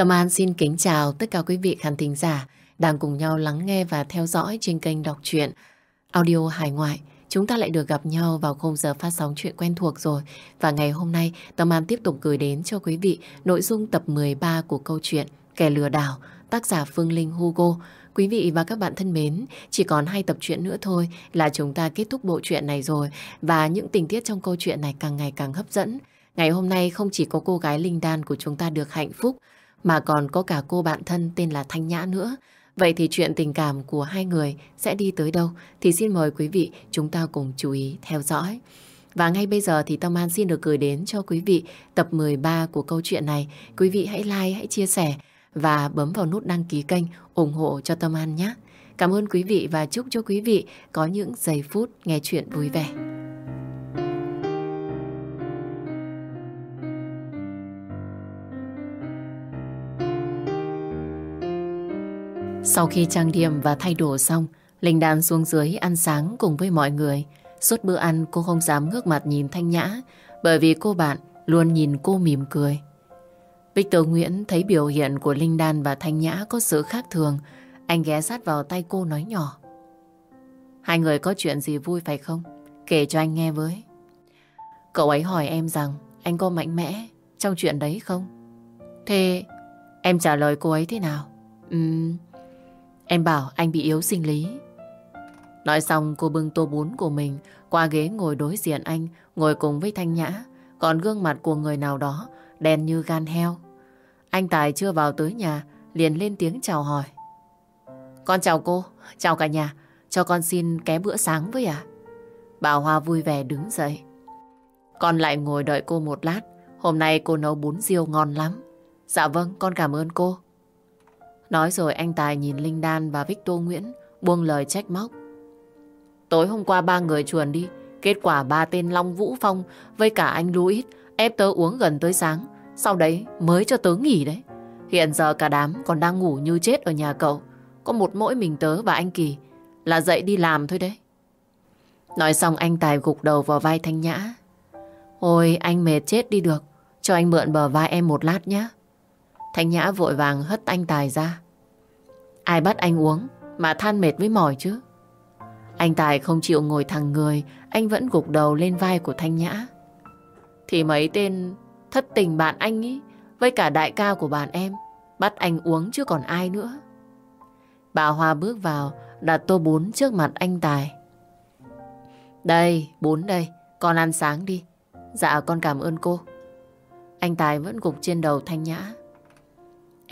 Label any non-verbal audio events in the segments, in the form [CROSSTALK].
Tâm An xin kính chào tất cả quý vị khán thính giả đang cùng nhau lắng nghe và theo dõi trên kênh đọc truyện audio hải ngoại. Chúng ta lại được gặp nhau vào khung giờ phát sóng chuyện quen thuộc rồi. Và ngày hôm nay, Tâm An tiếp tục gửi đến cho quý vị nội dung tập 13 của câu chuyện Kẻ lừa đảo, tác giả Phương Linh Hugo. Quý vị và các bạn thân mến, chỉ còn hai tập truyện nữa thôi là chúng ta kết thúc bộ truyện này rồi. Và những tình tiết trong câu chuyện này càng ngày càng hấp dẫn. Ngày hôm nay không chỉ có cô gái Linh Đan của chúng ta được hạnh phúc, mà còn có cả cô bạn thân tên là Thanh Nhã nữa. Vậy thì chuyện tình cảm của hai người sẽ đi tới đâu? Thì xin mời quý vị chúng ta cùng chú ý theo dõi. Và ngay bây giờ thì Tâm An xin được gửi đến cho quý vị tập 13 của câu chuyện này. Quý vị hãy like, hãy chia sẻ và bấm vào nút đăng ký kênh ủng hộ cho Tâm An nhé. Cảm ơn quý vị và chúc cho quý vị có những giây phút nghe chuyện vui vẻ. Sau khi trang điểm và thay đồ xong, Linh Đan xuống dưới ăn sáng cùng với mọi người. Suốt bữa ăn cô không dám ngước mặt nhìn Thanh Nhã bởi vì cô bạn luôn nhìn cô mỉm cười. Victor Nguyễn thấy biểu hiện của Linh Đan và Thanh Nhã có sự khác thường. Anh ghé sát vào tay cô nói nhỏ. Hai người có chuyện gì vui phải không? Kể cho anh nghe với. Cậu ấy hỏi em rằng anh có mạnh mẽ trong chuyện đấy không? Thế em trả lời cô ấy thế nào? Ừm... Em bảo anh bị yếu sinh lý. Nói xong cô bưng tô bún của mình qua ghế ngồi đối diện anh, ngồi cùng với Thanh Nhã. Còn gương mặt của người nào đó đen như gan heo. Anh Tài chưa vào tới nhà, liền lên tiếng chào hỏi. Con chào cô, chào cả nhà, cho con xin ké bữa sáng với à? Bà Hoa vui vẻ đứng dậy. Con lại ngồi đợi cô một lát, hôm nay cô nấu bún riêu ngon lắm. Dạ vâng, con cảm ơn cô. Nói rồi anh Tài nhìn Linh Đan và Victor Nguyễn buông lời trách móc. Tối hôm qua ba người chuồn đi, kết quả ba tên Long Vũ Phong với cả anh Louis ép tớ uống gần tới sáng, sau đấy mới cho tớ nghỉ đấy. Hiện giờ cả đám còn đang ngủ như chết ở nhà cậu, có một mỗi mình tớ và anh Kỳ là dậy đi làm thôi đấy. Nói xong anh Tài gục đầu vào vai Thanh Nhã. Ôi anh mệt chết đi được, cho anh mượn bờ vai em một lát nhé. Thanh Nhã vội vàng hất anh Tài ra. Ai bắt anh uống mà than mệt với mỏi chứ? Anh Tài không chịu ngồi thẳng người, anh vẫn gục đầu lên vai của Thanh Nhã. Thì mấy tên thất tình bạn anh ý, với cả đại ca của bạn em, bắt anh uống chứ còn ai nữa. Bà Hoa bước vào, đặt tô bún trước mặt anh Tài. Đây, bún đây, con ăn sáng đi. Dạ, con cảm ơn cô. Anh Tài vẫn gục trên đầu Thanh Nhã.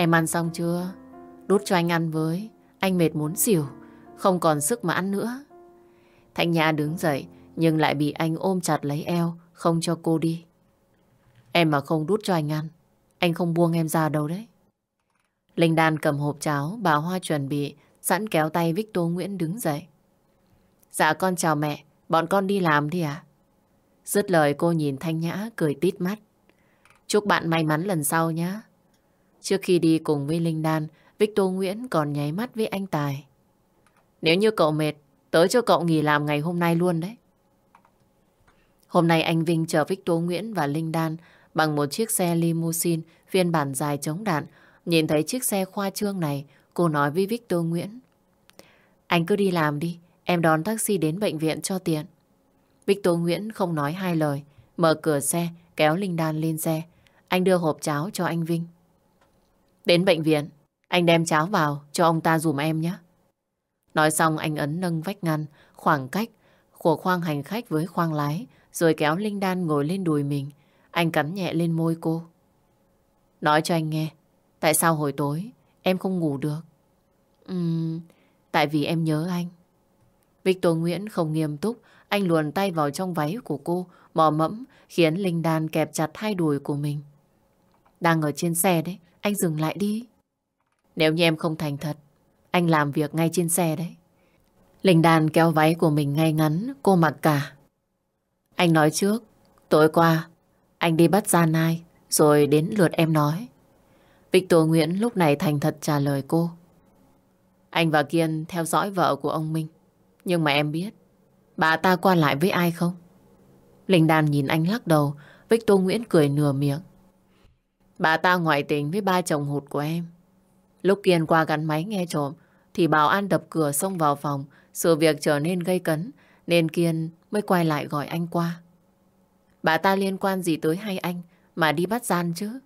Em ăn xong chưa? Đút cho anh ăn với. Anh mệt muốn xỉu. Không còn sức mà ăn nữa. Thanh Nhã đứng dậy, nhưng lại bị anh ôm chặt lấy eo, không cho cô đi. Em mà không đút cho anh ăn, anh không buông em ra đâu đấy. Linh Đan cầm hộp cháo, bà Hoa chuẩn bị, sẵn kéo tay Victor Nguyễn đứng dậy. Dạ con chào mẹ, bọn con đi làm đi à? Dứt lời cô nhìn Thanh Nhã cười tít mắt. Chúc bạn may mắn lần sau nhé. Trước khi đi cùng với Linh Đan, Victor Nguyễn còn nháy mắt với anh Tài. Nếu như cậu mệt, tới cho cậu nghỉ làm ngày hôm nay luôn đấy. Hôm nay anh Vinh chở Victor Nguyễn và Linh Đan bằng một chiếc xe limousine phiên bản dài chống đạn. Nhìn thấy chiếc xe khoa trương này, cô nói với Victor Nguyễn. Anh cứ đi làm đi, em đón taxi đến bệnh viện cho tiện. Victor Nguyễn không nói hai lời, mở cửa xe, kéo Linh Đan lên xe. Anh đưa hộp cháo cho anh Vinh. Đến bệnh viện, anh đem cháo vào cho ông ta dùm em nhé. Nói xong anh ấn nâng vách ngăn, khoảng cách của khoang hành khách với khoang lái, rồi kéo Linh Đan ngồi lên đùi mình. Anh cắn nhẹ lên môi cô. Nói cho anh nghe, tại sao hồi tối em không ngủ được? Uhm, tại vì em nhớ anh. Victor Nguyễn không nghiêm túc, anh luồn tay vào trong váy của cô, mò mẫm, khiến Linh Đan kẹp chặt hai đùi của mình. Đang ở trên xe đấy, anh dừng lại đi. Nếu như em không thành thật, anh làm việc ngay trên xe đấy. Linh Đan kéo váy của mình ngay ngắn, cô mặc cả. Anh nói trước, tối qua, anh đi bắt Gia Nai, rồi đến lượt em nói. Victor Nguyễn lúc này thành thật trả lời cô. Anh và Kiên theo dõi vợ của ông Minh. Nhưng mà em biết, bà ta qua lại với ai không? Linh Đan nhìn anh lắc đầu, Victor Nguyễn cười nửa miệng. Bà ta ngoại tình với ba chồng hụt của em. Lúc Kiên qua gắn máy nghe trộm, thì bảo an đập cửa xông vào phòng. Sự việc trở nên gây cấn, nên Kiên mới quay lại gọi anh qua. Bà ta liên quan gì tới hai anh mà đi bắt gian chứ?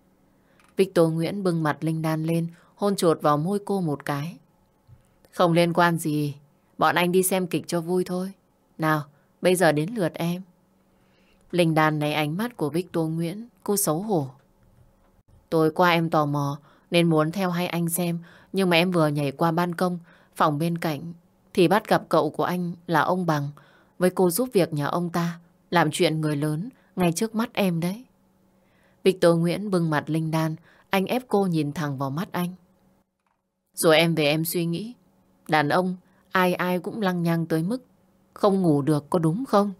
Victor Nguyễn bưng mặt Linh Đan lên, hôn chuột vào môi cô một cái. Không liên quan gì, bọn anh đi xem kịch cho vui thôi. Nào, bây giờ đến lượt em. Linh Đan này ánh mắt của Victor Nguyễn, cô xấu hổ. Tối qua em tò mò nên muốn theo hai anh xem, nhưng mà em vừa nhảy qua ban công, phòng bên cạnh, thì bắt gặp cậu của anh là ông Bằng, với cô giúp việc nhà ông ta, làm chuyện người lớn ngay trước mắt em đấy. Victor Nguyễn bưng mặt Linh Đan, anh ép cô nhìn thẳng vào mắt anh. Rồi em về em suy nghĩ, đàn ông ai ai cũng lăng nhăng tới mức không ngủ được có đúng không?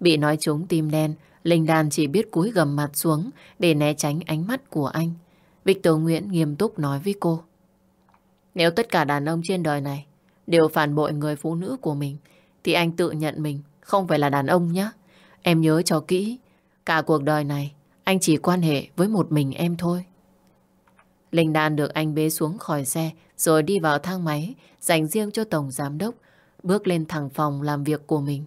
Bị nói trúng tim đen, Linh Đan chỉ biết cúi gầm mặt xuống để né tránh ánh mắt của anh. Victor Nguyễn nghiêm túc nói với cô. Nếu tất cả đàn ông trên đời này đều phản bội người phụ nữ của mình, thì anh tự nhận mình không phải là đàn ông nhé. Em nhớ cho kỹ, cả cuộc đời này anh chỉ quan hệ với một mình em thôi. Linh Đan được anh bế xuống khỏi xe rồi đi vào thang máy dành riêng cho Tổng Giám Đốc, bước lên thẳng phòng làm việc của mình.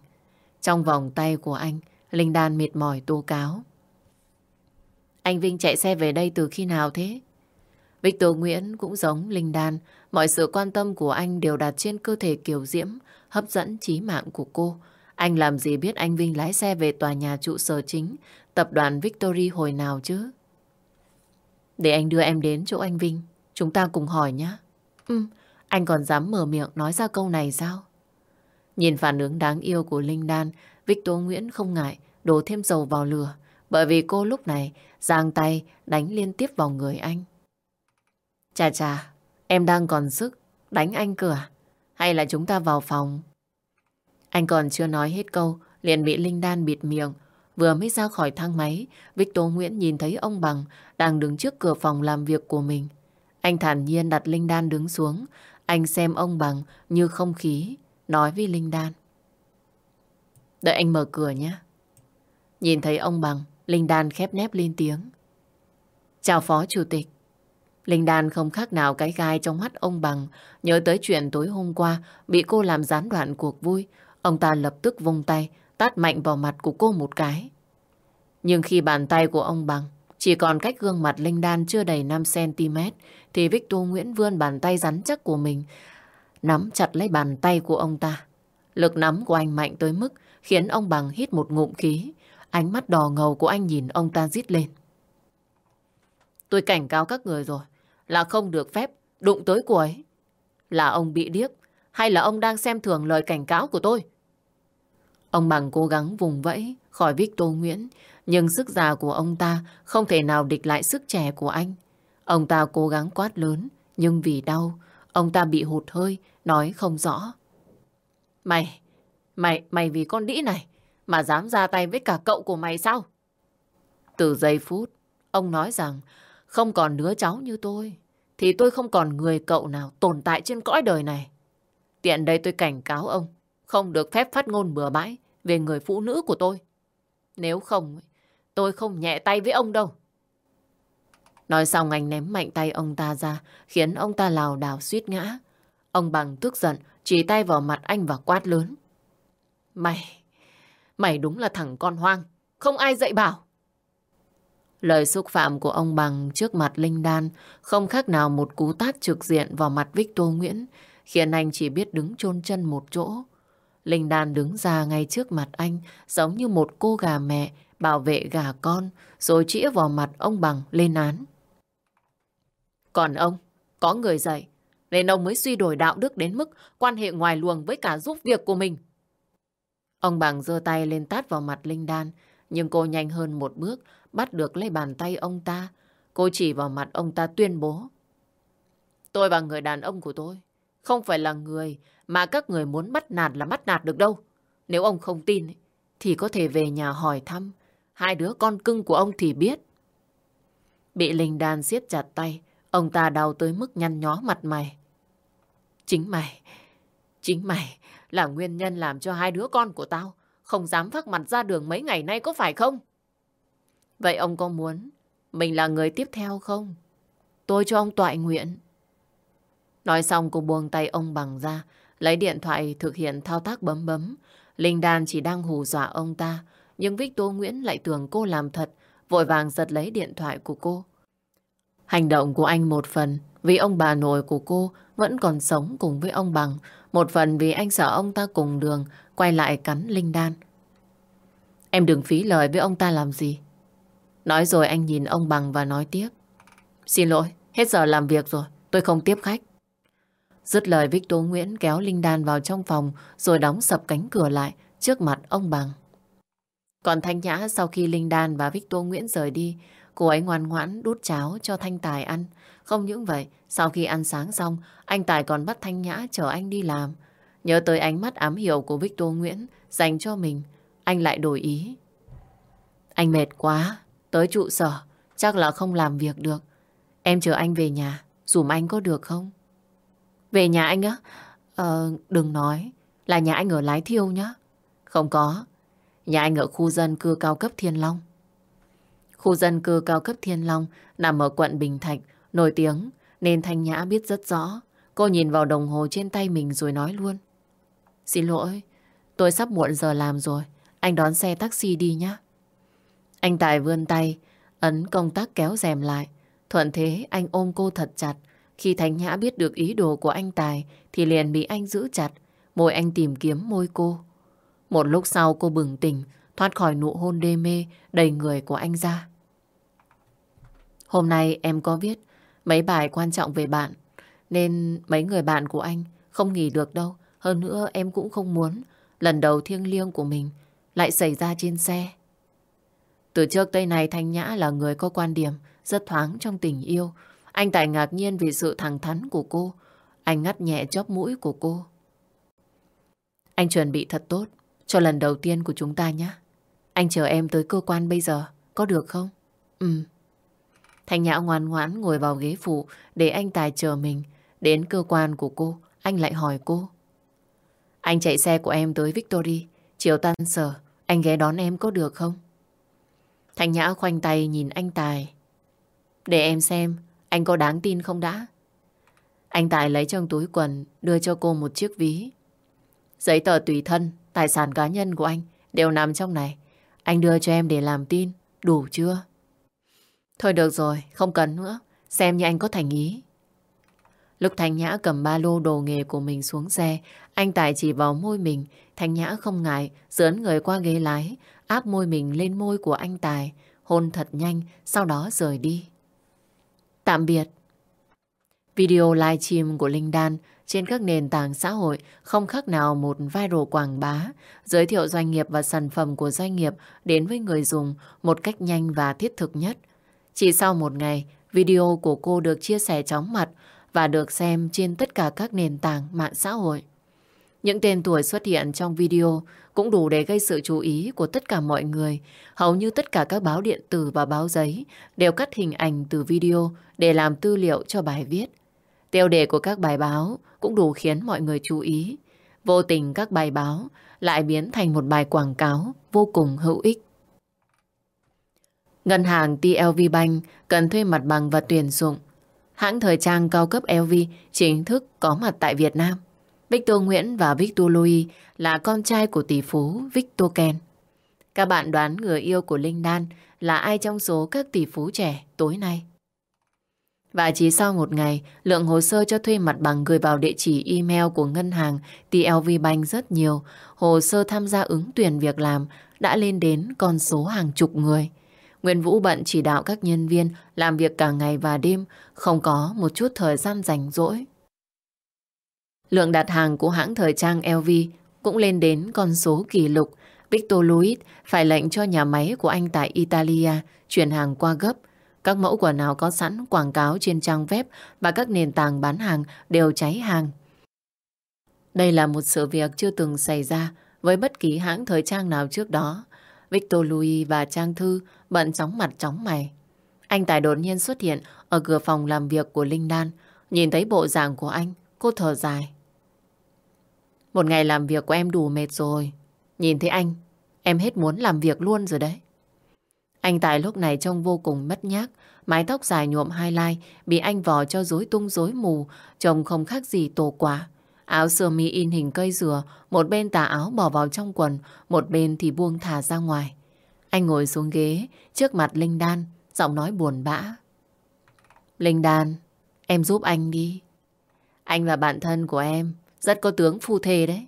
Trong vòng tay của anh, Linh Đan mệt mỏi tố cáo. Anh Vinh chạy xe về đây từ khi nào thế? Victor Nguyễn cũng giống Linh Đan, mọi sự quan tâm của anh đều đặt trên cơ thể Kiều Diễm, hấp dẫn trí mạng của cô. Anh làm gì biết anh Vinh lái xe về tòa nhà trụ sở chính, tập đoàn Victory hồi nào chứ? Để anh đưa em đến chỗ anh Vinh, chúng ta cùng hỏi nhé. Ừ, anh còn dám mở miệng nói ra câu này sao? Nhìn phản ứng đáng yêu của Linh Đan, Victor Nguyễn không ngại đổ thêm dầu vào lửa, bởi vì cô lúc này giang tay đánh liên tiếp vào người anh. Chà chà, em đang còn sức đánh anh cửa. À? Hay là chúng ta vào phòng? Anh còn chưa nói hết câu, liền bị Linh Đan bịt miệng. Vừa mới ra khỏi thang máy, Victor Nguyễn nhìn thấy ông Bằng đang đứng trước cửa phòng làm việc của mình. Anh thản nhiên đặt Linh Đan đứng xuống. Anh xem ông Bằng như không khí, nói với Linh Đan. Đợi anh mở cửa nhé. Nhìn thấy ông Bằng, Linh Đan khép nép lên tiếng. Chào Phó Chủ tịch. Linh Đan không khác nào cái gai trong mắt ông Bằng. Nhớ tới chuyện tối hôm qua bị cô làm gián đoạn cuộc vui. Ông ta lập tức vung tay, tát mạnh vào mặt của cô một cái. Nhưng khi bàn tay của ông Bằng chỉ còn cách gương mặt Linh Đan chưa đầy 5cm thì Victor Nguyễn vươn bàn tay rắn chắc của mình nắm chặt lấy bàn tay của ông ta. Lực nắm của anh mạnh tới mức khiến ông Bằng hít một ngụm khí. Ánh mắt đỏ ngầu của anh nhìn ông ta rít lên. Tôi cảnh cáo các người rồi là không được phép đụng tới cô ấy. Là ông bị điếc hay là ông đang xem thường lời cảnh cáo của tôi? Ông Bằng cố gắng vùng vẫy khỏi Victor Nguyễn, nhưng sức già của ông ta không thể nào địch lại sức trẻ của anh. Ông ta cố gắng quát lớn, nhưng vì đau, ông ta bị hụt hơi, nói không rõ. Mày, mày, mày vì con đĩ này mà dám ra tay với cả cậu của mày sao? Từ giây phút, ông nói rằng không còn đứa cháu như tôi, thì tôi không còn người cậu nào tồn tại trên cõi đời này. Tiện đây tôi cảnh cáo ông, không được phép phát ngôn bừa bãi về người phụ nữ của tôi. Nếu không, tôi không nhẹ tay với ông đâu. Nói xong anh ném mạnh tay ông ta ra, khiến ông ta lào đảo suýt ngã. Ông bằng tức giận, chỉ tay vào mặt anh và quát lớn. Mày, mày đúng là thằng con hoang, không ai dạy bảo. Lời xúc phạm của ông bằng trước mặt Linh Đan không khác nào một cú tát trực diện vào mặt Victor Nguyễn, khiến anh chỉ biết đứng chôn chân một chỗ. Linh Đan đứng ra ngay trước mặt anh, giống như một cô gà mẹ bảo vệ gà con, rồi chĩa vào mặt ông bằng lên án. Còn ông, có người dạy, nên ông mới suy đổi đạo đức đến mức quan hệ ngoài luồng với cả giúp việc của mình. Ông bằng giơ tay lên tát vào mặt Linh Đan, nhưng cô nhanh hơn một bước, bắt được lấy bàn tay ông ta. Cô chỉ vào mặt ông ta tuyên bố. Tôi và người đàn ông của tôi không phải là người mà các người muốn bắt nạt là bắt nạt được đâu. Nếu ông không tin, thì có thể về nhà hỏi thăm. Hai đứa con cưng của ông thì biết. Bị Linh Đan siết chặt tay, ông ta đau tới mức nhăn nhó mặt mày. Chính mày, chính mày là nguyên nhân làm cho hai đứa con của tao không dám phát mặt ra đường mấy ngày nay có phải không? Vậy ông có muốn mình là người tiếp theo không? Tôi cho ông tọa nguyện. Nói xong cô buông tay ông bằng ra, lấy điện thoại thực hiện thao tác bấm bấm. Linh Đan chỉ đang hù dọa ông ta, nhưng Victor Nguyễn lại tưởng cô làm thật, vội vàng giật lấy điện thoại của cô. Hành động của anh một phần vì ông bà nội của cô vẫn còn sống cùng với ông Bằng, một phần vì anh sợ ông ta cùng đường quay lại cắn Linh Đan. Em đừng phí lời với ông ta làm gì. Nói rồi anh nhìn ông Bằng và nói tiếp. Xin lỗi, hết giờ làm việc rồi, tôi không tiếp khách. Dứt lời Victor Nguyễn kéo Linh Đan vào trong phòng rồi đóng sập cánh cửa lại trước mặt ông Bằng. Còn Thanh Nhã sau khi Linh Đan và Victor Nguyễn rời đi, cô ấy ngoan ngoãn đút cháo cho Thanh Tài ăn. Không những vậy, sau khi ăn sáng xong, anh Tài còn bắt Thanh Nhã chở anh đi làm. Nhớ tới ánh mắt ám hiểu của Victor Nguyễn dành cho mình, anh lại đổi ý. Anh mệt quá, tới trụ sở, chắc là không làm việc được. Em chờ anh về nhà, dùm anh có được không? Về nhà anh á? Ờ, đừng nói, là nhà anh ở Lái Thiêu nhá. Không có, nhà anh ở khu dân cư cao cấp Thiên Long. Khu dân cư cao cấp Thiên Long nằm ở quận Bình Thạnh, nổi tiếng nên Thanh Nhã biết rất rõ. Cô nhìn vào đồng hồ trên tay mình rồi nói luôn. Xin lỗi, tôi sắp muộn giờ làm rồi. Anh đón xe taxi đi nhé. Anh Tài vươn tay, ấn công tắc kéo rèm lại. Thuận thế anh ôm cô thật chặt. Khi Thanh Nhã biết được ý đồ của anh Tài thì liền bị anh giữ chặt. Môi anh tìm kiếm môi cô. Một lúc sau cô bừng tỉnh, thoát khỏi nụ hôn đê mê đầy người của anh ra. Hôm nay em có viết mấy bài quan trọng về bạn, nên mấy người bạn của anh không nghỉ được đâu. Hơn nữa em cũng không muốn lần đầu thiêng liêng của mình lại xảy ra trên xe. Từ trước tới nay Thanh Nhã là người có quan điểm rất thoáng trong tình yêu. Anh Tài ngạc nhiên vì sự thẳng thắn của cô. Anh ngắt nhẹ chóp mũi của cô. Anh chuẩn bị thật tốt cho lần đầu tiên của chúng ta nhé. Anh chờ em tới cơ quan bây giờ, có được không? ừm Thanh Nhã ngoan ngoãn ngồi vào ghế phụ để anh Tài chờ mình. Đến cơ quan của cô, anh lại hỏi cô. Anh chạy xe của em tới Victory, chiều tan sở, anh ghé đón em có được không? Thanh Nhã khoanh tay nhìn anh Tài. Để em xem, anh có đáng tin không đã? Anh Tài lấy trong túi quần, đưa cho cô một chiếc ví. Giấy tờ tùy thân, tài sản cá nhân của anh đều nằm trong này. Anh đưa cho em để làm tin, đủ chưa? Thôi được rồi, không cần nữa. Xem như anh có thành ý. Lúc Thanh Nhã cầm ba lô đồ nghề của mình xuống xe, anh Tài chỉ vào môi mình. Thanh Nhã không ngại, dướn người qua ghế lái, áp môi mình lên môi của anh Tài, hôn thật nhanh, sau đó rời đi. Tạm biệt. Video livestream của Linh Đan trên các nền tảng xã hội không khác nào một viral quảng bá, giới thiệu doanh nghiệp và sản phẩm của doanh nghiệp đến với người dùng một cách nhanh và thiết thực nhất. Chỉ sau một ngày, video của cô được chia sẻ chóng mặt và được xem trên tất cả các nền tảng mạng xã hội. Những tên tuổi xuất hiện trong video cũng đủ để gây sự chú ý của tất cả mọi người. Hầu như tất cả các báo điện tử và báo giấy đều cắt hình ảnh từ video để làm tư liệu cho bài viết. Tiêu đề của các bài báo cũng đủ khiến mọi người chú ý. Vô tình các bài báo lại biến thành một bài quảng cáo vô cùng hữu ích. Ngân hàng TLV Bank cần thuê mặt bằng và tuyển dụng. Hãng thời trang cao cấp LV chính thức có mặt tại Việt Nam. Victor Nguyễn và Victor Louis là con trai của tỷ phú Victor Ken. Các bạn đoán người yêu của Linh Đan là ai trong số các tỷ phú trẻ tối nay? Và chỉ sau một ngày, lượng hồ sơ cho thuê mặt bằng gửi vào địa chỉ email của ngân hàng TLV Bank rất nhiều. Hồ sơ tham gia ứng tuyển việc làm đã lên đến con số hàng chục người. Nguyên Vũ bận chỉ đạo các nhân viên làm việc cả ngày và đêm, không có một chút thời gian rảnh rỗi. Lượng đặt hàng của hãng thời trang LV cũng lên đến con số kỷ lục. Victor Louis phải lệnh cho nhà máy của anh tại Italia chuyển hàng qua gấp. Các mẫu quần áo có sẵn quảng cáo trên trang web và các nền tảng bán hàng đều cháy hàng. Đây là một sự việc chưa từng xảy ra với bất kỳ hãng thời trang nào trước đó. Victor Louis và Trang Thư bận chóng mặt chóng mày. Anh Tài đột nhiên xuất hiện ở cửa phòng làm việc của Linh Đan. Nhìn thấy bộ dạng của anh, cô thở dài. Một ngày làm việc của em đủ mệt rồi. Nhìn thấy anh, em hết muốn làm việc luôn rồi đấy. Anh Tài lúc này trông vô cùng mất nhác, mái tóc dài nhuộm highlight bị anh vò cho rối tung rối mù, trông không khác gì tổ quả. Áo sơ mi in hình cây dừa, một bên tà áo bỏ vào trong quần, một bên thì buông thả ra ngoài. Anh ngồi xuống ghế, trước mặt Linh Đan, giọng nói buồn bã. Linh Đan, em giúp anh đi. Anh là bạn thân của em, rất có tướng phu thê đấy.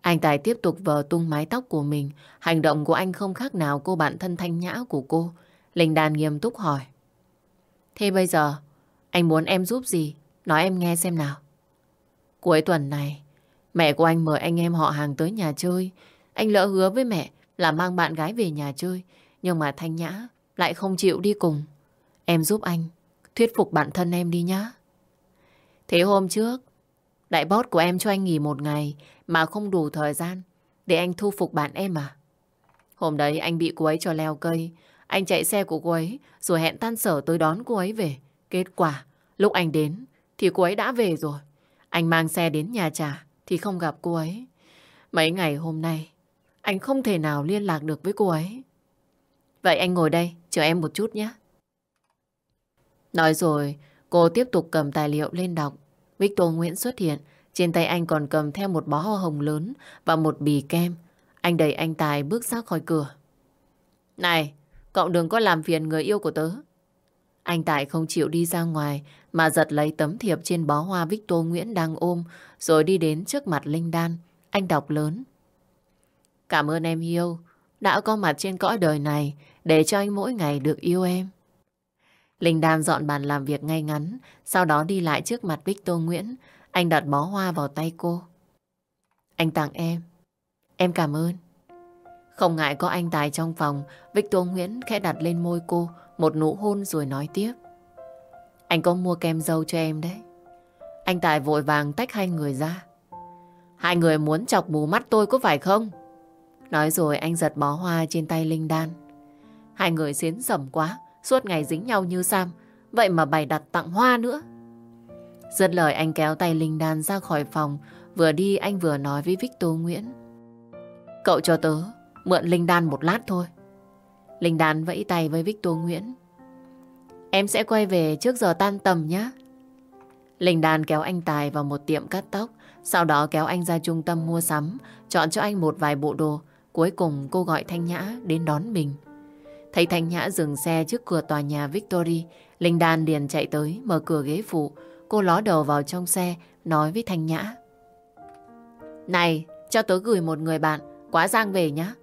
Anh Tài tiếp tục vờ tung mái tóc của mình. Hành động của anh không khác nào cô bạn thân thanh nhã của cô. Linh Đan nghiêm túc hỏi. Thế bây giờ, anh muốn em giúp gì? Nói em nghe xem nào. Cuối tuần này, mẹ của anh mời anh em họ hàng tới nhà chơi. Anh lỡ hứa với mẹ là mang bạn gái về nhà chơi. Nhưng mà Thanh Nhã lại không chịu đi cùng. Em giúp anh thuyết phục bản thân em đi nhá. Thế hôm trước, đại boss của em cho anh nghỉ một ngày mà không đủ thời gian để anh thu phục bạn em à? Hôm đấy anh bị cô ấy cho leo cây. Anh chạy xe của cô ấy rồi hẹn tan sở tới đón cô ấy về. Kết quả, lúc anh đến thì cô ấy đã về rồi. Anh mang xe đến nhà trả thì không gặp cô ấy. Mấy ngày hôm nay, anh không thể nào liên lạc được với cô ấy. Vậy anh ngồi đây, chờ em một chút nhé. Nói rồi, cô tiếp tục cầm tài liệu lên đọc. Victor Nguyễn xuất hiện, trên tay anh còn cầm theo một bó hoa hồng lớn và một bì kem. Anh đẩy anh Tài bước ra khỏi cửa. Này, cậu đừng có làm phiền người yêu của tớ. Anh Tài không chịu đi ra ngoài mà giật lấy tấm thiệp trên bó hoa Victor Nguyễn đang ôm rồi đi đến trước mặt Linh Đan. Anh đọc lớn. Cảm ơn em yêu đã có mặt trên cõi đời này để cho anh mỗi ngày được yêu em. Linh Đan dọn bàn làm việc ngay ngắn, sau đó đi lại trước mặt Victor Nguyễn. Anh đặt bó hoa vào tay cô. Anh tặng em. Em cảm ơn. Không ngại có anh Tài trong phòng, Victor Nguyễn khẽ đặt lên môi cô một nụ hôn rồi nói tiếp. Anh có mua kem dâu cho em đấy. Anh Tài vội vàng tách hai người ra. Hai người muốn chọc mù mắt tôi có phải không? Nói rồi anh giật bó hoa trên tay Linh Đan. Hai người xến sẩm quá, suốt ngày dính nhau như Sam. Vậy mà bày đặt tặng hoa nữa. Giật lời anh kéo tay Linh Đan ra khỏi phòng. Vừa đi anh vừa nói với Victor Nguyễn. Cậu cho tớ mượn Linh Đan một lát thôi. Linh Đan vẫy tay với Victor Nguyễn. Em sẽ quay về trước giờ tan tầm nhé. Linh Đan kéo anh Tài vào một tiệm cắt tóc, sau đó kéo anh ra trung tâm mua sắm, chọn cho anh một vài bộ đồ. Cuối cùng cô gọi Thanh Nhã đến đón mình. Thấy Thanh Nhã dừng xe trước cửa tòa nhà Victory, Linh Đan liền chạy tới, mở cửa ghế phụ. Cô ló đầu vào trong xe, nói với Thanh Nhã. Này, cho tớ gửi một người bạn, quá giang về nhá.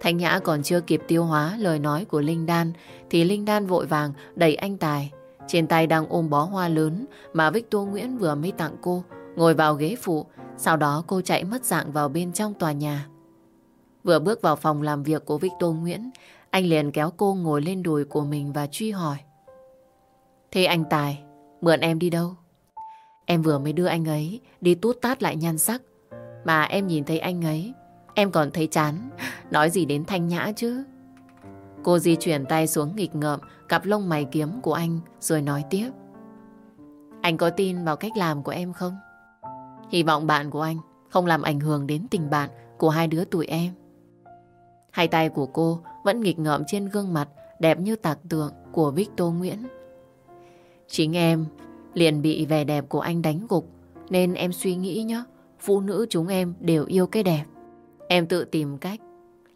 Thanh Nhã còn chưa kịp tiêu hóa lời nói của Linh Đan, thì Linh Đan vội vàng đẩy anh Tài. Trên tay đang ôm bó hoa lớn mà Victor Nguyễn vừa mới tặng cô, ngồi vào ghế phụ. Sau đó cô chạy mất dạng vào bên trong tòa nhà. Vừa bước vào phòng làm việc của Victor Nguyễn, anh liền kéo cô ngồi lên đùi của mình và truy hỏi. Thế anh Tài, mượn em đi đâu? Em vừa mới đưa anh ấy đi tút tát lại nhan sắc. Mà em nhìn thấy anh ấy, em còn thấy chán. Nói gì đến thanh nhã chứ? Cô di chuyển tay xuống nghịch ngợm cặp lông mày kiếm của anh rồi nói tiếp. Anh có tin vào cách làm của em không? Hy vọng bạn của anh không làm ảnh hưởng đến tình bạn của hai đứa tụi em. Hai tay của cô vẫn nghịch ngợm trên gương mặt đẹp như tạc tượng của Victor Nguyễn. Chính em liền bị vẻ đẹp của anh đánh gục nên em suy nghĩ nhé, phụ nữ chúng em đều yêu cái đẹp. Em tự tìm cách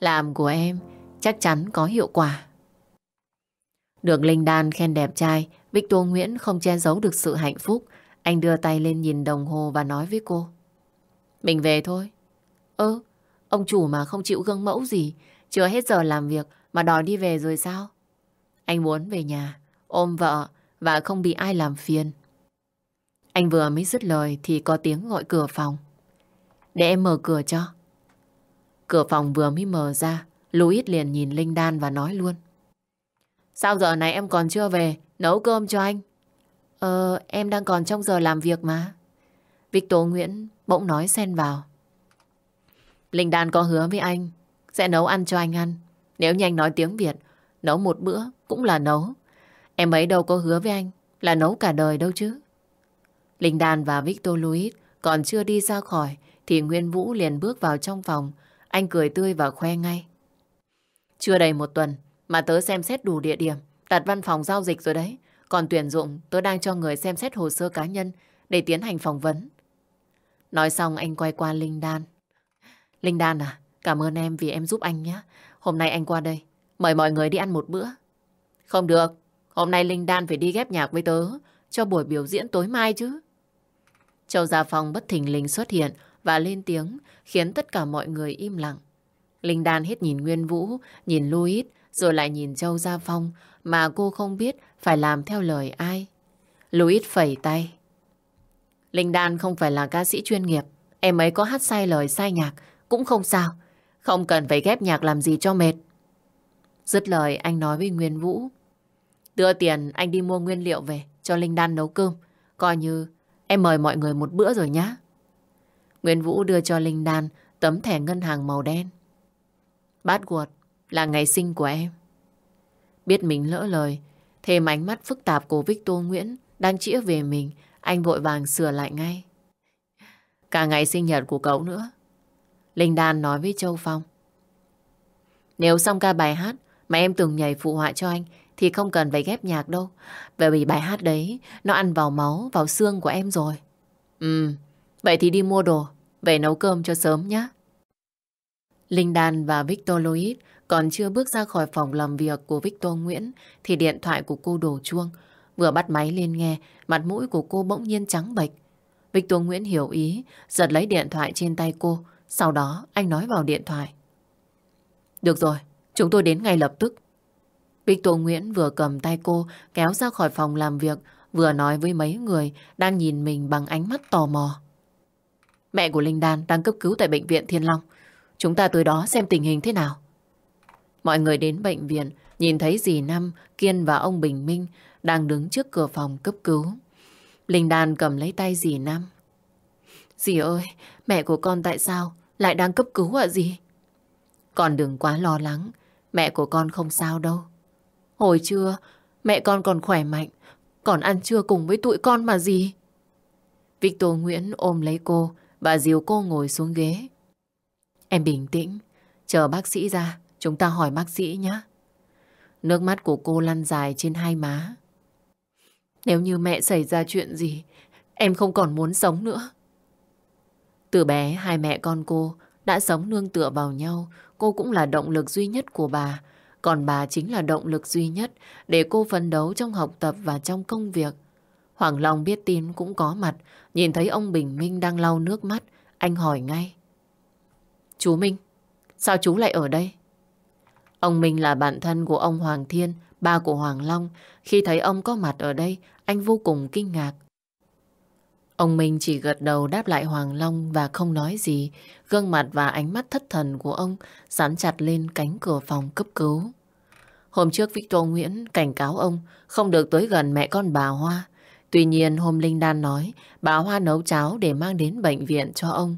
làm của em chắc chắn có hiệu quả. Được Linh Đan khen đẹp trai, Victor Nguyễn không che giấu được sự hạnh phúc. Anh đưa tay lên nhìn đồng hồ và nói với cô. Mình về thôi. Ơ, ông chủ mà không chịu gương mẫu gì, chưa hết giờ làm việc mà đòi đi về rồi sao? Anh muốn về nhà, ôm vợ và không bị ai làm phiền. Anh vừa mới dứt lời thì có tiếng gọi cửa phòng. Để em mở cửa cho. Cửa phòng vừa mới mở ra, Louis liền nhìn Linh Đan và nói luôn. Sao giờ này em còn chưa về, nấu cơm cho anh? Ờ, em đang còn trong giờ làm việc mà. Victor Nguyễn bỗng nói xen vào. Linh Đan có hứa với anh sẽ nấu ăn cho anh ăn. Nếu như anh nói tiếng Việt, nấu một bữa cũng là nấu. Em ấy đâu có hứa với anh là nấu cả đời đâu chứ. Linh Đan và Victor Louis còn chưa đi ra khỏi thì Nguyên Vũ liền bước vào trong phòng. Anh cười tươi và khoe ngay. Chưa đầy một tuần Mà tớ xem xét đủ địa điểm, đặt văn phòng giao dịch rồi đấy. Còn tuyển dụng, tớ đang cho người xem xét hồ sơ cá nhân để tiến hành phỏng vấn. Nói xong anh quay qua Linh Đan. Linh Đan à, cảm ơn em vì em giúp anh nhé. Hôm nay anh qua đây, mời mọi người đi ăn một bữa. Không được, hôm nay Linh Đan phải đi ghép nhạc với tớ cho buổi biểu diễn tối mai chứ. Châu Gia Phong bất thình lình xuất hiện và lên tiếng khiến tất cả mọi người im lặng. Linh Đan hết nhìn Nguyên Vũ, nhìn Louis rồi lại nhìn Châu Gia Phong mà cô không biết phải làm theo lời ai. Louis phẩy tay. Linh Đan không phải là ca sĩ chuyên nghiệp. Em ấy có hát sai lời sai nhạc cũng không sao. Không cần phải ghép nhạc làm gì cho mệt. Dứt lời anh nói với Nguyên Vũ. Đưa tiền anh đi mua nguyên liệu về cho Linh Đan nấu cơm. Coi như em mời mọi người một bữa rồi nhá. Nguyên Vũ đưa cho Linh Đan tấm thẻ ngân hàng màu đen. Bát guột là ngày sinh của em. Biết mình lỡ lời, thêm ánh mắt phức tạp của Victor Nguyễn đang chĩa về mình, anh vội vàng sửa lại ngay. Cả ngày sinh nhật của cậu nữa. Linh Đan nói với Châu Phong. Nếu xong ca bài hát mà em từng nhảy phụ họa cho anh thì không cần phải ghép nhạc đâu. Bởi vì bài hát đấy nó ăn vào máu, vào xương của em rồi. Ừ, vậy thì đi mua đồ, về nấu cơm cho sớm nhé. Linh Đan và Victor Louis còn chưa bước ra khỏi phòng làm việc của Victor Nguyễn thì điện thoại của cô đổ chuông. Vừa bắt máy lên nghe, mặt mũi của cô bỗng nhiên trắng bệch. Victor Nguyễn hiểu ý, giật lấy điện thoại trên tay cô. Sau đó anh nói vào điện thoại. Được rồi, chúng tôi đến ngay lập tức. Victor Nguyễn vừa cầm tay cô kéo ra khỏi phòng làm việc, vừa nói với mấy người đang nhìn mình bằng ánh mắt tò mò. Mẹ của Linh Đan đang cấp cứu tại bệnh viện Thiên Long. Chúng ta tới đó xem tình hình thế nào. Mọi người đến bệnh viện, nhìn thấy dì Năm, Kiên và ông Bình Minh đang đứng trước cửa phòng cấp cứu. Linh Đan cầm lấy tay dì Năm. Dì ơi, mẹ của con tại sao lại đang cấp cứu ạ gì? Con đừng quá lo lắng, mẹ của con không sao đâu. Hồi trưa, mẹ con còn khỏe mạnh, còn ăn trưa cùng với tụi con mà gì. Victor Nguyễn ôm lấy cô bà dìu cô ngồi xuống ghế. Em bình tĩnh, chờ bác sĩ ra, chúng ta hỏi bác sĩ nhé. Nước mắt của cô lăn dài trên hai má. Nếu như mẹ xảy ra chuyện gì, em không còn muốn sống nữa. Từ bé, hai mẹ con cô đã sống nương tựa vào nhau. Cô cũng là động lực duy nhất của bà. Còn bà chính là động lực duy nhất để cô phấn đấu trong học tập và trong công việc. Hoàng Long biết tin cũng có mặt. Nhìn thấy ông Bình Minh đang lau nước mắt. Anh hỏi ngay. Chú Minh, sao chú lại ở đây? Ông Minh là bạn thân của ông Hoàng Thiên, ba của Hoàng Long. Khi thấy ông có mặt ở đây, anh vô cùng kinh ngạc. Ông Minh chỉ gật đầu đáp lại Hoàng Long và không nói gì. Gương mặt và ánh mắt thất thần của ông dán chặt lên cánh cửa phòng cấp cứu. Hôm trước Victor Nguyễn cảnh cáo ông không được tới gần mẹ con bà Hoa. Tuy nhiên hôm Linh Đan nói bà Hoa nấu cháo để mang đến bệnh viện cho ông.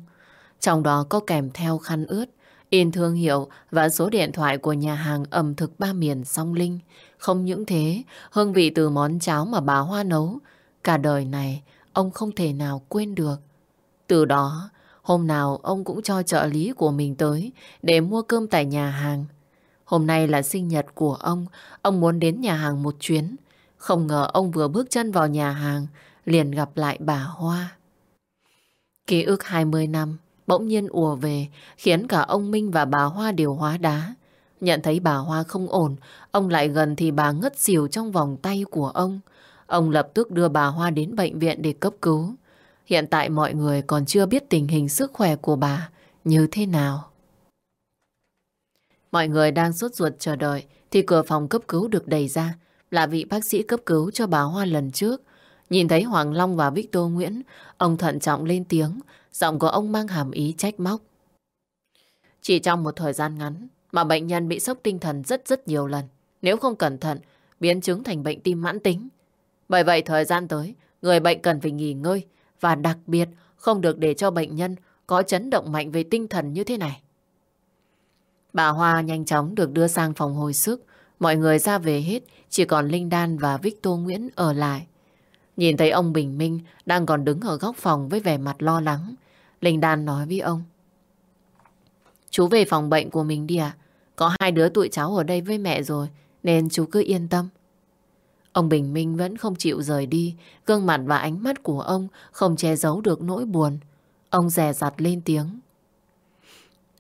Trong đó có kèm theo khăn ướt, in thương hiệu và số điện thoại của nhà hàng ẩm thực ba miền song Linh. Không những thế, hương vị từ món cháo mà bà Hoa nấu, cả đời này ông không thể nào quên được. Từ đó, hôm nào ông cũng cho trợ lý của mình tới để mua cơm tại nhà hàng. Hôm nay là sinh nhật của ông, ông muốn đến nhà hàng một chuyến. Không ngờ ông vừa bước chân vào nhà hàng, liền gặp lại bà Hoa. Ký ức 20 năm bỗng nhiên ùa về, khiến cả ông Minh và bà Hoa đều hóa đá. Nhận thấy bà Hoa không ổn, ông lại gần thì bà ngất xỉu trong vòng tay của ông. Ông lập tức đưa bà Hoa đến bệnh viện để cấp cứu. Hiện tại mọi người còn chưa biết tình hình sức khỏe của bà như thế nào. Mọi người đang sốt ruột chờ đợi thì cửa phòng cấp cứu được đẩy ra là vị bác sĩ cấp cứu cho bà Hoa lần trước. Nhìn thấy Hoàng Long và Victor Nguyễn, ông thận trọng lên tiếng, giọng của ông mang hàm ý trách móc. Chỉ trong một thời gian ngắn mà bệnh nhân bị sốc tinh thần rất rất nhiều lần. Nếu không cẩn thận, biến chứng thành bệnh tim mãn tính. Bởi vậy thời gian tới, người bệnh cần phải nghỉ ngơi và đặc biệt không được để cho bệnh nhân có chấn động mạnh về tinh thần như thế này. Bà Hoa nhanh chóng được đưa sang phòng hồi sức. Mọi người ra về hết, chỉ còn Linh Đan và Victor Nguyễn ở lại. Nhìn thấy ông Bình Minh đang còn đứng ở góc phòng với vẻ mặt lo lắng. Linh Đan nói với ông. Chú về phòng bệnh của mình đi à? Có hai đứa tụi cháu ở đây với mẹ rồi, nên chú cứ yên tâm. Ông Bình Minh vẫn không chịu rời đi, gương mặt và ánh mắt của ông không che giấu được nỗi buồn. Ông rè rặt lên tiếng.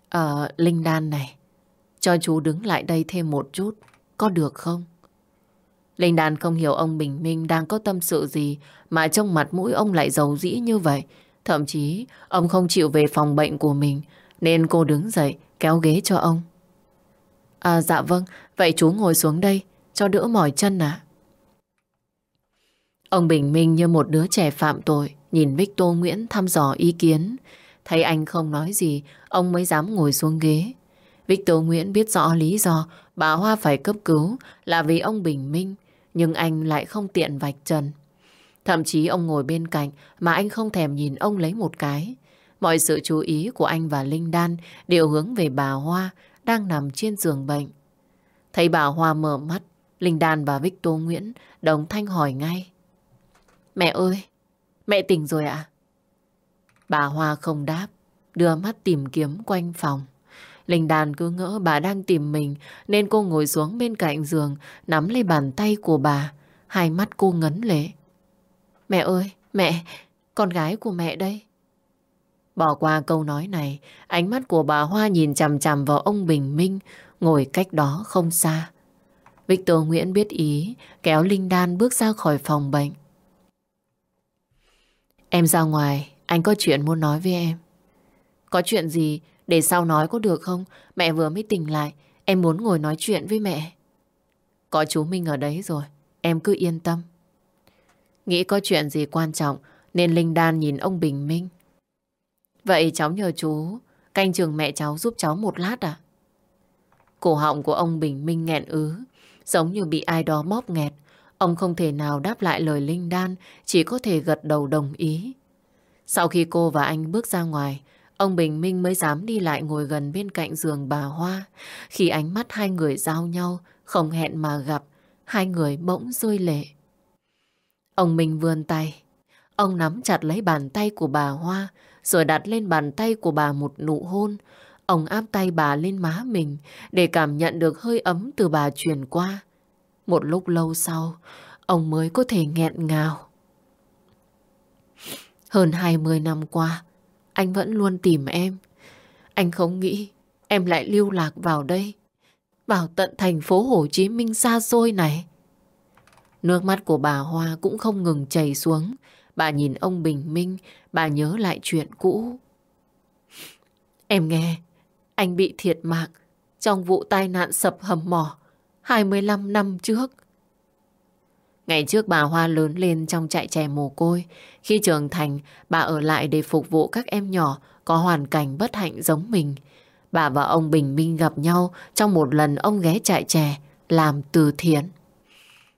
Ờ, Linh Đan này, cho chú đứng lại đây thêm một chút, có được không? Linh Đan không hiểu ông Bình Minh đang có tâm sự gì mà trong mặt mũi ông lại giàu dĩ như vậy. Thậm chí ông không chịu về phòng bệnh của mình nên cô đứng dậy kéo ghế cho ông. À dạ vâng, vậy chú ngồi xuống đây cho đỡ mỏi chân à? Ông Bình Minh như một đứa trẻ phạm tội nhìn Victor Nguyễn thăm dò ý kiến. Thấy anh không nói gì, ông mới dám ngồi xuống ghế. Victor Nguyễn biết rõ lý do bà Hoa phải cấp cứu là vì ông Bình Minh, nhưng anh lại không tiện vạch trần. Thậm chí ông ngồi bên cạnh mà anh không thèm nhìn ông lấy một cái. Mọi sự chú ý của anh và Linh Đan đều hướng về bà Hoa đang nằm trên giường bệnh. Thấy bà Hoa mở mắt, Linh Đan và Victor Nguyễn đồng thanh hỏi ngay. Mẹ ơi, mẹ tỉnh rồi ạ? Bà Hoa không đáp, đưa mắt tìm kiếm quanh phòng. Linh Đàn cứ ngỡ bà đang tìm mình nên cô ngồi xuống bên cạnh giường nắm lấy bàn tay của bà. Hai mắt cô ngấn lệ. Mẹ ơi, mẹ, con gái của mẹ đây. Bỏ qua câu nói này, ánh mắt của bà Hoa nhìn chằm chằm vào ông Bình Minh ngồi cách đó không xa. Victor Nguyễn biết ý, kéo Linh Đan bước ra khỏi phòng bệnh. Em ra ngoài, anh có chuyện muốn nói với em. Có chuyện gì để sau nói có được không? Mẹ vừa mới tỉnh lại, em muốn ngồi nói chuyện với mẹ. Có chú Minh ở đấy rồi, em cứ yên tâm. Nghĩ có chuyện gì quan trọng nên Linh Đan nhìn ông Bình Minh. Vậy cháu nhờ chú canh trường mẹ cháu giúp cháu một lát à? Cổ họng của ông Bình Minh nghẹn ứ, giống như bị ai đó bóp nghẹt. Ông không thể nào đáp lại lời Linh Đan, chỉ có thể gật đầu đồng ý. Sau khi cô và anh bước ra ngoài, ông Bình Minh mới dám đi lại ngồi gần bên cạnh giường bà Hoa. Khi ánh mắt hai người giao nhau, không hẹn mà gặp, hai người bỗng rơi lệ. Ông Minh vươn tay, ông nắm chặt lấy bàn tay của bà Hoa, rồi đặt lên bàn tay của bà một nụ hôn. Ông áp tay bà lên má mình để cảm nhận được hơi ấm từ bà truyền qua. Một lúc lâu sau, ông mới có thể nghẹn ngào. Hơn 20 năm qua, anh vẫn luôn tìm em. Anh không nghĩ em lại lưu lạc vào đây, vào tận thành phố Hồ Chí Minh xa xôi này. Nước mắt của bà Hoa cũng không ngừng chảy xuống. Bà nhìn ông Bình Minh, bà nhớ lại chuyện cũ. Em nghe, anh bị thiệt mạng trong vụ tai nạn sập hầm mỏ 25 năm trước. Ngày trước bà Hoa lớn lên trong trại trẻ mồ côi. Khi trưởng thành, bà ở lại để phục vụ các em nhỏ có hoàn cảnh bất hạnh giống mình. Bà và ông Bình Minh gặp nhau trong một lần ông ghé trại trẻ làm từ thiện.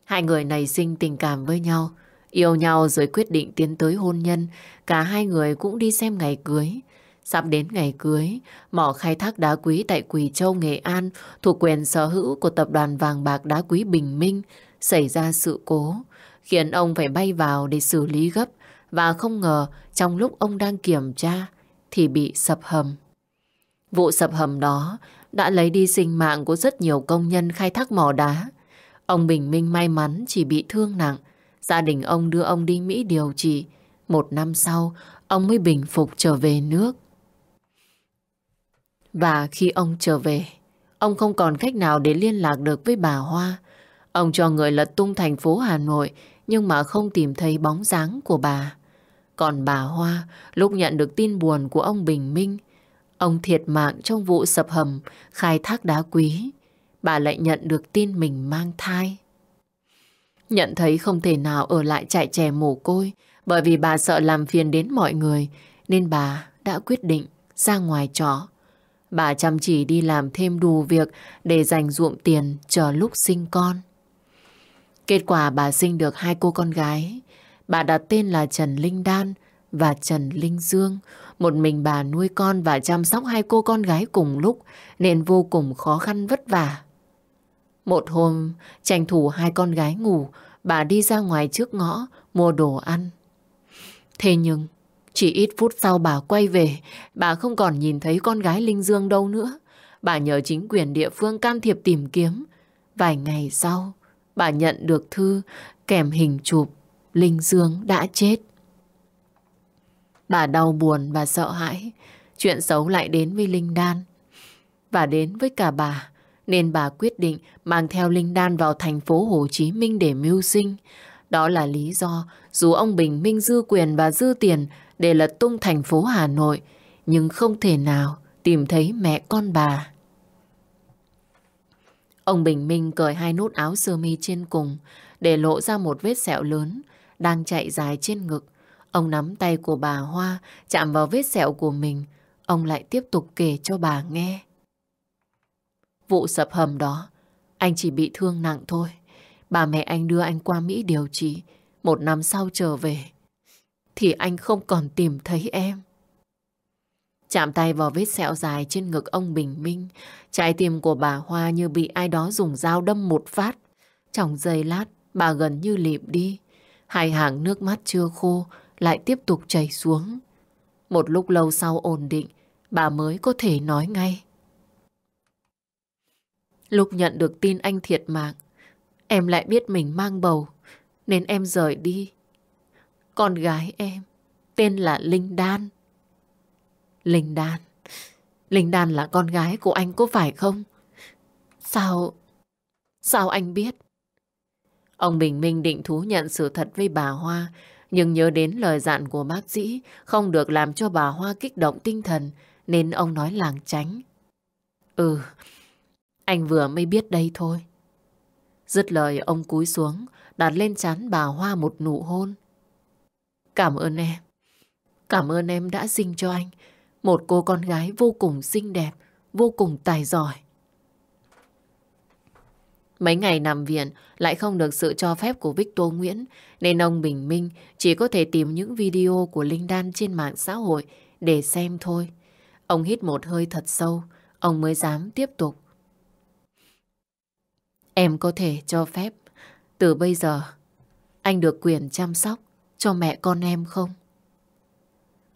Hai người này sinh tình cảm với nhau, yêu nhau rồi quyết định tiến tới hôn nhân. Cả hai người cũng đi xem ngày cưới. Sắp đến ngày cưới, mỏ khai thác đá quý tại Quỳ Châu, Nghệ An thuộc quyền sở hữu của tập đoàn vàng bạc đá quý Bình Minh xảy ra sự cố, khiến ông phải bay vào để xử lý gấp và không ngờ trong lúc ông đang kiểm tra thì bị sập hầm. Vụ sập hầm đó đã lấy đi sinh mạng của rất nhiều công nhân khai thác mỏ đá. Ông Bình Minh may mắn chỉ bị thương nặng. Gia đình ông đưa ông đi Mỹ điều trị. Một năm sau, ông mới bình phục trở về nước. Và khi ông trở về, ông không còn cách nào để liên lạc được với bà Hoa. Ông cho người lật tung thành phố Hà Nội nhưng mà không tìm thấy bóng dáng của bà. Còn bà Hoa, lúc nhận được tin buồn của ông Bình Minh, ông thiệt mạng trong vụ sập hầm khai thác đá quý, bà lại nhận được tin mình mang thai. Nhận thấy không thể nào ở lại trại trẻ mồ côi bởi vì bà sợ làm phiền đến mọi người nên bà đã quyết định ra ngoài trọ. Bà chăm chỉ đi làm thêm đủ việc để dành ruộng tiền chờ lúc sinh con. Kết quả bà sinh được hai cô con gái. Bà đặt tên là Trần Linh Đan và Trần Linh Dương. Một mình bà nuôi con và chăm sóc hai cô con gái cùng lúc nên vô cùng khó khăn vất vả. Một hôm, tranh thủ hai con gái ngủ, bà đi ra ngoài trước ngõ mua đồ ăn. Thế nhưng, chỉ ít phút sau bà quay về, bà không còn nhìn thấy con gái Linh Dương đâu nữa. bà nhờ chính quyền địa phương can thiệp tìm kiếm. Vài ngày sau, bà nhận được thư kèm hình chụp Linh Dương đã chết. Bà đau buồn và sợ hãi. Chuyện xấu lại đến với Linh Đan. Và đến với cả bà. Nên bà quyết định mang theo Linh Đan vào thành phố Hồ Chí Minh để mưu sinh. Đó là lý do dù ông Bình Minh dư quyền và dư tiền để lật tung thành phố Hà Nội, nhưng không thể nào tìm thấy mẹ con bà. Ông Bình Minh cởi hai nút áo sơ mi trên cùng để lộ ra một vết sẹo lớn đang chạy dài trên ngực. Ông nắm tay của bà Hoa chạm vào vết sẹo của mình. Ông lại tiếp tục kể cho bà nghe. Vụ sập hầm đó, anh chỉ bị thương nặng thôi. Bà mẹ anh đưa anh qua Mỹ điều trị. Một năm sau trở về, thì anh không còn tìm thấy em. Chạm tay vào vết sẹo dài trên ngực ông Bình Minh, trái tim của bà Hoa như bị ai đó dùng dao đâm một phát. Trong giây lát, bà gần như lịm đi. Hai hàng nước mắt chưa khô lại tiếp tục chảy xuống. Một lúc lâu sau ổn định, bà mới có thể nói ngay. Lúc nhận được tin anh thiệt mạng, em lại biết mình mang bầu, nên em rời đi. Con gái em, tên là Linh Đan. Linh Đan, Linh Đan là con gái của anh có phải không? Sao, sao anh biết? Ông Bình Minh định thú nhận sự thật với bà Hoa, nhưng nhớ đến lời dặn của bác sĩ không được làm cho bà Hoa kích động tinh thần, nên ông nói làng tránh. Ừ, anh vừa mới biết đây thôi. Dứt lời ông cúi xuống, đặt lên chán bà Hoa một nụ hôn. Cảm ơn em. Cảm ơn em đã sinh cho anh một cô con gái vô cùng xinh đẹp, vô cùng tài giỏi. Mấy ngày nằm viện lại không được sự cho phép của Victor Nguyễn nên ông Bình Minh chỉ có thể tìm những video của Linh Đan trên mạng xã hội để xem thôi. Ông hít một hơi thật sâu, ông mới dám tiếp tục. Em có thể cho phép từ bây giờ anh được quyền chăm sóc cho mẹ con em không?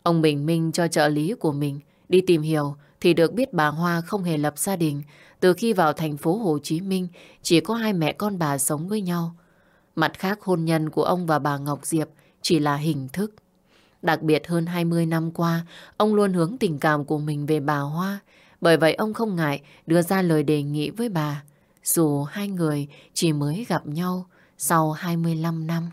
Ông Bình Minh cho trợ lý của mình đi tìm hiểu thì được biết bà Hoa không hề lập gia đình. Từ khi vào thành phố Hồ Chí Minh, chỉ có hai mẹ con bà sống với nhau. Mặt khác hôn nhân của ông và bà Ngọc Diệp chỉ là hình thức. Đặc biệt hơn 20 năm qua, ông luôn hướng tình cảm của mình về bà Hoa. Bởi vậy ông không ngại đưa ra lời đề nghị với bà, dù hai người chỉ mới gặp nhau sau 25 năm.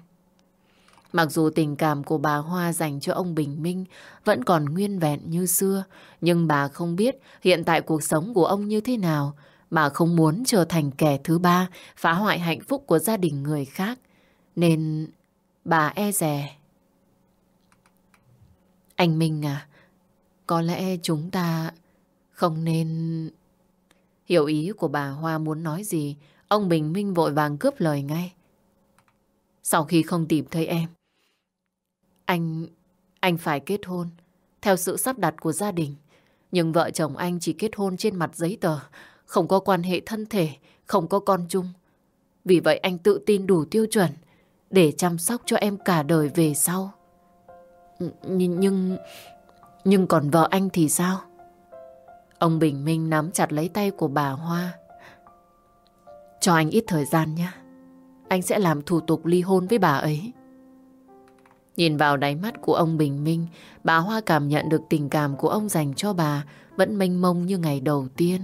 Mặc dù tình cảm của bà Hoa dành cho ông Bình Minh vẫn còn nguyên vẹn như xưa, nhưng bà không biết hiện tại cuộc sống của ông như thế nào, Bà không muốn trở thành kẻ thứ ba phá hoại hạnh phúc của gia đình người khác. Nên bà e rè. Anh Minh à, có lẽ chúng ta không nên... Hiểu ý của bà Hoa muốn nói gì, ông Bình Minh vội vàng cướp lời ngay. Sau khi không tìm thấy em, anh... anh phải kết hôn theo sự sắp đặt của gia đình. Nhưng vợ chồng anh chỉ kết hôn trên mặt giấy tờ, không có quan hệ thân thể, không có con chung. Vì vậy anh tự tin đủ tiêu chuẩn để chăm sóc cho em cả đời về sau. Nhưng... nhưng, nhưng còn vợ anh thì sao? Ông Bình Minh nắm chặt lấy tay của bà Hoa. Cho anh ít thời gian nhé. Anh sẽ làm thủ tục ly hôn với bà ấy. Nhìn vào đáy mắt của ông Bình Minh, bà Hoa cảm nhận được tình cảm của ông dành cho bà vẫn mênh mông như ngày đầu tiên.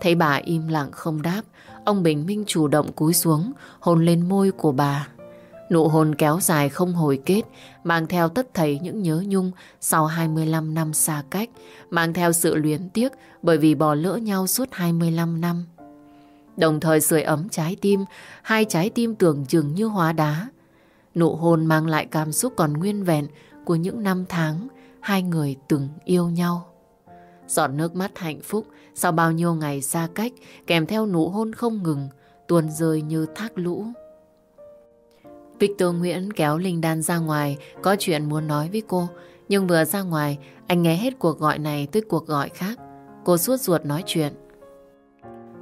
Thấy bà im lặng không đáp, ông Bình Minh chủ động cúi xuống, hôn lên môi của bà. Nụ hôn kéo dài không hồi kết, mang theo tất thảy những nhớ nhung sau 25 năm xa cách, mang theo sự luyến tiếc bởi vì bỏ lỡ nhau suốt 25 năm. Đồng thời sưởi ấm trái tim, hai trái tim tưởng chừng như hóa đá, Nụ hôn mang lại cảm xúc còn nguyên vẹn của những năm tháng hai người từng yêu nhau. Giọt nước mắt hạnh phúc sau bao nhiêu ngày xa cách kèm theo nụ hôn không ngừng tuôn rơi như thác lũ. Victor Nguyễn kéo Linh Đan ra ngoài, có chuyện muốn nói với cô nhưng vừa ra ngoài, anh nghe hết cuộc gọi này tới cuộc gọi khác. Cô suốt ruột nói chuyện.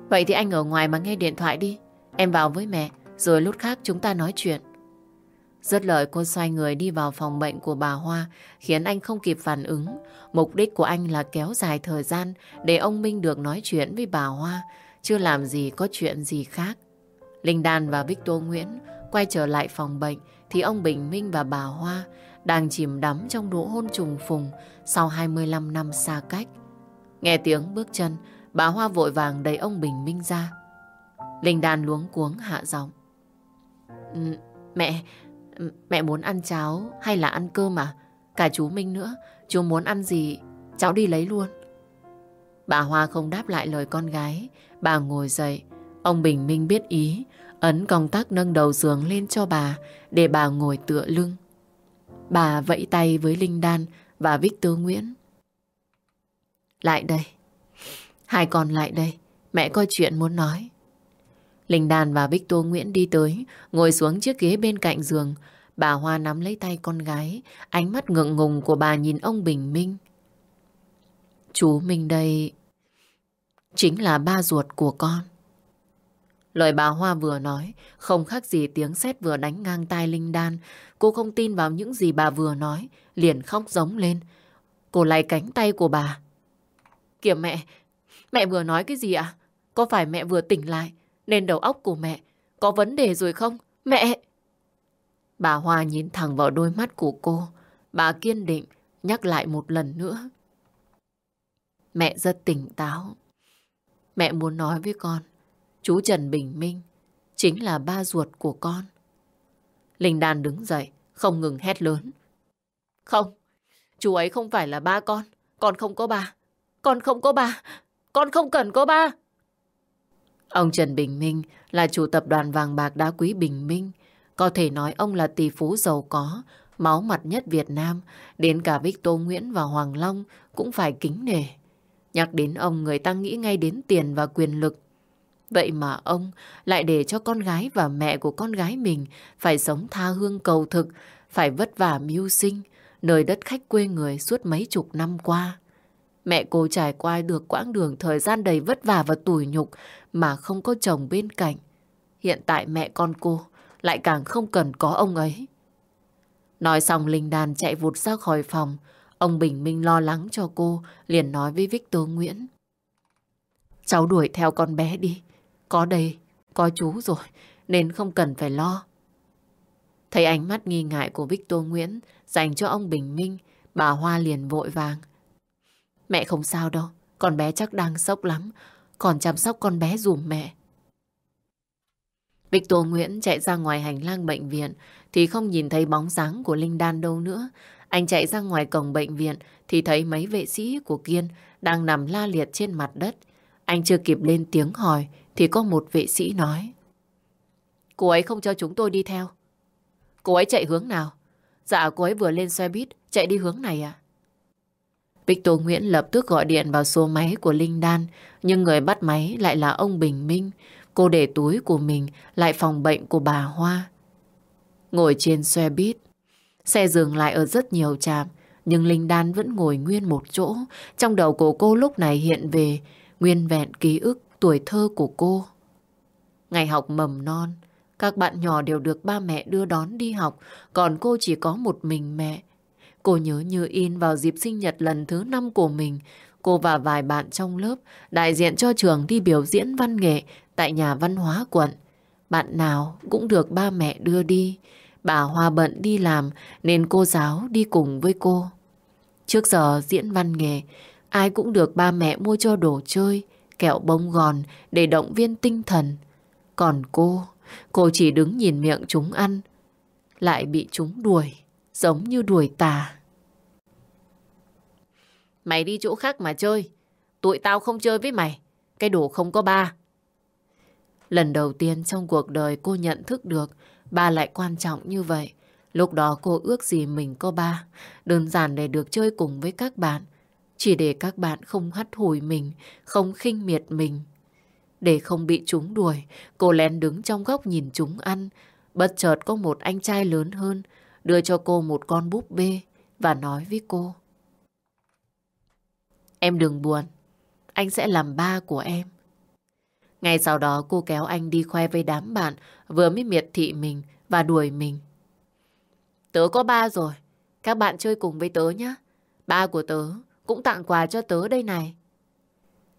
Vậy thì anh ở ngoài mà nghe điện thoại đi. Em vào với mẹ, rồi lúc khác chúng ta nói chuyện. Rất lời cô xoay người đi vào phòng bệnh của bà Hoa, khiến anh không kịp phản ứng. Mục đích của anh là kéo dài thời gian để ông Minh được nói chuyện với bà Hoa, chưa làm gì có chuyện gì khác. Linh Đan và Victor Nguyễn quay trở lại phòng bệnh thì ông Bình Minh và bà Hoa đang chìm đắm trong nụ hôn trùng phùng sau 25 năm xa cách. Nghe tiếng bước chân, bà Hoa vội vàng đẩy ông Bình Minh ra. Linh Đan luống cuống hạ giọng. Ừ, mẹ, mẹ muốn ăn cháo hay là ăn cơm à? Cả chú Minh nữa, chú muốn ăn gì, cháu đi lấy luôn. Bà Hoa không đáp lại lời con gái, bà ngồi dậy. Ông Bình Minh biết ý, ấn công tắc nâng đầu giường lên cho bà để bà ngồi tựa lưng. Bà vẫy tay với Linh Đan và Victor Nguyễn. Lại đây. Hai con lại đây. Mẹ có chuyện muốn nói. Linh Đan và Victor Nguyễn đi tới, ngồi xuống chiếc ghế bên cạnh giường. Bà Hoa nắm lấy tay con gái, ánh mắt ngượng ngùng của bà nhìn ông Bình Minh. Chú Minh đây chính là ba ruột của con. Lời bà Hoa vừa nói không khác gì tiếng sét vừa đánh ngang tai Linh Đan. Cô không tin vào những gì bà vừa nói, liền khóc giống lên. Cô lay cánh tay của bà. Kìa mẹ, mẹ vừa nói cái gì ạ? Có phải mẹ vừa tỉnh lại nên đầu óc của mẹ có vấn đề rồi không? Mẹ! Bà Hoa nhìn thẳng vào đôi mắt của cô. Bà kiên định nhắc lại một lần nữa. Mẹ rất tỉnh táo. Mẹ muốn nói với con, chú Trần Bình Minh chính là ba ruột của con. Linh Đan đứng dậy, không ngừng hét lớn. Không, chú ấy không phải là ba con. Con không có ba. Con không có ba. Con không cần có ba. Ông Trần Bình Minh là chủ tập đoàn vàng bạc đá quý Bình Minh. Có thể nói ông là tỷ phú giàu có, máu mặt nhất Việt Nam. Đến cả Victor Nguyễn và Hoàng Long cũng phải kính nể. Nhắc đến ông người ta nghĩ ngay đến tiền và quyền lực. Vậy mà ông lại để cho con gái và mẹ của con gái mình phải sống tha hương cầu thực, phải vất vả mưu sinh, nơi đất khách quê người suốt mấy chục năm qua. Mẹ cô trải qua được quãng đường thời gian đầy vất vả và tủi nhục mà không có chồng bên cạnh. Hiện tại mẹ con cô lại càng không cần có ông ấy. Nói xong Linh Đàn chạy vụt ra khỏi phòng. Ông Bình Minh lo lắng cho cô, liền nói với Victor Nguyễn. Cháu đuổi theo con bé đi. Có đây, có chú rồi, nên không cần phải lo. Thấy ánh mắt nghi ngại của Victor Nguyễn dành cho ông Bình Minh, bà Hoa liền vội vàng. Mẹ không sao đâu, con bé chắc đang sốc lắm, còn chăm sóc con bé dùm mẹ. Victor Nguyễn chạy ra ngoài hành lang bệnh viện thì không nhìn thấy bóng dáng của Linh Đan đâu nữa. Anh chạy ra ngoài cổng bệnh viện thì thấy mấy vệ sĩ của Kiên đang nằm la liệt trên mặt đất. Anh chưa kịp lên tiếng hỏi thì có một vệ sĩ nói. Cô ấy không cho chúng tôi đi theo. Cô ấy chạy hướng nào? Dạ cô ấy vừa lên xe buýt chạy đi hướng này à? Victor Nguyễn lập tức gọi điện vào số máy của Linh Đan, nhưng người bắt máy lại là ông Bình Minh. Cô để túi của mình lại phòng bệnh của bà Hoa. Ngồi trên xe buýt, xe dừng lại ở rất nhiều trạm, nhưng Linh Đan vẫn ngồi nguyên một chỗ. Trong đầu của cô lúc này hiện về nguyên vẹn ký ức tuổi thơ của cô. Ngày học mầm non, các bạn nhỏ đều được ba mẹ đưa đón đi học, còn cô chỉ có một mình mẹ. Cô nhớ như in vào dịp sinh nhật lần thứ năm của mình, cô và vài bạn trong lớp đại diện cho trường đi biểu diễn văn nghệ tại nhà văn hóa quận. Bạn nào cũng được ba mẹ đưa đi. Bà Hoa bận đi làm nên cô giáo đi cùng với cô. Trước giờ diễn văn nghệ, ai cũng được ba mẹ mua cho đồ chơi, kẹo bông gòn để động viên tinh thần. Còn cô, cô chỉ đứng nhìn miệng chúng ăn, lại bị chúng đuổi giống như đuổi tà. Mày đi chỗ khác mà chơi, tụi tao không chơi với mày, cái đồ không có ba. Lần đầu tiên trong cuộc đời cô nhận thức được ba lại quan trọng như vậy. Lúc đó cô ước gì mình có ba, đơn giản để được chơi cùng với các bạn. Chỉ để các bạn không hắt hủi mình, không khinh miệt mình. Để không bị chúng đuổi, cô lén đứng trong góc nhìn chúng ăn. Bất chợt có một anh trai lớn hơn, đưa cho cô một con búp bê và nói với cô. Em đừng buồn, anh sẽ làm ba của em. Ngay sau đó cô kéo anh đi khoe với đám bạn vừa mới miệt thị mình và đuổi mình. Tớ có ba rồi. Các bạn chơi cùng với tớ nhé. Ba của tớ cũng tặng quà cho tớ đây này.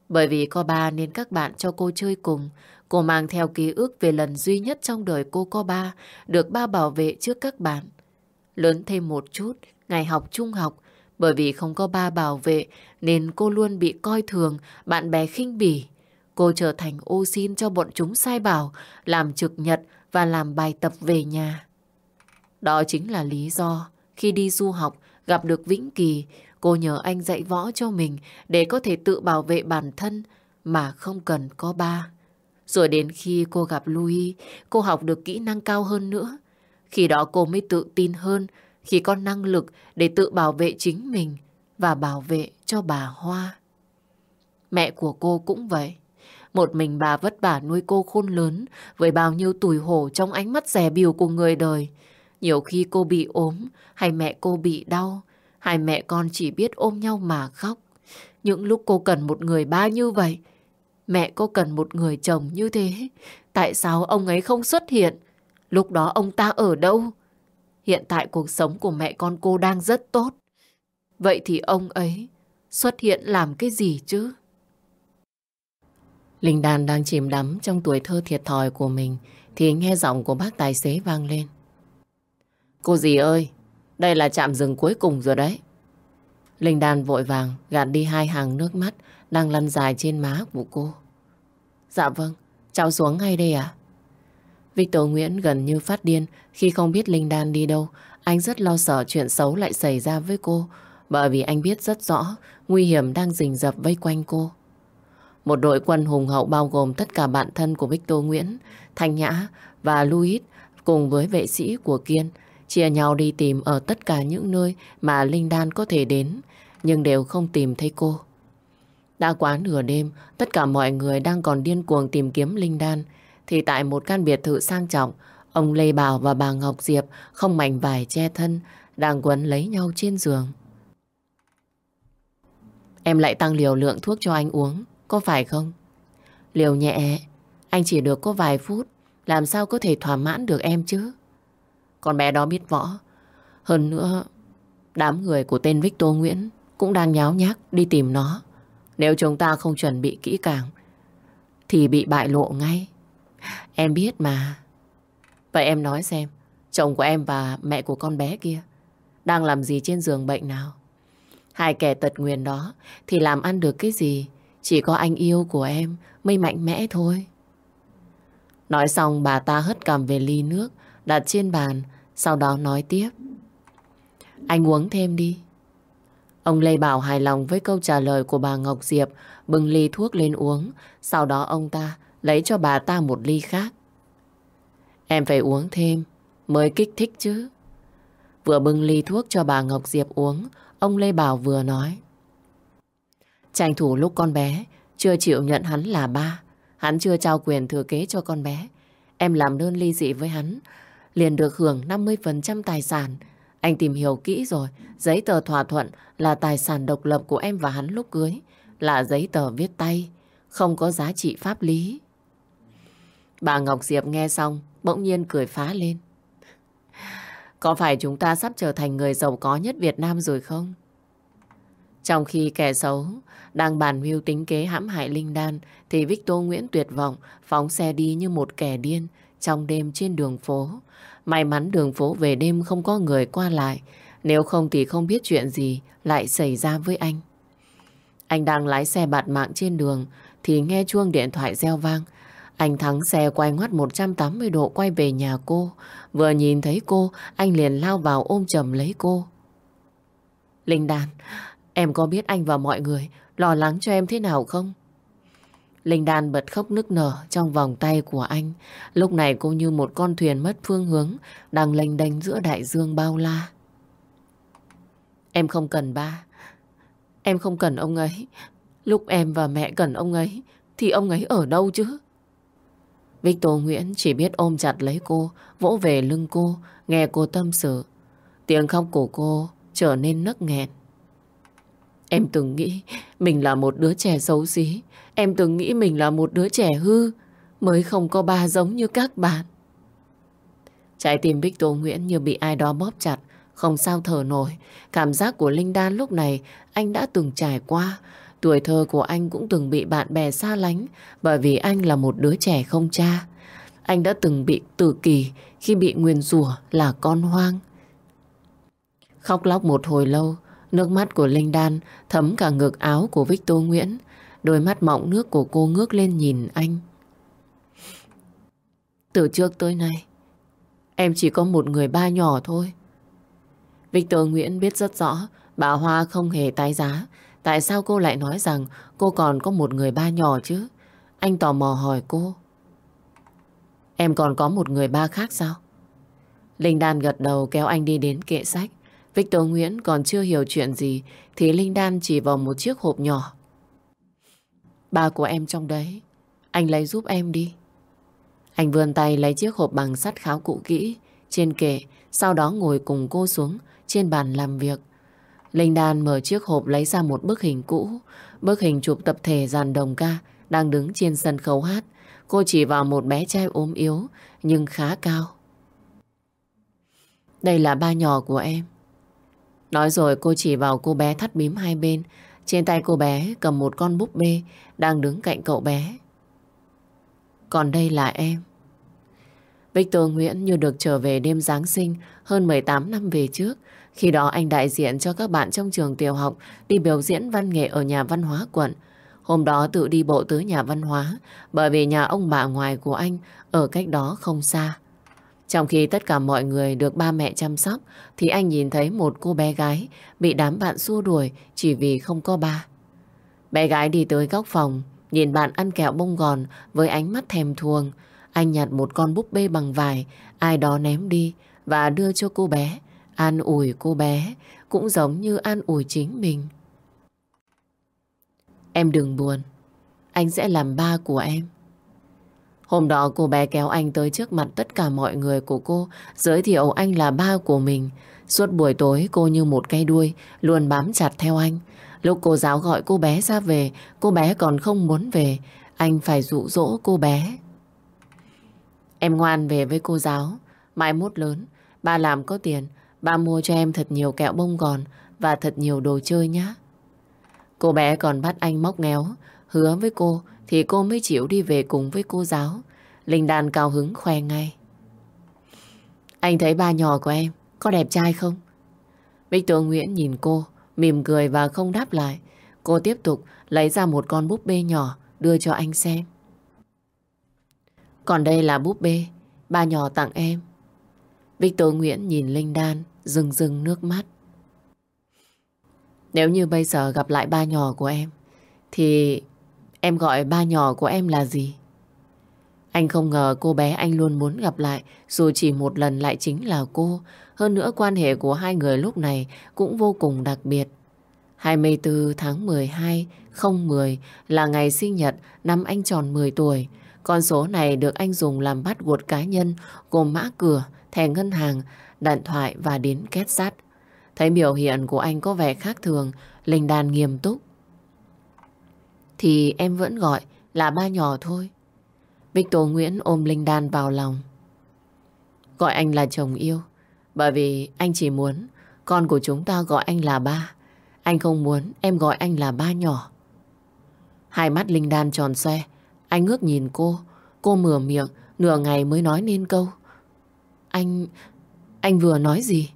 Bởi vì có ba nên các bạn cho cô chơi cùng. Cô mang theo ký ức về lần duy nhất trong đời cô có ba, được ba bảo vệ trước các bạn. Lớn thêm một chút, ngày học trung học, bởi vì không có ba bảo vệ nên cô luôn bị coi thường, bạn bè khinh bỉ. Cô trở thành ô xin cho bọn chúng sai bảo, làm trực nhật và làm bài tập về nhà. Đó chính là lý do khi đi du học gặp được Vĩnh Kỳ, cô nhờ anh dạy võ cho mình để có thể tự bảo vệ bản thân mà không cần có ba. Rồi đến khi cô gặp Louis, cô học được kỹ năng cao hơn nữa. Khi đó cô mới tự tin hơn khi có năng lực để tự bảo vệ chính mình và bảo vệ cho bà Hoa. Mẹ của cô cũng vậy. Một mình bà vất vả nuôi cô khôn lớn với bao nhiêu tủi hổ trong ánh mắt rẻ biểu của người đời. Nhiều khi cô bị ốm hay mẹ cô bị đau, hai mẹ con chỉ biết ôm nhau mà khóc. Những lúc cô cần một người ba như vậy, mẹ cô cần một người chồng như thế. Tại sao ông ấy không xuất hiện? Lúc đó ông ta ở đâu? Hiện tại cuộc sống của mẹ con cô đang rất tốt. Vậy thì ông ấy xuất hiện làm cái gì chứ? Linh Đan đang chìm đắm trong tuổi thơ thiệt thòi của mình thì nghe giọng của bác tài xế vang lên. Cô dì ơi, đây là trạm dừng cuối cùng rồi đấy. Linh Đan vội vàng gạt đi hai hàng nước mắt đang lăn dài trên má của cô. Dạ vâng, cháu xuống ngay đây à? Victor Nguyễn gần như phát điên khi không biết Linh Đan đi đâu. Anh rất lo sợ chuyện xấu lại xảy ra với cô bởi vì anh biết rất rõ nguy hiểm đang rình rập vây quanh cô. Một đội quân hùng hậu bao gồm tất cả bạn thân của Victor Nguyễn, Thanh Nhã và Louis cùng với vệ sĩ của Kiên chia nhau đi tìm ở tất cả những nơi mà Linh Đan có thể đến, nhưng đều không tìm thấy cô. Đã quá nửa đêm, tất cả mọi người đang còn điên cuồng tìm kiếm Linh Đan, thì tại một căn biệt thự sang trọng, ông Lê Bảo và bà Ngọc Diệp không mảnh vải che thân, đang quấn lấy nhau trên giường. Em lại tăng liều lượng thuốc cho anh uống, có phải không? Liều nhẹ, anh chỉ được có vài phút, làm sao có thể thỏa mãn được em chứ? Con bé đó biết võ. Hơn nữa, đám người của tên Victor Nguyễn cũng đang nháo nhác đi tìm nó. Nếu chúng ta không chuẩn bị kỹ càng, thì bị bại lộ ngay. Em biết mà. Vậy em nói xem, chồng của em và mẹ của con bé kia đang làm gì trên giường bệnh nào? Hai kẻ tật nguyền đó thì làm ăn được cái gì? Chỉ có anh yêu của em mới mạnh mẽ thôi. Nói xong bà ta hất cầm về ly nước đặt trên bàn sau đó nói tiếp. Anh uống thêm đi. Ông Lê Bảo hài lòng với câu trả lời của bà Ngọc Diệp, bưng ly thuốc lên uống, sau đó ông ta lấy cho bà ta một ly khác. Em phải uống thêm, mới kích thích chứ. Vừa bưng ly thuốc cho bà Ngọc Diệp uống, ông Lê Bảo vừa nói. Tranh thủ lúc con bé chưa chịu nhận hắn là ba, hắn chưa trao quyền thừa kế cho con bé. Em làm đơn ly dị với hắn, liền được hưởng 50% tài sản. Anh tìm hiểu kỹ rồi, giấy tờ thỏa thuận là tài sản độc lập của em và hắn lúc cưới, là giấy tờ viết tay, không có giá trị pháp lý. Bà Ngọc Diệp nghe xong, bỗng nhiên cười phá lên. Có phải chúng ta sắp trở thành người giàu có nhất Việt Nam rồi không? Trong khi kẻ xấu đang bàn mưu tính kế hãm hại Linh Đan, thì Victor Nguyễn tuyệt vọng phóng xe đi như một kẻ điên trong đêm trên đường phố. May mắn đường phố về đêm không có người qua lại, nếu không thì không biết chuyện gì lại xảy ra với anh. Anh đang lái xe bạt mạng trên đường thì nghe chuông điện thoại reo vang. Anh thắng xe quay ngoắt 180 độ quay về nhà cô. Vừa nhìn thấy cô, anh liền lao vào ôm chầm lấy cô. Linh Đan, em có biết anh và mọi người lo lắng cho em thế nào không? Linh Đan bật khóc nức nở trong vòng tay của anh. Lúc này cô như một con thuyền mất phương hướng, đang lênh đênh giữa đại dương bao la. Em không cần ba. Em không cần ông ấy. Lúc em và mẹ cần ông ấy, thì ông ấy ở đâu chứ? Victor Nguyễn chỉ biết ôm chặt lấy cô, vỗ về lưng cô, nghe cô tâm sự. Tiếng khóc của cô trở nên nấc nghẹn. Em từng nghĩ mình là một đứa trẻ xấu xí. Em từng nghĩ mình là một đứa trẻ hư, mới không có ba giống như các bạn. Trái tim Victor Nguyễn như bị ai đó bóp chặt, không sao thở nổi. Cảm giác của Linh Đan lúc này anh đã từng trải qua. Tuổi thơ của anh cũng từng bị bạn bè xa lánh bởi vì anh là một đứa trẻ không cha. Anh đã từng bị tự kỳ khi bị nguyền rủa là con hoang. Khóc lóc một hồi lâu, nước mắt của Linh Đan thấm cả ngực áo của Victor Nguyễn. Đôi mắt mọng nước của cô ngước lên nhìn anh. Từ trước tới nay, em chỉ có một người ba nhỏ thôi. Victor Nguyễn biết rất rõ bà Hoa không hề tái giá. Tại sao cô lại nói rằng cô còn có một người ba nhỏ chứ? Anh tò mò hỏi cô. Em còn có một người ba khác sao? Linh Đan gật đầu kéo anh đi đến kệ sách. Victor Nguyễn còn chưa hiểu chuyện gì thì Linh Đan chỉ vào một chiếc hộp nhỏ. Ba của em trong đấy. Anh lấy giúp em đi. Anh vươn tay lấy chiếc hộp bằng sắt kháo cụ kỹ trên kệ, sau đó ngồi cùng cô xuống trên bàn làm việc. Linh Đan mở chiếc hộp lấy ra một bức hình cũ, bức hình chụp tập thể dàn đồng ca đang đứng trên sân khấu hát. Cô chỉ vào một bé trai ốm yếu nhưng khá cao. Đây là ba nhỏ của em. Nói rồi cô chỉ vào cô bé thắt bím hai bên. Trên tay cô bé cầm một con búp bê đang đứng cạnh cậu bé. Còn đây là em. Victor Nguyễn như được trở về đêm Giáng sinh hơn 18 năm về trước. Khi đó anh đại diện cho các bạn trong trường tiểu học đi biểu diễn văn nghệ ở nhà văn hóa quận. Hôm đó tự đi bộ tới nhà văn hóa, bởi vì nhà ông bà ngoài của anh ở cách đó không xa. Trong khi tất cả mọi người được ba mẹ chăm sóc, thì anh nhìn thấy một cô bé gái bị đám bạn xua đuổi chỉ vì không có ba. Bé gái đi tới góc phòng, nhìn bạn ăn kẹo bông gòn với ánh mắt thèm thuồng. Anh nhặt một con búp bê bằng vải, ai đó ném đi và đưa cho cô bé. An ủi cô bé cũng giống như an ủi chính mình. Em đừng buồn, anh sẽ làm ba của em. Hôm đó cô bé kéo anh tới trước mặt tất cả mọi người của cô, giới thiệu anh là ba của mình. Suốt buổi tối cô như một cây đuôi, luôn bám chặt theo anh. Lúc cô giáo gọi cô bé ra về, cô bé còn không muốn về. Anh phải dụ dỗ cô bé. Em ngoan về với cô giáo. Mai mốt lớn, ba làm có tiền, ba mua cho em thật nhiều kẹo bông gòn và thật nhiều đồ chơi nhé. Cô bé còn bắt anh móc ngéo, hứa với cô thì cô mới chịu đi về cùng với cô giáo. Linh Đan cao hứng khoe ngay. Anh thấy ba nhỏ của em có đẹp trai không? Victor Nguyễn nhìn cô, mỉm cười và không đáp lại. Cô tiếp tục lấy ra một con búp bê nhỏ đưa cho anh xem. Còn đây là búp bê, ba nhỏ tặng em. Victor Nguyễn nhìn Linh Đan, rừng rừng nước mắt. Nếu như bây giờ gặp lại ba nhỏ của em, thì Em gọi ba nhỏ của em là gì? Anh không ngờ cô bé anh luôn muốn gặp lại dù chỉ một lần lại chính là cô. Hơn nữa quan hệ của hai người lúc này cũng vô cùng đặc biệt. 24 tháng 12 010 là ngày sinh nhật năm anh tròn 10 tuổi. Con số này được anh dùng làm bắt guột cá nhân gồm mã cửa, thẻ ngân hàng, đạn thoại và đến két sắt. Thấy biểu hiện của anh có vẻ khác thường, Linh Đan nghiêm túc thì em vẫn gọi là ba nhỏ thôi. Victor Nguyễn ôm Linh Đan vào lòng. Gọi anh là chồng yêu, bởi vì anh chỉ muốn con của chúng ta gọi anh là ba. Anh không muốn em gọi anh là ba nhỏ. Hai mắt Linh Đan tròn xoe, anh ngước nhìn cô, cô mửa miệng, nửa ngày mới nói nên câu. Anh anh vừa nói gì?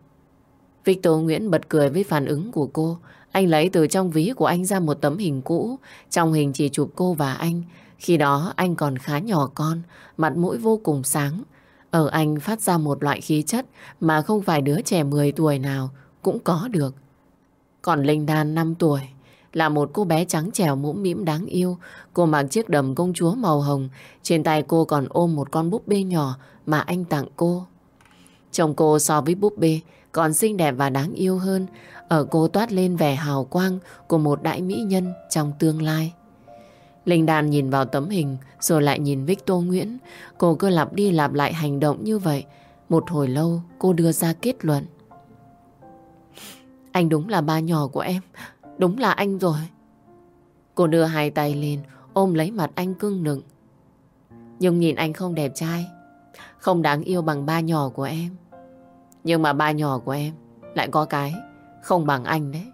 Victor Nguyễn bật cười với phản ứng của cô, anh lấy từ trong ví của anh ra một tấm hình cũ. Trong hình chỉ chụp cô và anh. Khi đó anh còn khá nhỏ con, mặt mũi vô cùng sáng. Ở anh phát ra một loại khí chất mà không phải đứa trẻ 10 tuổi nào cũng có được. Còn Linh Đan 5 tuổi, là một cô bé trắng trẻo mũm mĩm đáng yêu. Cô mặc chiếc đầm công chúa màu hồng, trên tay cô còn ôm một con búp bê nhỏ mà anh tặng cô. Chồng cô so với búp bê, còn xinh đẹp và đáng yêu hơn. Ở cô toát lên vẻ hào quang của một đại mỹ nhân trong tương lai. Linh Đàn nhìn vào tấm hình, rồi lại nhìn Victor Nguyễn. Cô cứ lặp đi lặp lại hành động như vậy. Một hồi lâu, cô đưa ra kết luận. Anh đúng là ba nhỏ của em. Đúng là anh rồi. Cô đưa hai tay lên, ôm lấy mặt anh cưng nựng. Nhưng nhìn anh không đẹp trai không đáng yêu bằng ba nhỏ của em. Nhưng mà ba nhỏ của em lại có cái không bằng anh đấy.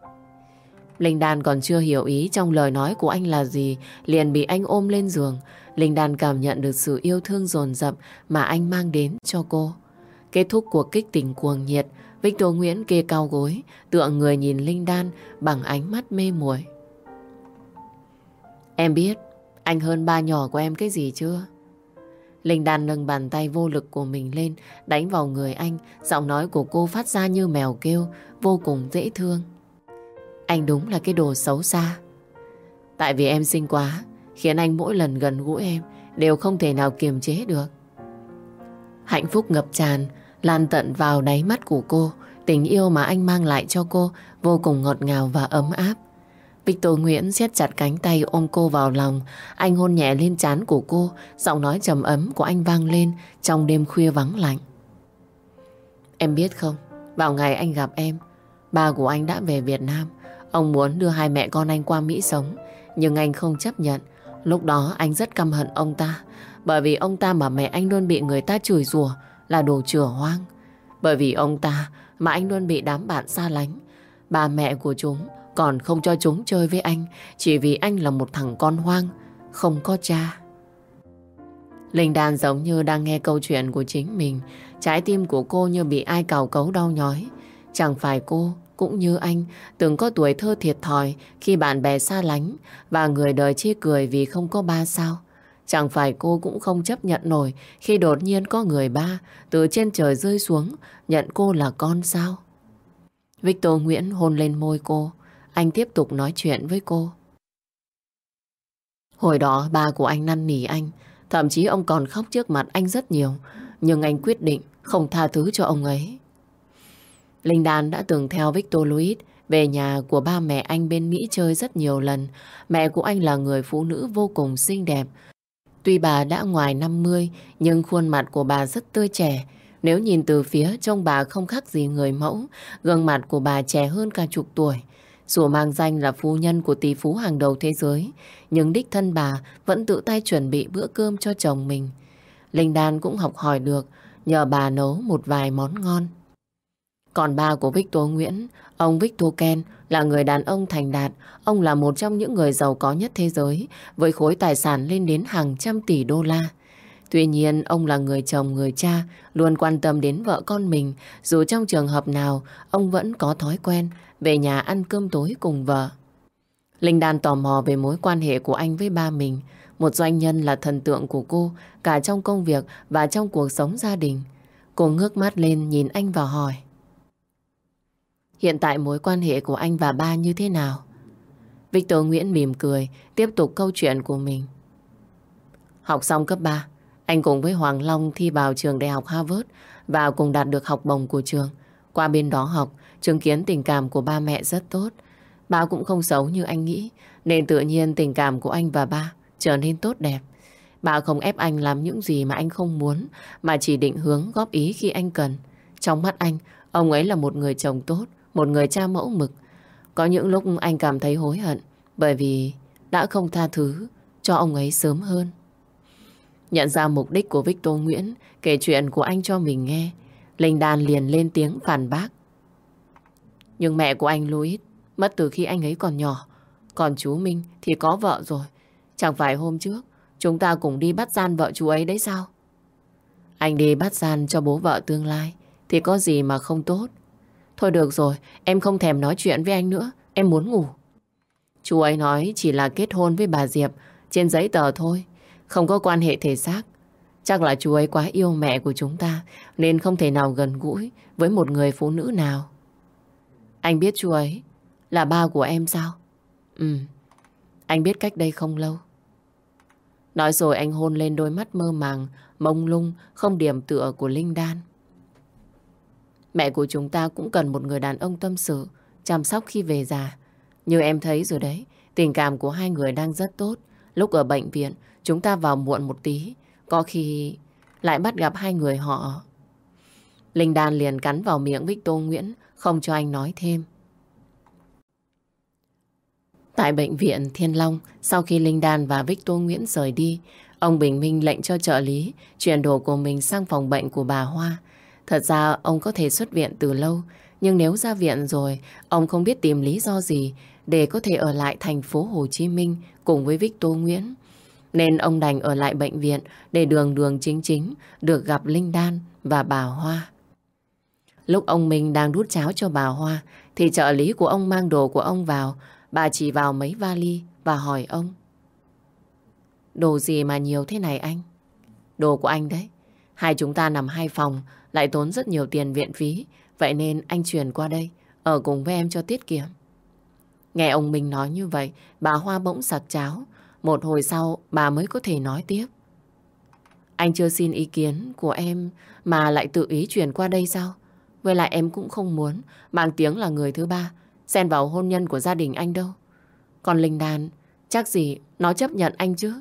Linh Đan còn chưa hiểu ý trong lời nói của anh là gì, liền bị anh ôm lên giường. Linh Đan cảm nhận được sự yêu thương dồn dập mà anh mang đến cho cô. Kết thúc cuộc kích tình cuồng nhiệt, Victor Nguyễn kê cao gối, tựa người nhìn Linh Đan bằng ánh mắt mê muội. Em biết, anh hơn ba nhỏ của em cái gì chưa? Linh Đan nâng bàn tay vô lực của mình lên, đánh vào người anh, giọng nói của cô phát ra như mèo kêu, vô cùng dễ thương. Anh đúng là cái đồ xấu xa. Tại vì em xinh quá, khiến anh mỗi lần gần gũi em đều không thể nào kiềm chế được. Hạnh phúc ngập tràn, lan tận vào đáy mắt của cô, tình yêu mà anh mang lại cho cô vô cùng ngọt ngào và ấm áp. Victor Nguyễn siết chặt cánh tay ôm cô vào lòng, anh hôn nhẹ lên trán của cô, giọng nói trầm ấm của anh vang lên trong đêm khuya vắng lạnh. Em biết không, vào ngày anh gặp em, ba của anh đã về Việt Nam. Ông muốn đưa hai mẹ con anh qua Mỹ sống, nhưng anh không chấp nhận. Lúc đó anh rất căm hận ông ta, bởi vì ông ta mà mẹ anh luôn bị người ta chửi rủa là đồ chửa hoang. Bởi vì ông ta mà anh luôn bị đám bạn xa lánh. Bà mẹ của chúng còn không cho chúng chơi với anh chỉ vì anh là một thằng con hoang, không có cha. Linh Đan giống như đang nghe câu chuyện của chính mình. Trái tim của cô như bị ai cào cấu đau nhói. Chẳng phải cô cũng như anh từng có tuổi thơ thiệt thòi khi bạn bè xa lánh và người đời chê cười vì không có ba sao. Chẳng phải cô cũng không chấp nhận nổi khi đột nhiên có người ba từ trên trời rơi xuống nhận cô là con sao. Victor Nguyễn hôn lên môi cô. Anh tiếp tục nói chuyện với cô. Hồi đó ba của anh năn nỉ anh, thậm chí ông còn khóc trước mặt anh rất nhiều, nhưng anh quyết định không tha thứ cho ông ấy. Linh Đan đã từng theo Victor Louis về nhà của ba mẹ anh bên Mỹ chơi rất nhiều lần. Mẹ của anh là người phụ nữ vô cùng xinh đẹp. Tuy bà đã ngoài 50, nhưng khuôn mặt của bà rất tươi trẻ. Nếu nhìn từ phía trông bà không khác gì người mẫu, gương mặt của bà trẻ hơn cả chục tuổi. Dù mang danh là phu nhân của tỷ phú hàng đầu thế giới, nhưng đích thân bà vẫn tự tay chuẩn bị bữa cơm cho chồng mình. Linh Đan cũng học hỏi được, nhờ bà nấu một vài món ngon. Còn ba của Victor Nguyễn, ông Victor Ken là người đàn ông thành đạt. Ông là một trong những người giàu có nhất thế giới, với khối tài sản lên đến hàng trăm tỷ đô la. Tuy nhiên, ông là người chồng, người cha, luôn quan tâm đến vợ con mình. Dù trong trường hợp nào, ông vẫn có thói quen về nhà ăn cơm tối cùng vợ. Linh Đan tò mò về mối quan hệ của anh với ba mình. Một doanh nhân là thần tượng của cô, cả trong công việc và trong cuộc sống gia đình. Cô ngước mắt lên nhìn anh và hỏi. Hiện tại mối quan hệ của anh và ba như thế nào? Victor Nguyễn mỉm cười, tiếp tục câu chuyện của mình. Học xong cấp 3, anh cùng với Hoàng Long thi vào trường đại học Harvard và cùng đạt được học bổng của trường. Qua bên đó học, chứng kiến tình cảm của ba mẹ rất tốt. Ba cũng không xấu như anh nghĩ, nên tự nhiên tình cảm của anh và ba trở nên tốt đẹp. Bà không ép anh làm những gì mà anh không muốn, mà chỉ định hướng góp ý khi anh cần. Trong mắt anh, ông ấy là một người chồng tốt, một người cha mẫu mực. Có những lúc anh cảm thấy hối hận bởi vì đã không tha thứ cho ông ấy sớm hơn. Nhận ra mục đích của Victor Nguyễn kể chuyện của anh cho mình nghe, Linh Đan liền lên tiếng phản bác. Nhưng mẹ của anh Louis mất từ khi anh ấy còn nhỏ, còn chú Minh thì có vợ rồi. Chẳng phải hôm trước chúng ta cùng đi bắt gian vợ chú ấy đấy sao? Anh đi bắt gian cho bố vợ tương lai thì có gì mà không tốt. Thôi được rồi, em không thèm nói chuyện với anh nữa. Em muốn ngủ. Chú ấy nói chỉ là kết hôn với bà Diệp trên giấy tờ thôi. Không có quan hệ thể xác. Chắc là chú ấy quá yêu mẹ của chúng ta nên không thể nào gần gũi với một người phụ nữ nào. Anh biết chú ấy là ba của em sao? Ừ, anh biết cách đây không lâu. Nói rồi anh hôn lên đôi mắt mơ màng, mông lung, không điểm tựa của Linh Đan. Mẹ của chúng ta cũng cần một người đàn ông tâm sự, chăm sóc khi về già. Như em thấy rồi đấy, tình cảm của hai người đang rất tốt. Lúc ở bệnh viện, chúng ta vào muộn một tí. Có khi lại bắt gặp hai người họ. Linh Đan liền cắn vào miệng Victor Nguyễn, không cho anh nói thêm. Tại bệnh viện Thiên Long, sau khi Linh Đan và Victor Nguyễn rời đi, ông Bình Minh lệnh cho trợ lý chuyển đồ của mình sang phòng bệnh của bà Hoa. Thật ra ông có thể xuất viện từ lâu, nhưng nếu ra viện rồi, ông không biết tìm lý do gì để có thể ở lại thành phố Hồ Chí Minh cùng với Victor Nguyễn. Nên ông đành ở lại bệnh viện để đường đường chính chính được gặp Linh Đan và bà Hoa. Lúc ông Minh đang đút cháo cho bà Hoa, thì trợ lý của ông mang đồ của ông vào. Bà chỉ vào mấy vali và hỏi ông. Đồ gì mà nhiều thế này anh? Đồ của anh đấy. Hai chúng ta nằm hai phòng, lại tốn rất nhiều tiền viện phí. Vậy nên anh chuyển qua đây, ở cùng với em cho tiết kiệm. Nghe ông Minh nói như vậy, bà Hoa bỗng sặc cháo. Một hồi sau, bà mới có thể nói tiếp. Anh chưa xin ý kiến của em mà lại tự ý chuyển qua đây sao? Với lại em cũng không muốn mang tiếng là người thứ ba xen vào hôn nhân của gia đình anh đâu. Còn Linh Đàn chắc gì nó chấp nhận anh chứ?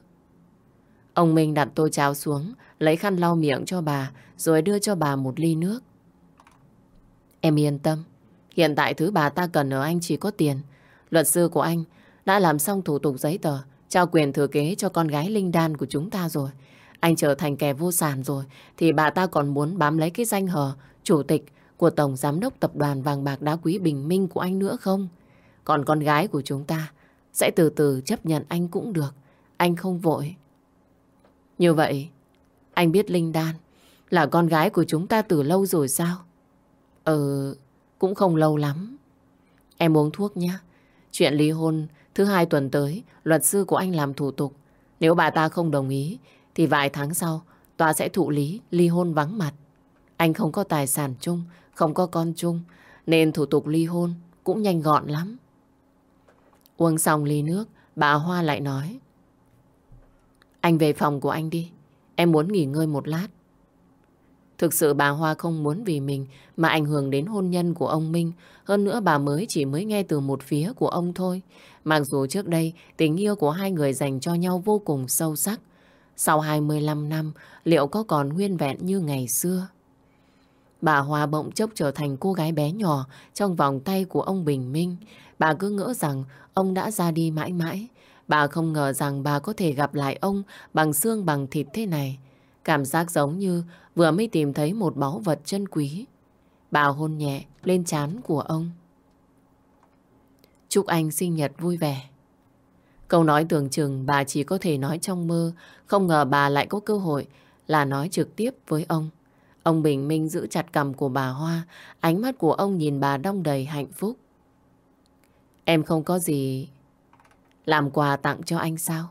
Ông Minh đặt tô cháo xuống, lấy khăn lau miệng cho bà, rồi đưa cho bà một ly nước. Em yên tâm, hiện tại thứ bà ta cần ở anh chỉ có tiền. Luật sư của anh đã làm xong thủ tục giấy tờ, trao quyền thừa kế cho con gái Linh Đan của chúng ta rồi. Anh trở thành kẻ vô sản rồi, thì bà ta còn muốn bám lấy cái danh hờ chủ tịch của Tổng Giám đốc Tập đoàn Vàng Bạc Đá Quý Bình Minh của anh nữa không? Còn con gái của chúng ta sẽ từ từ chấp nhận anh cũng được. Anh không vội. Như vậy, anh biết Linh Đan là con gái của chúng ta từ lâu rồi sao? Ừ, cũng không lâu lắm. Em uống thuốc nhé. Chuyện ly hôn thứ hai tuần tới, luật sư của anh làm thủ tục. Nếu bà ta không đồng ý, thì vài tháng sau, tòa sẽ thụ lý ly hôn vắng mặt. Anh không có tài sản chung, không có con chung, nên thủ tục ly hôn cũng nhanh gọn lắm. Uống xong ly nước, bà Hoa lại nói. Anh về phòng của anh đi, em muốn nghỉ ngơi một lát. Thực sự bà Hoa không muốn vì mình mà ảnh hưởng đến hôn nhân của ông Minh. Hơn nữa bà mới chỉ mới nghe từ một phía của ông thôi. Mặc dù trước đây tình yêu của hai người dành cho nhau vô cùng sâu sắc. Sau 25 năm, liệu có còn nguyên vẹn như ngày xưa? Bà Hoa bỗng chốc trở thành cô gái bé nhỏ trong vòng tay của ông Bình Minh. Bà cứ ngỡ rằng ông đã ra đi mãi mãi. Bà không ngờ rằng bà có thể gặp lại ông bằng xương bằng thịt thế này. Cảm giác giống như vừa mới tìm thấy một báu vật chân quý. Bà hôn nhẹ lên trán của ông. Chúc anh sinh nhật vui vẻ. Câu nói tưởng chừng bà chỉ có thể nói trong mơ, không ngờ bà lại có cơ hội là nói trực tiếp với ông. Ông Bình Minh giữ chặt cầm của bà Hoa, ánh mắt của ông nhìn bà đong đầy hạnh phúc. Em không có gì làm quà tặng cho anh sao?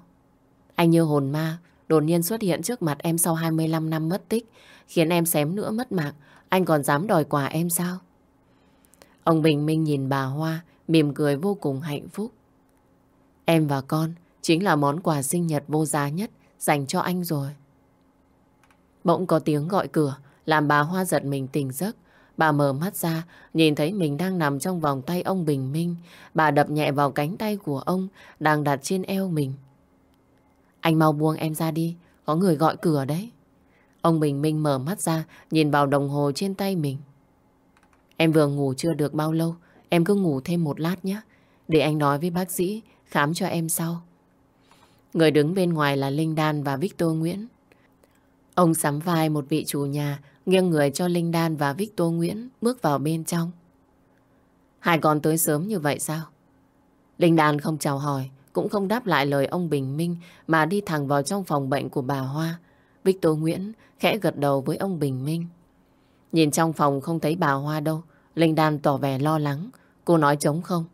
Anh như hồn ma, đột nhiên xuất hiện trước mặt em sau 25 năm mất tích, khiến em xém nữa mất mạng. Anh còn dám đòi quà em sao? Ông Bình Minh nhìn bà Hoa, mỉm cười vô cùng hạnh phúc. Em và con chính là món quà sinh nhật vô giá nhất dành cho anh rồi. Bỗng có tiếng gọi cửa, làm bà Hoa giật mình tỉnh giấc. Bà mở mắt ra, nhìn thấy mình đang nằm trong vòng tay ông Bình Minh. Bà đập nhẹ vào cánh tay của ông, đang đặt trên eo mình. Anh mau buông em ra đi, có người gọi cửa đấy. Ông Bình Minh mở mắt ra, nhìn vào đồng hồ trên tay mình. Em vừa ngủ chưa được bao lâu, em cứ ngủ thêm một lát nhé. Để anh nói với bác sĩ, khám cho em sau. Người đứng bên ngoài là Linh Đan và Victor Nguyễn. Ông sắm vai một vị chủ nhà, nghiêng người cho Linh Đan và Victor Nguyễn bước vào bên trong. Hai con tới sớm như vậy sao? Linh Đan không chào hỏi, cũng không đáp lại lời ông Bình Minh mà đi thẳng vào trong phòng bệnh của bà Hoa. Victor Nguyễn khẽ gật đầu với ông Bình Minh. Nhìn trong phòng không thấy bà Hoa đâu, Linh Đan tỏ vẻ lo lắng. Cô nói trống không?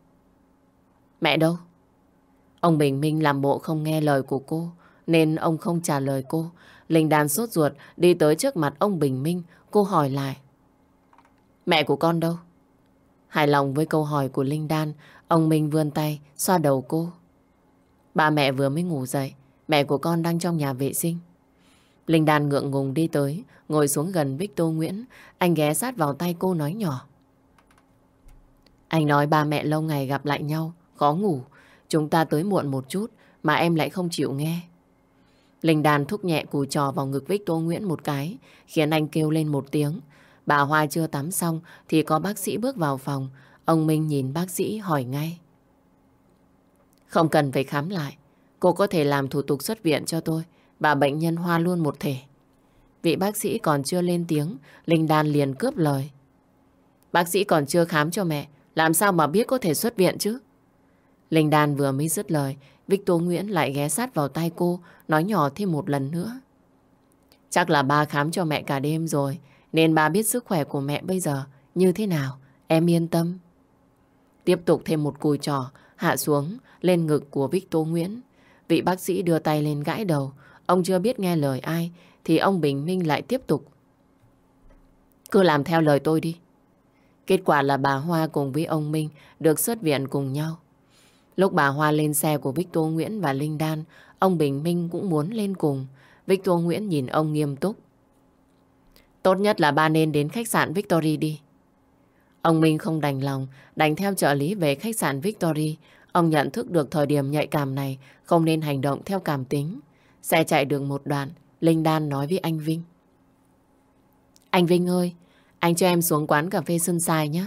Mẹ đâu? Ông Bình Minh làm bộ không nghe lời của cô, nên ông không trả lời cô. Linh Đan sốt ruột đi tới trước mặt ông Bình Minh. Cô hỏi lại. Mẹ của con đâu? Hài lòng với câu hỏi của Linh Đan, ông Minh vươn tay, xoa đầu cô. Ba mẹ vừa mới ngủ dậy, mẹ của con đang trong nhà vệ sinh. Linh Đan ngượng ngùng đi tới, ngồi xuống gần Victor Nguyễn. Anh ghé sát vào tay cô nói nhỏ. Anh nói ba mẹ lâu ngày gặp lại nhau, khó ngủ. Chúng ta tới muộn một chút, mà em lại không chịu nghe. Linh đàn thúc nhẹ cùi trò vào ngực Victor Nguyễn một cái, khiến anh kêu lên một tiếng. Bà Hoa chưa tắm xong thì có bác sĩ bước vào phòng. Ông Minh nhìn bác sĩ hỏi ngay. Không cần phải khám lại. Cô có thể làm thủ tục xuất viện cho tôi và bệnh nhân Hoa luôn một thể. Vị bác sĩ còn chưa lên tiếng, Linh Đan liền cướp lời. Bác sĩ còn chưa khám cho mẹ, làm sao mà biết có thể xuất viện chứ? Linh Đan vừa mới dứt lời, Victor Nguyễn lại ghé sát vào tay cô, nói nhỏ thêm một lần nữa. Chắc là ba khám cho mẹ cả đêm rồi, nên ba biết sức khỏe của mẹ bây giờ như thế nào, em yên tâm. Tiếp tục thêm một cùi trò, hạ xuống, lên ngực của Victor Nguyễn. Vị bác sĩ đưa tay lên gãi đầu, ông chưa biết nghe lời ai, thì ông Bình Minh lại tiếp tục. Cứ làm theo lời tôi đi. Kết quả là bà Hoa cùng với ông Minh được xuất viện cùng nhau. Lúc bà Hoa lên xe của Victor Nguyễn và Linh Đan, ông Bình Minh cũng muốn lên cùng. Victor Nguyễn nhìn ông nghiêm túc. Tốt nhất là ba nên đến khách sạn Victory đi. Ông Minh không đành lòng, đành theo trợ lý về khách sạn Victory. Ông nhận thức được thời điểm nhạy cảm này không nên hành động theo cảm tính. Xe chạy được một đoạn, Linh Đan nói với anh Vinh. Anh Vinh ơi, anh cho em xuống quán cà phê Sunshine nhé.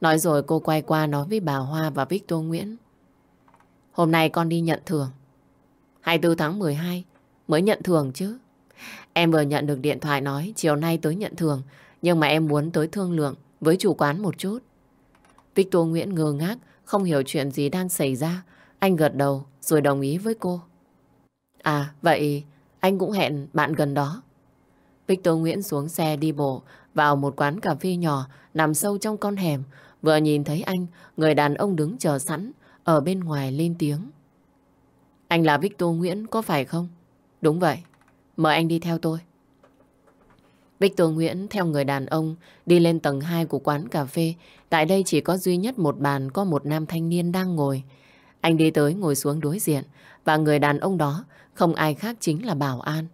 Nói rồi cô quay qua nói với bà Hoa và Victor Nguyễn. Hôm nay con đi nhận thưởng. 24 tháng 12 mới nhận thưởng chứ. Em vừa nhận được điện thoại nói chiều nay tới nhận thưởng, nhưng mà em muốn tới thương lượng với chủ quán một chút. Victor Nguyễn ngơ ngác, không hiểu chuyện gì đang xảy ra. Anh gật đầu rồi đồng ý với cô. À, vậy anh cũng hẹn bạn gần đó. Victor Nguyễn xuống xe đi bộ vào một quán cà phê nhỏ nằm sâu trong con hẻm. Vừa nhìn thấy anh, người đàn ông đứng chờ sẵn ở bên ngoài lên tiếng. Anh là Victor Nguyễn có phải không? Đúng vậy. Mời anh đi theo tôi. Victor Nguyễn theo người đàn ông đi lên tầng 2 của quán cà phê. Tại đây chỉ có duy nhất một bàn có một nam thanh niên đang ngồi. Anh đi tới ngồi xuống đối diện và người đàn ông đó không ai khác chính là Bảo An.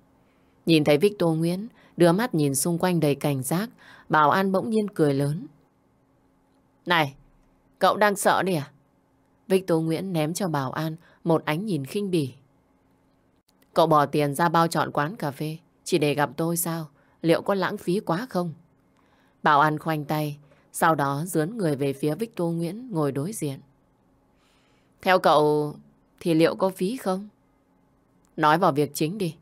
Nhìn thấy Victor Nguyễn đưa mắt nhìn xung quanh đầy cảnh giác Bảo An bỗng nhiên cười lớn. Này, cậu đang sợ đi à? Victor Nguyễn ném cho Bảo An một ánh nhìn khinh bỉ. Cậu bỏ tiền ra bao chọn quán cà phê chỉ để gặp tôi sao? Liệu có lãng phí quá không? Bảo An khoanh tay, sau đó dướn người về phía Victor Nguyễn ngồi đối diện. Theo cậu thì liệu có phí không? Nói vào việc chính đi.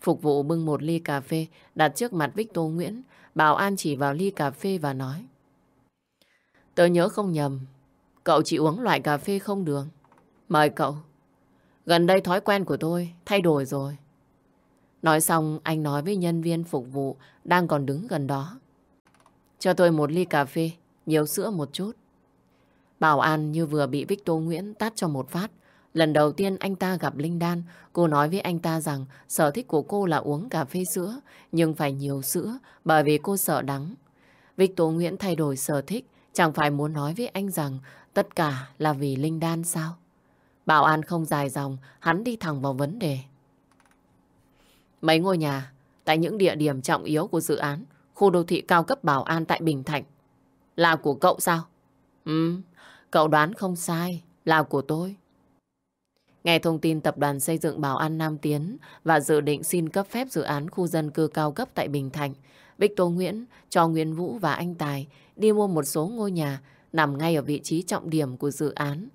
Phục vụ bưng một ly cà phê đặt trước mặt Victor Nguyễn. Bảo An chỉ vào ly cà phê và nói. Tớ nhớ không nhầm. Cậu chỉ uống loại cà phê không đường. Mời cậu. Gần đây thói quen của tôi thay đổi rồi. Nói xong anh nói với nhân viên phục vụ đang còn đứng gần đó. Cho tôi một ly cà phê, nhiều sữa một chút. Bảo An như vừa bị Victor Nguyễn tát cho một phát. Lần đầu tiên anh ta gặp Linh Đan, cô nói với anh ta rằng sở thích của cô là uống cà phê sữa, nhưng phải nhiều sữa bởi vì cô sợ đắng. Victor Nguyễn thay đổi sở thích, chẳng phải muốn nói với anh rằng tất cả là vì Linh Đan sao? Bảo An không dài dòng, hắn đi thẳng vào vấn đề. Mấy ngôi nhà tại những địa điểm trọng yếu của dự án khu đô thị cao cấp Bảo An tại Bình Thạnh là của cậu sao? Ừ, cậu đoán không sai, là của tôi. Nghe thông tin tập đoàn xây dựng Bảo An Nam Tiến và dự định xin cấp phép dự án khu dân cư cao cấp tại Bình Thạnh, Victor Nguyễn cho Nguyễn Vũ và anh Tài đi mua một số ngôi nhà nằm ngay ở vị trí trọng điểm của dự án.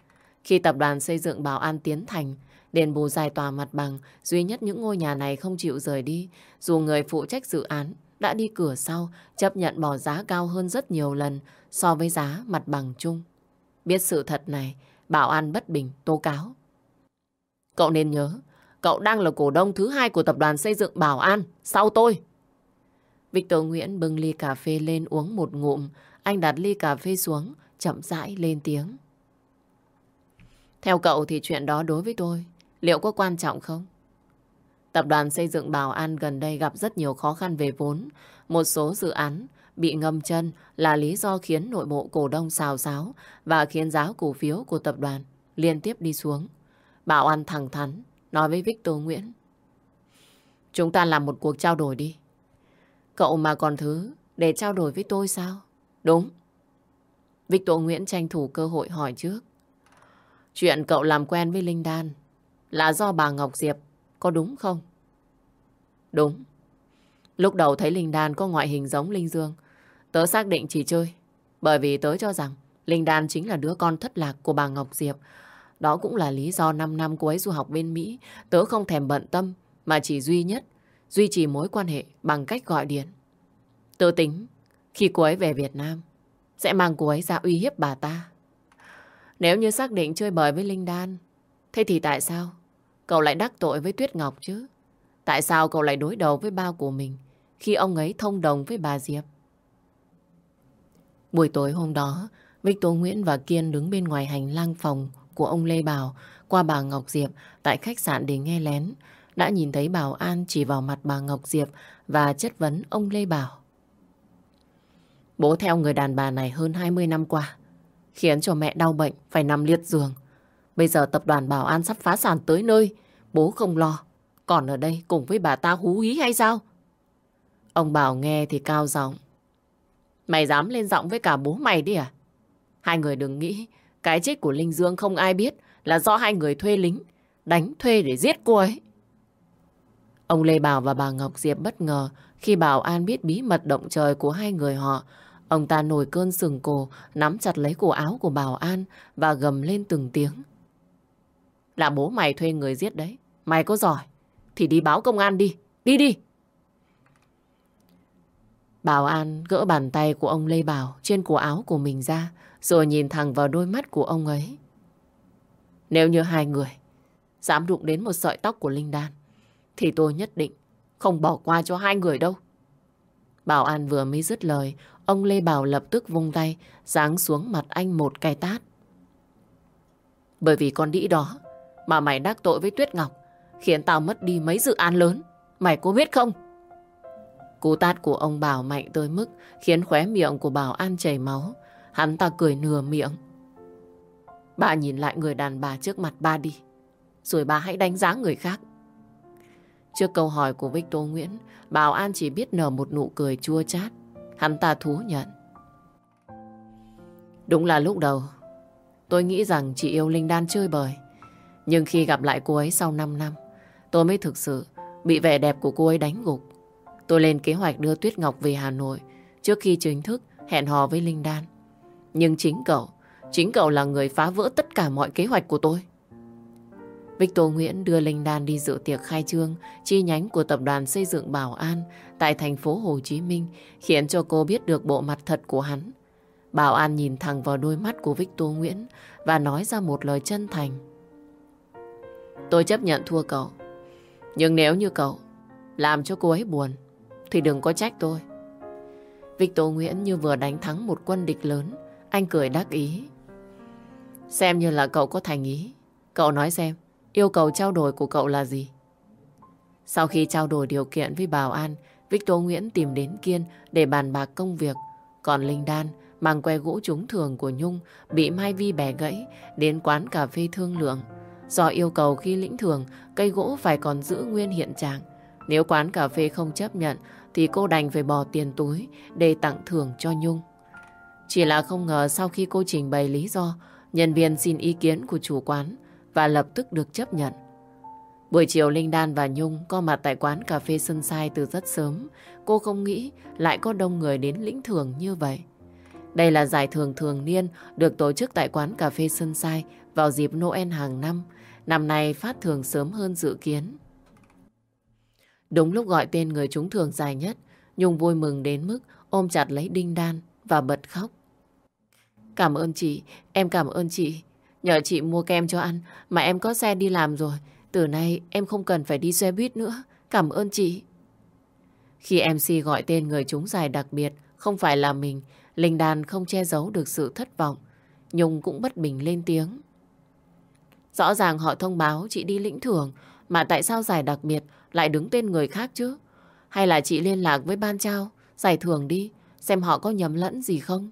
Khi tập đoàn xây dựng Bảo An Tiến Thành đền bù giải tòa mặt bằng, duy nhất những ngôi nhà này không chịu rời đi, dù người phụ trách dự án đã đi cửa sau, chấp nhận bỏ giá cao hơn rất nhiều lần so với giá mặt bằng chung. Biết sự thật này, Bảo An bất bình, tố cáo. Cậu nên nhớ, cậu đang là cổ đông thứ hai của tập đoàn xây dựng Bảo An, sau tôi. Victor Nguyễn bưng ly cà phê lên uống một ngụm, anh đặt ly cà phê xuống, chậm rãi lên tiếng. Theo cậu thì chuyện đó đối với tôi, liệu có quan trọng không? Tập đoàn xây dựng Bảo An gần đây gặp rất nhiều khó khăn về vốn. Một số dự án bị ngâm chân là lý do khiến nội bộ cổ đông xào xáo và khiến giá cổ phiếu của tập đoàn liên tiếp đi xuống. Bảo An thẳng thắn nói với Victor Nguyễn. Chúng ta làm một cuộc trao đổi đi. Cậu mà còn thứ để trao đổi với tôi sao? Đúng. Victor Nguyễn tranh thủ cơ hội hỏi trước. Chuyện cậu làm quen với Linh Đan là do bà Ngọc Diệp, có đúng không? Đúng. Lúc đầu thấy Linh Đan có ngoại hình giống Linh Dương, tớ xác định chỉ chơi. Bởi vì tớ cho rằng Linh Đan chính là đứa con thất lạc của bà Ngọc Diệp. Đó cũng là lý do 5 năm cô ấy du học bên Mỹ, tớ không thèm bận tâm, mà chỉ duy nhất, duy trì mối quan hệ bằng cách gọi điện. Tớ tính, khi cô ấy về Việt Nam, sẽ mang cô ấy ra uy hiếp bà ta. Nếu như xác định chơi bời với Linh Đan, thế thì tại sao cậu lại đắc tội với Tuyết Ngọc chứ? Tại sao cậu lại đối đầu với bao của mình khi ông ấy thông đồng với bà Diệp? Buổi tối hôm đó, Victor Nguyễn và Kiên đứng bên ngoài hành lang phòng của ông Lê Bảo qua bà Ngọc Diệp tại khách sạn để nghe lén. Đã nhìn thấy Bảo An chỉ vào mặt bà Ngọc Diệp và chất vấn ông Lê Bảo. Bố theo người đàn bà này hơn 20 năm qua, khiến cho mẹ đau bệnh phải nằm liệt giường. Bây giờ tập đoàn Bảo An sắp phá sản tới nơi, bố không lo. Còn ở đây cùng với bà ta hú hí hay sao? Ông Bảo nghe thì cao giọng. Mày dám lên giọng với cả bố mày đi à? Hai người đừng nghĩ cái chết của Linh Dương không ai biết là do hai người thuê lính đánh thuê để giết cô ấy. Ông Lê Bảo và bà Ngọc Diệp bất ngờ khi Bảo An biết bí mật động trời của hai người họ. Ông ta nổi cơn sừng cổ, nắm chặt lấy cổ áo của Bảo An và gầm lên từng tiếng. Là bố mày thuê người giết đấy. Mày có giỏi thì đi báo công an đi. Đi đi. Bảo An gỡ bàn tay của ông Lê Bảo trên cổ áo của mình ra rồi nhìn thẳng vào đôi mắt của ông ấy. Nếu như hai người dám đụng đến một sợi tóc của Linh Đan thì tôi nhất định không bỏ qua cho hai người đâu. Bảo An vừa mới dứt lời, ông Lê Bảo lập tức vung tay, giáng xuống mặt anh một cái tát. Bởi vì con đĩ đó mà mày đắc tội với Tuyết Ngọc, khiến tao mất đi mấy dự án lớn. Mày có biết không? Cú tát của ông Bảo mạnh tới mức khiến khóe miệng của Bảo An chảy máu. Hắn ta cười nửa miệng. Bà nhìn lại người đàn bà trước mặt ba đi. Rồi bà hãy đánh giá người khác. Trước câu hỏi của Victor Nguyễn, Bảo An chỉ biết nở một nụ cười chua chát. Hắn ta thú nhận. Đúng là lúc đầu, tôi nghĩ rằng chị yêu Linh Đan chơi bời. Nhưng khi gặp lại cô ấy sau 5 năm, tôi mới thực sự bị vẻ đẹp của cô ấy đánh gục. Tôi lên kế hoạch đưa Tuyết Ngọc về Hà Nội trước khi chính thức hẹn hò với Linh Đan. Nhưng chính cậu, chính cậu là người phá vỡ tất cả mọi kế hoạch của tôi. Victor Nguyễn đưa Linh Đan đi dự tiệc khai trương chi nhánh của tập đoàn xây dựng Bảo An tại thành phố Hồ Chí Minh khiến cho cô biết được bộ mặt thật của hắn. Bảo An nhìn thẳng vào đôi mắt của Victor Nguyễn và nói ra một lời chân thành. Tôi chấp nhận thua cậu. Nhưng nếu như cậu làm cho cô ấy buồn thì đừng có trách tôi. Victor Nguyễn như vừa đánh thắng một quân địch lớn. Anh cười đắc ý. Xem như là cậu có thành ý. Cậu nói xem, yêu cầu trao đổi của cậu là gì? Sau khi trao đổi điều kiện với Bảo An, Victor Nguyễn tìm đến Kiên để bàn bạc công việc. Còn Linh Đan mang que gỗ trúng thường của Nhung bị Mai Vi bẻ gãy đến quán cà phê thương lượng. Do yêu cầu khi lĩnh thường, cây gỗ phải còn giữ nguyên hiện trạng. Nếu quán cà phê không chấp nhận thì cô đành phải bỏ tiền túi để tặng thưởng cho Nhung. Chỉ là không ngờ sau khi cô trình bày lý do, nhân viên xin ý kiến của chủ quán và lập tức được chấp nhận. Buổi chiều Linh Đan và Nhung có mặt tại quán cà phê Sunshine từ rất sớm. Cô không nghĩ lại có đông người đến lĩnh thưởng như vậy. Đây là giải thưởng thường niên được tổ chức tại quán cà phê Sunshine vào dịp Noel hàng năm. Năm nay phát thưởng sớm hơn dự kiến. Đúng lúc gọi tên người trúng thưởng dài nhất, Nhung vui mừng đến mức ôm chặt lấy Đinh Đan và bật khóc. Cảm ơn chị, em cảm ơn chị. Nhờ chị mua kem cho ăn mà em có xe đi làm rồi. Từ nay em không cần phải đi xe buýt nữa. Cảm ơn chị. Khi MC gọi tên người trúng giải đặc biệt, không phải là mình, Linh Đan không che giấu được sự thất vọng. Nhung cũng bất bình lên tiếng. Rõ ràng họ thông báo chị đi lĩnh thưởng, mà tại sao giải đặc biệt lại đứng tên người khác chứ? Hay là chị liên lạc với ban trao, giải thưởng đi, xem họ có nhầm lẫn gì không?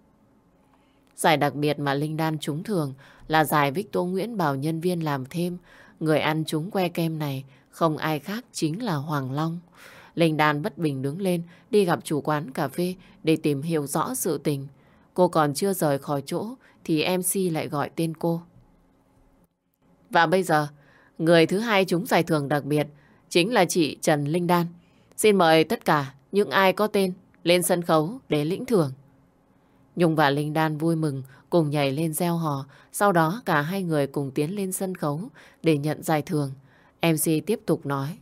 Giải đặc biệt mà Linh Đan trúng thường là giải Victor Nguyễn bảo nhân viên làm thêm. Người ăn trúng que kem này không ai khác chính là Hoàng Long. Linh Đan bất bình đứng lên đi gặp chủ quán cà phê để tìm hiểu rõ sự tình. Cô còn chưa rời khỏi chỗ thì MC lại gọi tên cô. Và bây giờ, người thứ hai trúng giải thưởng đặc biệt chính là chị Trần Linh Đan. Xin mời tất cả những ai có tên lên sân khấu để lĩnh thưởng. Nhung và Linh Đan vui mừng cùng nhảy lên gieo hò. Sau đó cả hai người cùng tiến lên sân khấu để nhận giải thưởng. MC tiếp tục nói.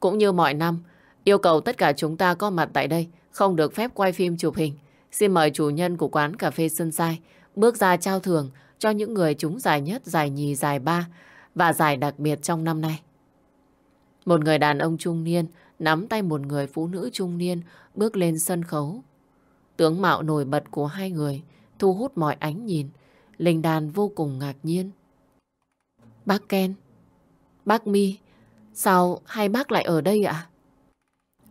Cũng như mọi năm, yêu cầu tất cả chúng ta có mặt tại đây, không được phép quay phim chụp hình. Xin mời chủ nhân của quán cà phê Sunshine bước ra trao thưởng cho những người trúng giải nhất, giải nhì, giải ba và giải đặc biệt trong năm nay. Một người đàn ông trung niên nắm tay một người phụ nữ trung niên bước lên sân khấu. Tướng mạo nổi bật của hai người thu hút mọi ánh nhìn. Linh đàn vô cùng ngạc nhiên. Bác Ken, bác Mi, sao hai bác lại ở đây ạ?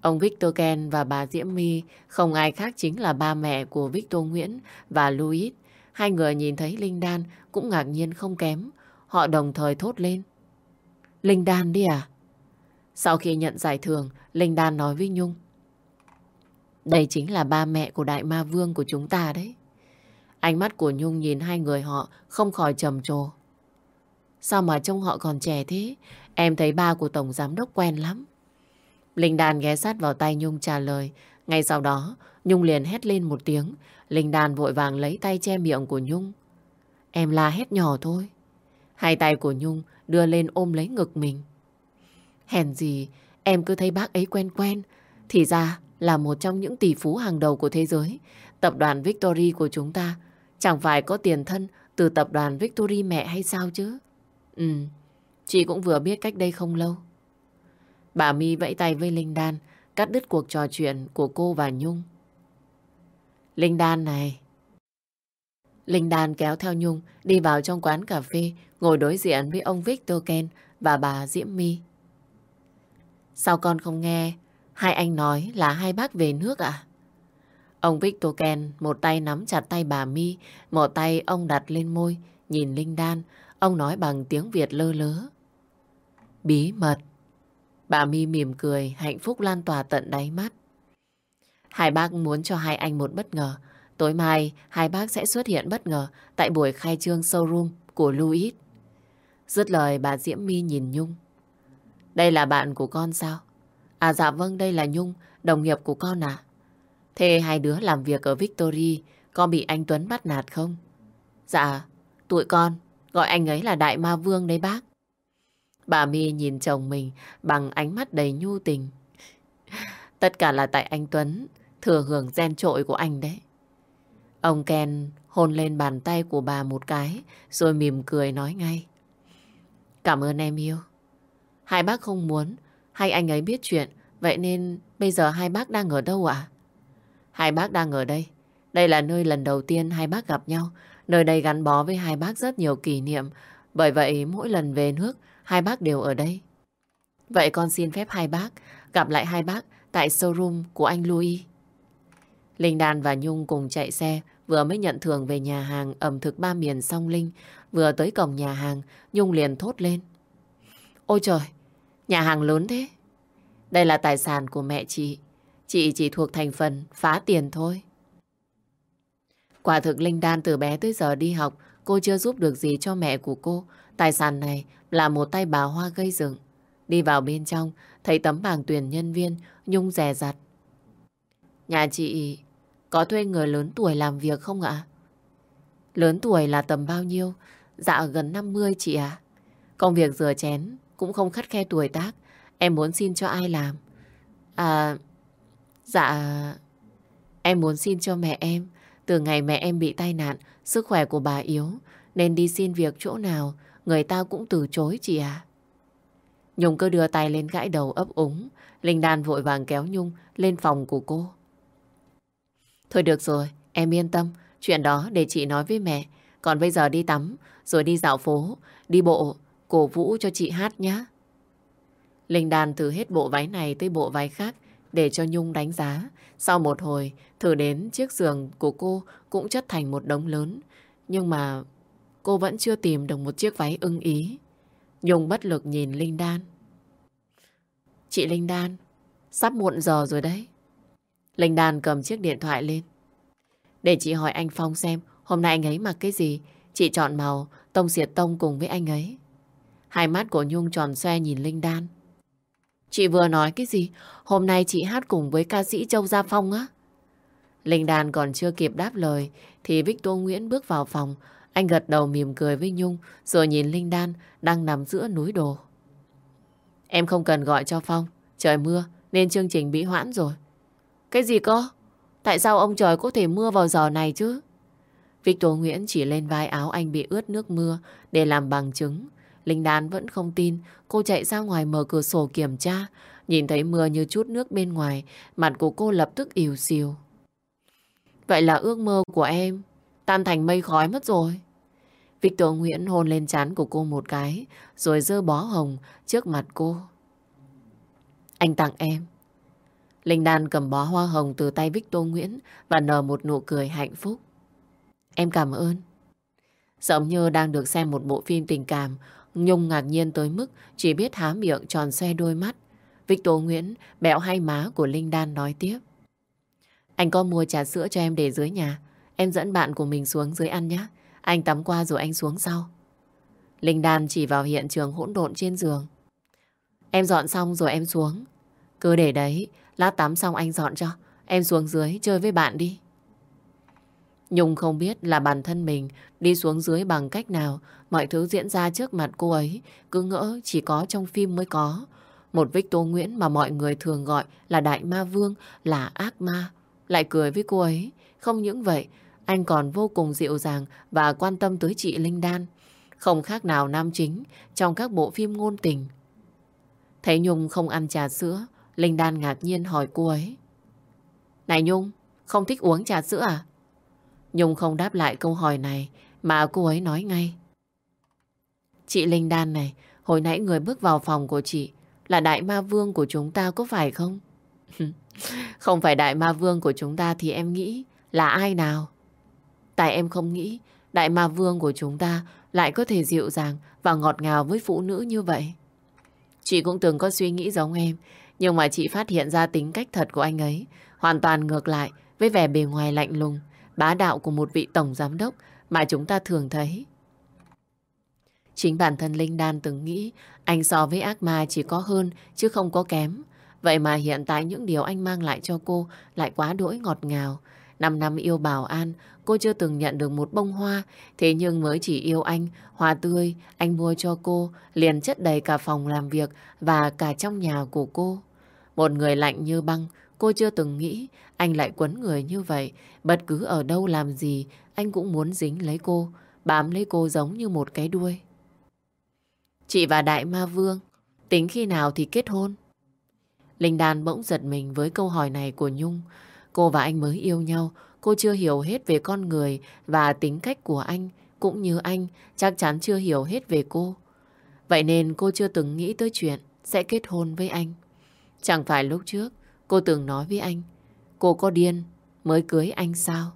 Ông Victor Ken và bà Diễm My không ai khác chính là ba mẹ của Victor Nguyễn và Louis. Hai người nhìn thấy Linh Đan cũng ngạc nhiên không kém. Họ đồng thời thốt lên. Linh Đan đi à? Sau khi nhận giải thưởng, Linh Đan nói với Nhung. Đây chính là ba mẹ của Đại Ma Vương của chúng ta đấy. Ánh mắt của Nhung nhìn hai người họ không khỏi trầm trồ. Sao mà trông họ còn trẻ thế? Em thấy ba của Tổng Giám Đốc quen lắm. Linh Đan ghé sát vào tay Nhung trả lời. Ngay sau đó, Nhung liền hét lên một tiếng. Linh Đan vội vàng lấy tay che miệng của Nhung. Em la hét nhỏ thôi. Hai tay của Nhung đưa lên ôm lấy ngực mình. Hèn gì, em cứ thấy bác ấy quen quen. Thì ra là một trong những tỷ phú hàng đầu của thế giới. Tập đoàn Victory của chúng ta chẳng phải có tiền thân từ tập đoàn Victory mẹ hay sao chứ? Ừ, chị cũng vừa biết cách đây không lâu. Bà My vẫy tay với Linh Đan, cắt đứt cuộc trò chuyện của cô và Nhung. Linh Đan này. Linh Đan kéo theo Nhung đi vào trong quán cà phê, ngồi đối diện với ông Victor Ken và bà Diễm My. Sao con không nghe hai anh nói là hai bác về nước à? Ông Victor Ken một tay nắm chặt tay bà Mi, một tay ông đặt lên môi, nhìn Linh Đan. Ông nói bằng tiếng Việt lơ lớ. Bí mật. Bà Mi mỉm cười, hạnh phúc lan tỏa tận đáy mắt. Hai bác muốn cho hai anh một bất ngờ. Tối mai, hai bác sẽ xuất hiện bất ngờ tại buổi khai trương showroom của Louis. Dứt lời bà Diễm My nhìn Nhung. Đây là bạn của con sao? À dạ vâng, đây là Nhung, đồng nghiệp của con à? Thế hai đứa làm việc ở Victory, con bị anh Tuấn bắt nạt không? Dạ, tụi con, gọi anh ấy là Đại Ma Vương đấy bác. Bà My nhìn chồng mình bằng ánh mắt đầy nhu tình. Tất cả là tại anh Tuấn, thừa hưởng gen trội của anh đấy. Ông Ken hôn lên bàn tay của bà một cái, rồi mỉm cười nói ngay. Cảm ơn em yêu. Hai bác không muốn, hay anh ấy biết chuyện, vậy nên bây giờ hai bác đang ở đâu ạ? Hai bác đang ở đây. Đây là nơi lần đầu tiên hai bác gặp nhau. Nơi đây gắn bó với hai bác rất nhiều kỷ niệm. Bởi vậy mỗi lần về nước, hai bác đều ở đây. Vậy con xin phép hai bác gặp lại hai bác tại showroom của anh Louis. Linh Đan và Nhung cùng chạy xe vừa mới nhận thưởng về nhà hàng ẩm thực ba miền song Linh. Vừa tới cổng nhà hàng, Nhung liền thốt lên. Ôi trời, nhà hàng lớn thế. Đây là tài sản của mẹ chị. Chị chỉ thuộc thành phần phá tiền thôi. Quả thực Linh Đan từ bé tới giờ đi học, cô chưa giúp được gì cho mẹ của cô. Tài sản này là một tay bà Hoa gây dựng. Đi vào bên trong, thấy tấm bảng tuyển nhân viên, Nhung rè rặt. Nhà chị có thuê người lớn tuổi làm việc không ạ? Lớn tuổi là tầm bao nhiêu? Dạ gần 50 chị ạ. Công việc rửa chén cũng không khắt khe tuổi tác. Em muốn xin cho ai làm? À, dạ... Em muốn xin cho mẹ em. Từ ngày mẹ em bị tai nạn, sức khỏe của bà yếu, nên đi xin việc chỗ nào, người ta cũng từ chối chị à. Nhung cứ đưa tay lên gãi đầu ấp úng. Linh Đan vội vàng kéo Nhung lên phòng của cô. Thôi được rồi, em yên tâm. Chuyện đó để chị nói với mẹ. Còn bây giờ đi tắm, rồi đi dạo phố, đi bộ, cổ vũ cho chị hát nhé. Linh Đan thử hết bộ váy này tới bộ váy khác để cho Nhung đánh giá. Sau một hồi, thử đến chiếc giường của cô cũng chất thành một đống lớn. Nhưng mà cô vẫn chưa tìm được một chiếc váy ưng ý. Nhung bất lực nhìn Linh Đan. Chị Linh Đan, sắp muộn giờ rồi đấy. Linh Đan cầm chiếc điện thoại lên. Để chị hỏi anh Phong xem hôm nay anh ấy mặc cái gì. Chị chọn màu tông diệt tông cùng với anh ấy. Hai mắt của Nhung tròn xoe nhìn Linh Đan. Chị vừa nói cái gì? Hôm nay chị hát cùng với ca sĩ Châu Gia Phong á? Linh Đan còn chưa kịp đáp lời, thì Victor Nguyễn bước vào phòng. Anh gật đầu mỉm cười với Nhung, rồi nhìn Linh Đan đang nằm giữa núi đồ. Em không cần gọi cho Phong. Trời mưa, nên chương trình bị hoãn rồi. Cái gì cơ? Tại sao ông trời có thể mưa vào giờ này chứ? Victor Nguyễn chỉ lên vai áo anh bị ướt nước mưa để làm bằng chứng. Linh Đan vẫn không tin. Cô chạy ra ngoài mở cửa sổ kiểm tra. Nhìn thấy mưa như chút nước bên ngoài. Mặt của cô lập tức ỉu xìu. Vậy là ước mơ của em tan thành mây khói mất rồi. Victor Nguyễn hôn lên trán của cô một cái rồi dơ bó hồng trước mặt cô. Anh tặng em. Linh Đan cầm bó hoa hồng từ tay Victor Nguyễn và nở một nụ cười hạnh phúc. Em cảm ơn. Giống như đang được xem một bộ phim tình cảm, Nhung ngạc nhiên tới mức chỉ biết há miệng tròn xe đôi mắt. Victor Nguyễn bẹo hai má của Linh Đan nói tiếp. Anh có mua trà sữa cho em để dưới nhà. Em dẫn bạn của mình xuống dưới ăn nhé. Anh tắm qua rồi anh xuống sau. Linh Đan chỉ vào hiện trường hỗn độn trên giường. Em dọn xong rồi em xuống. Cứ để đấy, lát tắm xong anh dọn cho. Em xuống dưới chơi với bạn đi. Nhung không biết là bản thân mình đi xuống dưới bằng cách nào mọi thứ diễn ra trước mặt cô ấy cứ ngỡ chỉ có trong phim mới có. Một Victor Nguyễn mà mọi người thường gọi là Đại Ma Vương, là ác ma. Lại cười với cô ấy. Không những vậy, anh còn vô cùng dịu dàng và quan tâm tới chị Linh Đan. Không khác nào nam chính trong các bộ phim ngôn tình. Thấy Nhung không ăn trà sữa, Linh Đan ngạc nhiên hỏi cô ấy. Này Nhung, không thích uống trà sữa à? Nhung không đáp lại câu hỏi này mà cô ấy nói ngay. Chị Linh Đan này, hồi nãy người bước vào phòng của chị là đại ma vương của chúng ta có phải không? [LAUGHS] không phải đại ma vương của chúng ta thì em nghĩ là ai nào? Tại em không nghĩ đại ma vương của chúng ta lại có thể dịu dàng và ngọt ngào với phụ nữ như vậy. Chị cũng từng có suy nghĩ giống em, nhưng mà chị phát hiện ra tính cách thật của anh ấy hoàn toàn ngược lại với vẻ bề ngoài lạnh lùng, bá đạo của một vị tổng giám đốc mà chúng ta thường thấy. Chính bản thân Linh Đan từng nghĩ anh so với ác ma chỉ có hơn chứ không có kém. Vậy mà hiện tại những điều anh mang lại cho cô lại quá đỗi ngọt ngào. Năm năm yêu Bảo An, cô chưa từng nhận được một bông hoa, thế nhưng mới chỉ yêu anh, hoa tươi, anh mua cho cô, liền chất đầy cả phòng làm việc và cả trong nhà của cô. Một người lạnh như băng, cô chưa từng nghĩ anh lại quấn người như vậy. Bất cứ ở đâu làm gì, anh cũng muốn dính lấy cô, bám lấy cô giống như một cái đuôi. Chị và Đại Ma Vương, tính khi nào thì kết hôn? Linh Đan bỗng giật mình với câu hỏi này của Nhung. Cô và anh mới yêu nhau, cô chưa hiểu hết về con người và tính cách của anh, cũng như anh chắc chắn chưa hiểu hết về cô. Vậy nên cô chưa từng nghĩ tới chuyện sẽ kết hôn với anh. Chẳng phải lúc trước cô từng nói với anh, cô có điên mới cưới anh sao?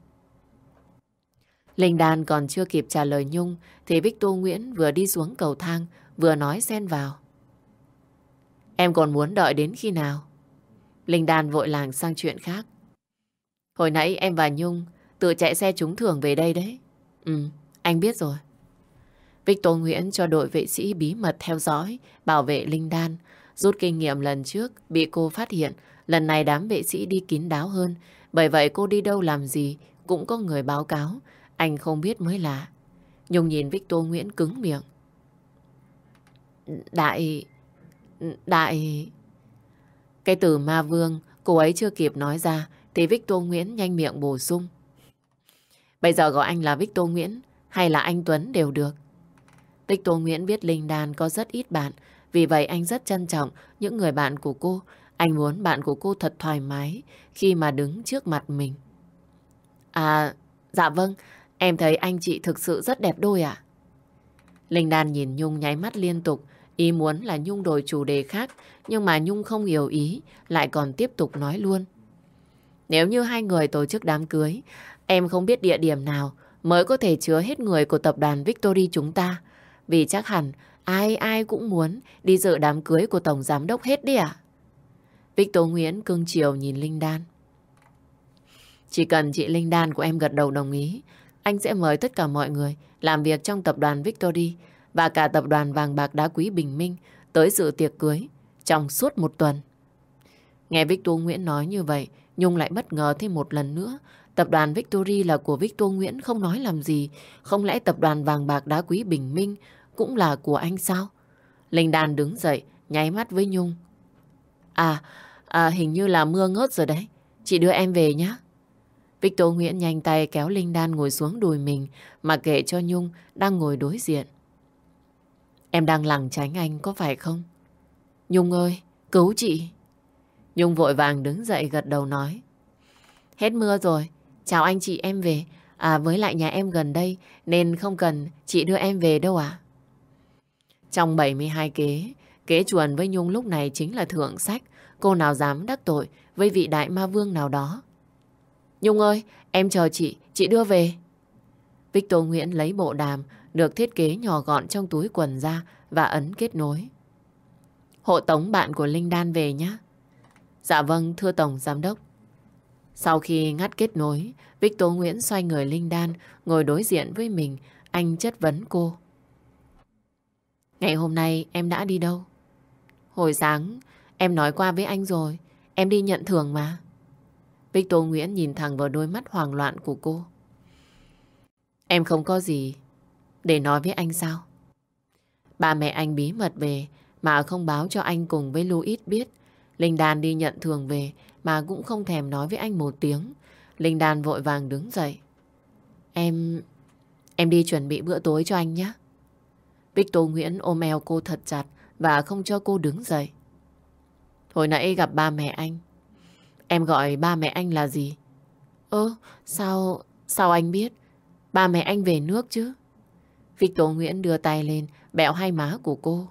Linh Đan còn chưa kịp trả lời Nhung thì Victor Nguyễn vừa đi xuống cầu thang vừa nói xen vào. Em còn muốn đợi đến khi nào? Linh Đan vội làng sang chuyện khác. Hồi nãy em và Nhung tự chạy xe trúng thưởng về đây đấy. Ừ, anh biết rồi. Victor Nguyễn cho đội vệ sĩ bí mật theo dõi, bảo vệ Linh Đan. Rút kinh nghiệm lần trước, bị cô phát hiện. Lần này đám vệ sĩ đi kín đáo hơn. Bởi vậy cô đi đâu làm gì cũng có người báo cáo. Anh không biết mới lạ. Nhung nhìn Victor Nguyễn cứng miệng. Đại... Đại... Cái từ ma vương, cô ấy chưa kịp nói ra, thì Victor Nguyễn nhanh miệng bổ sung. Bây giờ gọi anh là Victor Nguyễn hay là anh Tuấn đều được. Victor Nguyễn biết Linh Đan có rất ít bạn, vì vậy anh rất trân trọng những người bạn của cô. Anh muốn bạn của cô thật thoải mái khi mà đứng trước mặt mình. À, dạ vâng, em thấy anh chị thực sự rất đẹp đôi ạ. Linh Đan nhìn Nhung nháy mắt liên tục, ý muốn là Nhung đổi chủ đề khác, nhưng mà Nhung không hiểu ý, lại còn tiếp tục nói luôn. Nếu như hai người tổ chức đám cưới, em không biết địa điểm nào mới có thể chứa hết người của tập đoàn Victory chúng ta. Vì chắc hẳn ai ai cũng muốn đi dự đám cưới của Tổng Giám Đốc hết đi ạ. Victor Nguyễn cưng chiều nhìn Linh Đan. Chỉ cần chị Linh Đan của em gật đầu đồng ý, anh sẽ mời tất cả mọi người làm việc trong tập đoàn Victory và cả tập đoàn vàng bạc đá quý Bình Minh tới dự tiệc cưới trong suốt một tuần. Nghe Victor Nguyễn nói như vậy, Nhung lại bất ngờ thêm một lần nữa. Tập đoàn Victory là của Victor Nguyễn không nói làm gì. Không lẽ tập đoàn vàng bạc đá quý Bình Minh cũng là của anh sao? Linh Đan đứng dậy, nháy mắt với Nhung. À, à hình như là mưa ngớt rồi đấy. Chị đưa em về nhé. Victor Nguyễn nhanh tay kéo Linh Đan ngồi xuống đùi mình mà kệ cho Nhung đang ngồi đối diện. Em đang lẳng tránh anh có phải không? Nhung ơi, cứu chị. Nhung vội vàng đứng dậy gật đầu nói. Hết mưa rồi, chào anh chị em về. À với lại nhà em gần đây nên không cần chị đưa em về đâu à? Trong 72 kế, kế chuồn với Nhung lúc này chính là thượng sách. Cô nào dám đắc tội với vị đại ma vương nào đó. Nhung ơi, em chờ chị, chị đưa về. Victor Nguyễn lấy bộ đàm được thiết kế nhỏ gọn trong túi quần ra và ấn kết nối. Hộ tống bạn của Linh Đan về nhé. Dạ vâng, thưa Tổng Giám đốc. Sau khi ngắt kết nối, Victor Nguyễn xoay người Linh Đan ngồi đối diện với mình, anh chất vấn cô. Ngày hôm nay em đã đi đâu? Hồi sáng em nói qua với anh rồi, em đi nhận thưởng mà. Victor Nguyễn nhìn thẳng vào đôi mắt hoang loạn của cô. Em không có gì để nói với anh sao? Ba mẹ anh bí mật về mà không báo cho anh cùng với Louis biết. Linh Đan đi nhận thường về mà cũng không thèm nói với anh một tiếng. Linh Đan vội vàng đứng dậy. Em... em đi chuẩn bị bữa tối cho anh nhé. Victor Nguyễn ôm eo cô thật chặt và không cho cô đứng dậy. Hồi nãy gặp ba mẹ anh. Em gọi ba mẹ anh là gì? Ơ, sao... sao anh biết? Ba mẹ anh về nước chứ? Victor Nguyễn đưa tay lên, bẹo hai má của cô.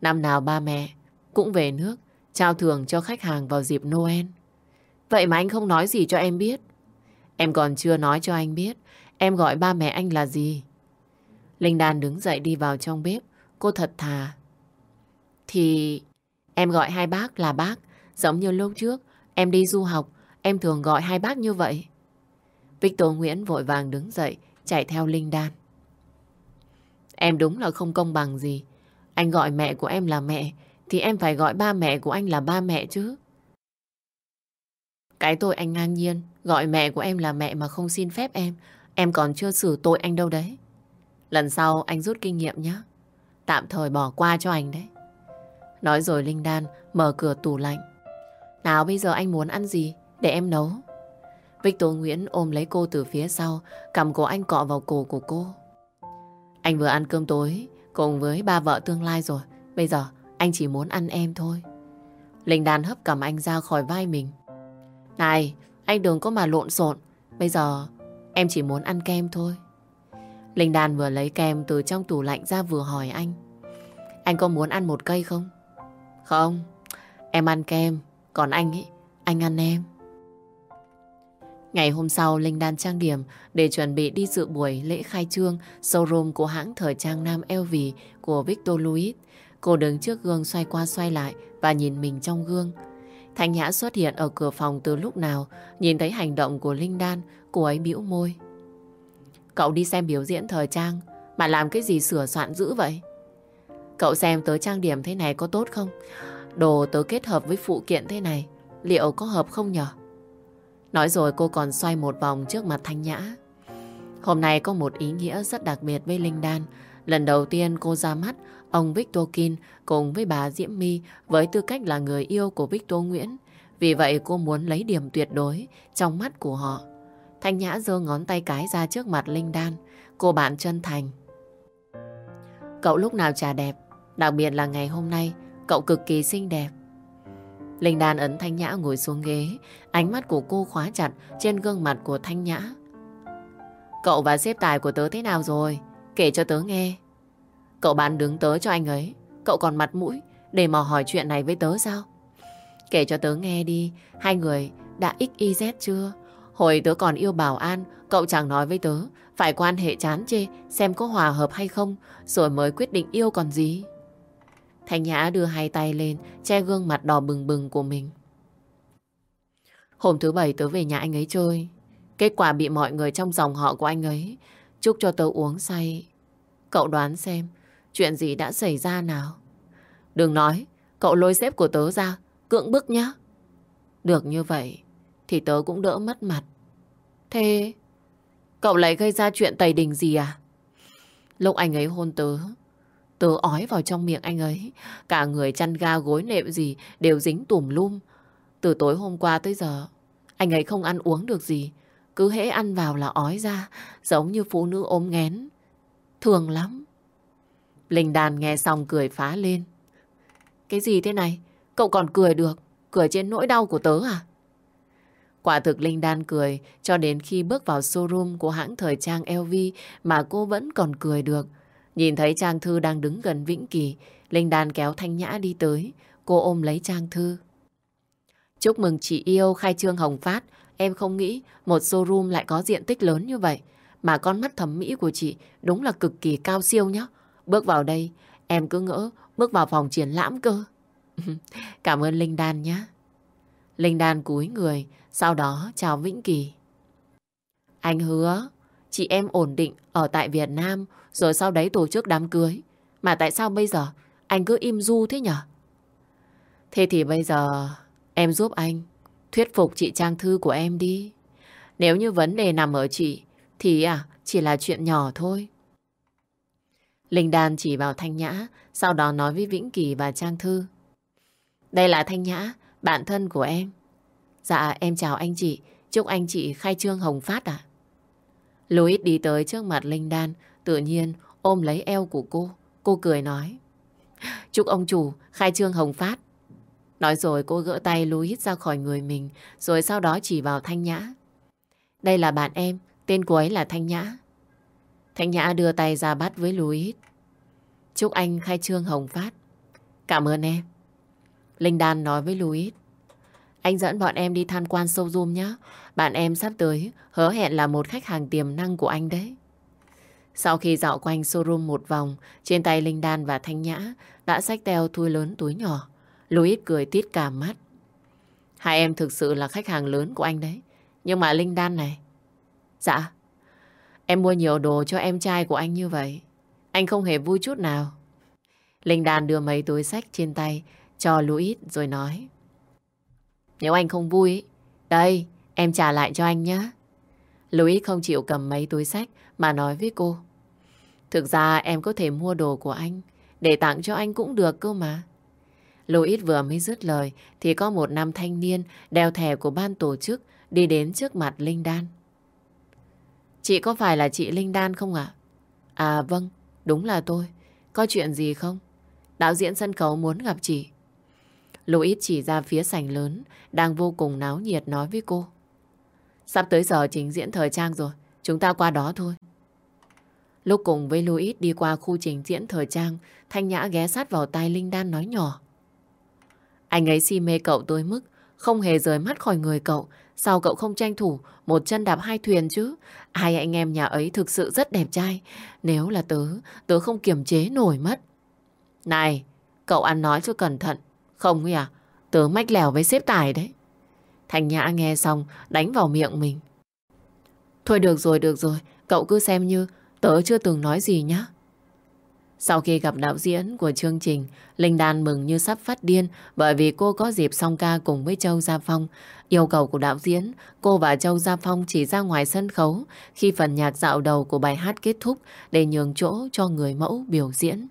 Năm nào ba mẹ cũng về nước, trao thưởng cho khách hàng vào dịp Noel. Vậy mà anh không nói gì cho em biết. Em còn chưa nói cho anh biết, em gọi ba mẹ anh là gì. Linh Đan đứng dậy đi vào trong bếp, cô thật thà. Thì em gọi hai bác là bác, giống như lúc trước, em đi du học, em thường gọi hai bác như vậy. Victor Nguyễn vội vàng đứng dậy, chạy theo Linh Đan. Em đúng là không công bằng gì. Anh gọi mẹ của em là mẹ, thì em phải gọi ba mẹ của anh là ba mẹ chứ. Cái tội anh ngang nhiên, gọi mẹ của em là mẹ mà không xin phép em, em còn chưa xử tội anh đâu đấy. Lần sau anh rút kinh nghiệm nhé. Tạm thời bỏ qua cho anh đấy. Nói rồi Linh Đan mở cửa tủ lạnh. Nào bây giờ anh muốn ăn gì để em nấu. Victor Nguyễn ôm lấy cô từ phía sau, cầm cổ anh cọ vào cổ của cô. Anh vừa ăn cơm tối cùng với ba vợ tương lai rồi. Bây giờ anh chỉ muốn ăn em thôi. Linh Đan hấp cầm anh ra khỏi vai mình. Này, anh đừng có mà lộn xộn. Bây giờ em chỉ muốn ăn kem thôi. Linh Đan vừa lấy kem từ trong tủ lạnh ra vừa hỏi anh. Anh có muốn ăn một cây không? Không, em ăn kem. Còn anh ấy, anh ăn em. Ngày hôm sau, Linh Đan trang điểm để chuẩn bị đi dự buổi lễ khai trương showroom của hãng thời trang nam LV của Victor Louis. Cô đứng trước gương xoay qua xoay lại và nhìn mình trong gương. Thanh Nhã xuất hiện ở cửa phòng từ lúc nào, nhìn thấy hành động của Linh Đan, cô ấy bĩu môi. Cậu đi xem biểu diễn thời trang, mà làm cái gì sửa soạn dữ vậy? Cậu xem tớ trang điểm thế này có tốt không? Đồ tớ kết hợp với phụ kiện thế này, liệu có hợp không nhở? Nói rồi cô còn xoay một vòng trước mặt Thanh Nhã. Hôm nay có một ý nghĩa rất đặc biệt với Linh Đan. Lần đầu tiên cô ra mắt ông Victor Kin cùng với bà Diễm My với tư cách là người yêu của Victor Nguyễn. Vì vậy cô muốn lấy điểm tuyệt đối trong mắt của họ. Thanh Nhã giơ ngón tay cái ra trước mặt Linh Đan. Cô bạn chân thành. Cậu lúc nào chả đẹp. Đặc biệt là ngày hôm nay, cậu cực kỳ xinh đẹp. Linh Đan ấn Thanh Nhã ngồi xuống ghế, ánh mắt của cô khóa chặt trên gương mặt của Thanh Nhã. Cậu và xếp tài của tớ thế nào rồi? Kể cho tớ nghe. Cậu bán đứng tớ cho anh ấy, cậu còn mặt mũi để mà hỏi chuyện này với tớ sao? Kể cho tớ nghe đi, hai người đã XYZ chưa? Hồi tớ còn yêu Bảo An, cậu chẳng nói với tớ, phải quan hệ chán chê, xem có hòa hợp hay không, rồi mới quyết định yêu còn gì. Thanh Nhã đưa hai tay lên, che gương mặt đỏ bừng bừng của mình. Hôm thứ bảy tớ về nhà anh ấy chơi. Kết quả bị mọi người trong dòng họ của anh ấy chúc cho tớ uống say. Cậu đoán xem chuyện gì đã xảy ra nào. Đừng nói, cậu lôi xếp của tớ ra, cưỡng bức nhá. Được như vậy thì tớ cũng đỡ mất mặt Thế cậu lại gây ra chuyện tày đình gì à? Lúc anh ấy hôn tớ, tớ ói vào trong miệng anh ấy. Cả người chăn ga gối nệm gì đều dính tùm lum. Từ tối hôm qua tới giờ, anh ấy không ăn uống được gì. Cứ hễ ăn vào là ói ra, giống như phụ nữ ốm nghén. Thường lắm. Linh đàn nghe xong cười phá lên. Cái gì thế này? Cậu còn cười được? Cười trên nỗi đau của tớ à? Quả thực Linh Đan cười cho đến khi bước vào showroom của hãng thời trang LV mà cô vẫn còn cười được. Nhìn thấy Trang Thư đang đứng gần Vĩnh Kỳ, Linh Đan kéo Thanh Nhã đi tới. Cô ôm lấy Trang Thư. Chúc mừng chị yêu khai trương Hồng Phát. Em không nghĩ một showroom lại có diện tích lớn như vậy. Mà con mắt thẩm mỹ của chị đúng là cực kỳ cao siêu nhá. Bước vào đây, em cứ ngỡ bước vào phòng triển lãm cơ. [LAUGHS] Cảm ơn Linh Đan nhé. Linh Đan cúi người, sau đó chào Vĩnh Kỳ. Anh hứa, chị em ổn định ở tại Việt Nam, rồi sau đấy tổ chức đám cưới. Mà tại sao bây giờ anh cứ im du thế nhở? Thế thì bây giờ em giúp anh thuyết phục chị Trang Thư của em đi. Nếu như vấn đề nằm ở chị, thì à, chỉ là chuyện nhỏ thôi. Linh Đan chỉ vào Thanh Nhã, sau đó nói với Vĩnh Kỳ và Trang Thư. Đây là Thanh Nhã, bạn thân của em. Dạ, em chào anh chị. Chúc anh chị khai trương hồng phát ạ. À? Louis đi tới trước mặt Linh Đan, tự nhiên ôm lấy eo của cô. Cô cười nói. Chúc ông chủ khai trương hồng phát. Nói rồi cô gỡ tay Louis ra khỏi người mình, rồi sau đó chỉ vào Thanh Nhã. Đây là bạn em, tên cô ấy là Thanh Nhã. Thanh Nhã đưa tay ra bắt với Louis. Chúc anh khai trương hồng phát. Cảm ơn em. Linh Đan nói với Louis. Anh dẫn bọn em đi tham quan showroom nhé. Bạn em sắp tới, hứa hẹn là một khách hàng tiềm năng của anh đấy. Sau khi dạo quanh showroom một vòng, trên tay Linh Đan và Thanh Nhã đã xách teo, thui lớn túi nhỏ. Louis cười tít cả mắt. Hai em thực sự là khách hàng lớn của anh đấy. Nhưng mà Linh Đan này... Dạ, em mua nhiều đồ cho em trai của anh như vậy. Anh không hề vui chút nào. Linh Đan đưa mấy túi sách trên tay cho Louis rồi nói. Nếu anh không vui, đây, em trả lại cho anh nhé. Louis không chịu cầm mấy túi sách mà nói với cô. Thực ra em có thể mua đồ của anh, để tặng cho anh cũng được cơ mà. Louis vừa mới dứt lời thì có một nam thanh niên đeo thẻ của ban tổ chức đi đến trước mặt Linh Đan. Chị có phải là chị Linh Đan không ạ? À? vâng, đúng là tôi. Có chuyện gì không? Đạo diễn sân khấu muốn gặp chị. Louis chỉ ra phía sảnh lớn, đang vô cùng náo nhiệt nói với cô. Sắp tới giờ trình diễn thời trang rồi, chúng ta qua đó thôi. Lúc cùng với Louis đi qua khu trình diễn thời trang, Thanh Nhã ghé sát vào tai Linh Đan nói nhỏ. Anh ấy si mê cậu tới mức không hề rời mắt khỏi người cậu. Sao cậu không tranh thủ một chân đạp hai thuyền chứ? Hai anh em nhà ấy thực sự rất đẹp trai. Nếu là tớ, tớ không kiềm chế nổi mất. Này, cậu ăn nói cho cẩn thận. Không ấy à? Tớ mách lèo với xếp tài đấy. Thành Nhã nghe xong đánh vào miệng mình. Thôi được rồi, được rồi. Cậu cứ xem như tớ chưa từng nói gì nhá. Sau khi gặp đạo diễn của chương trình, Linh Đan mừng như sắp phát điên bởi vì cô có dịp song ca cùng với Châu Gia Phong. Yêu cầu của đạo diễn, cô và Châu Gia Phong chỉ ra ngoài sân khấu khi phần nhạc dạo đầu của bài hát kết thúc để nhường chỗ cho người mẫu biểu diễn.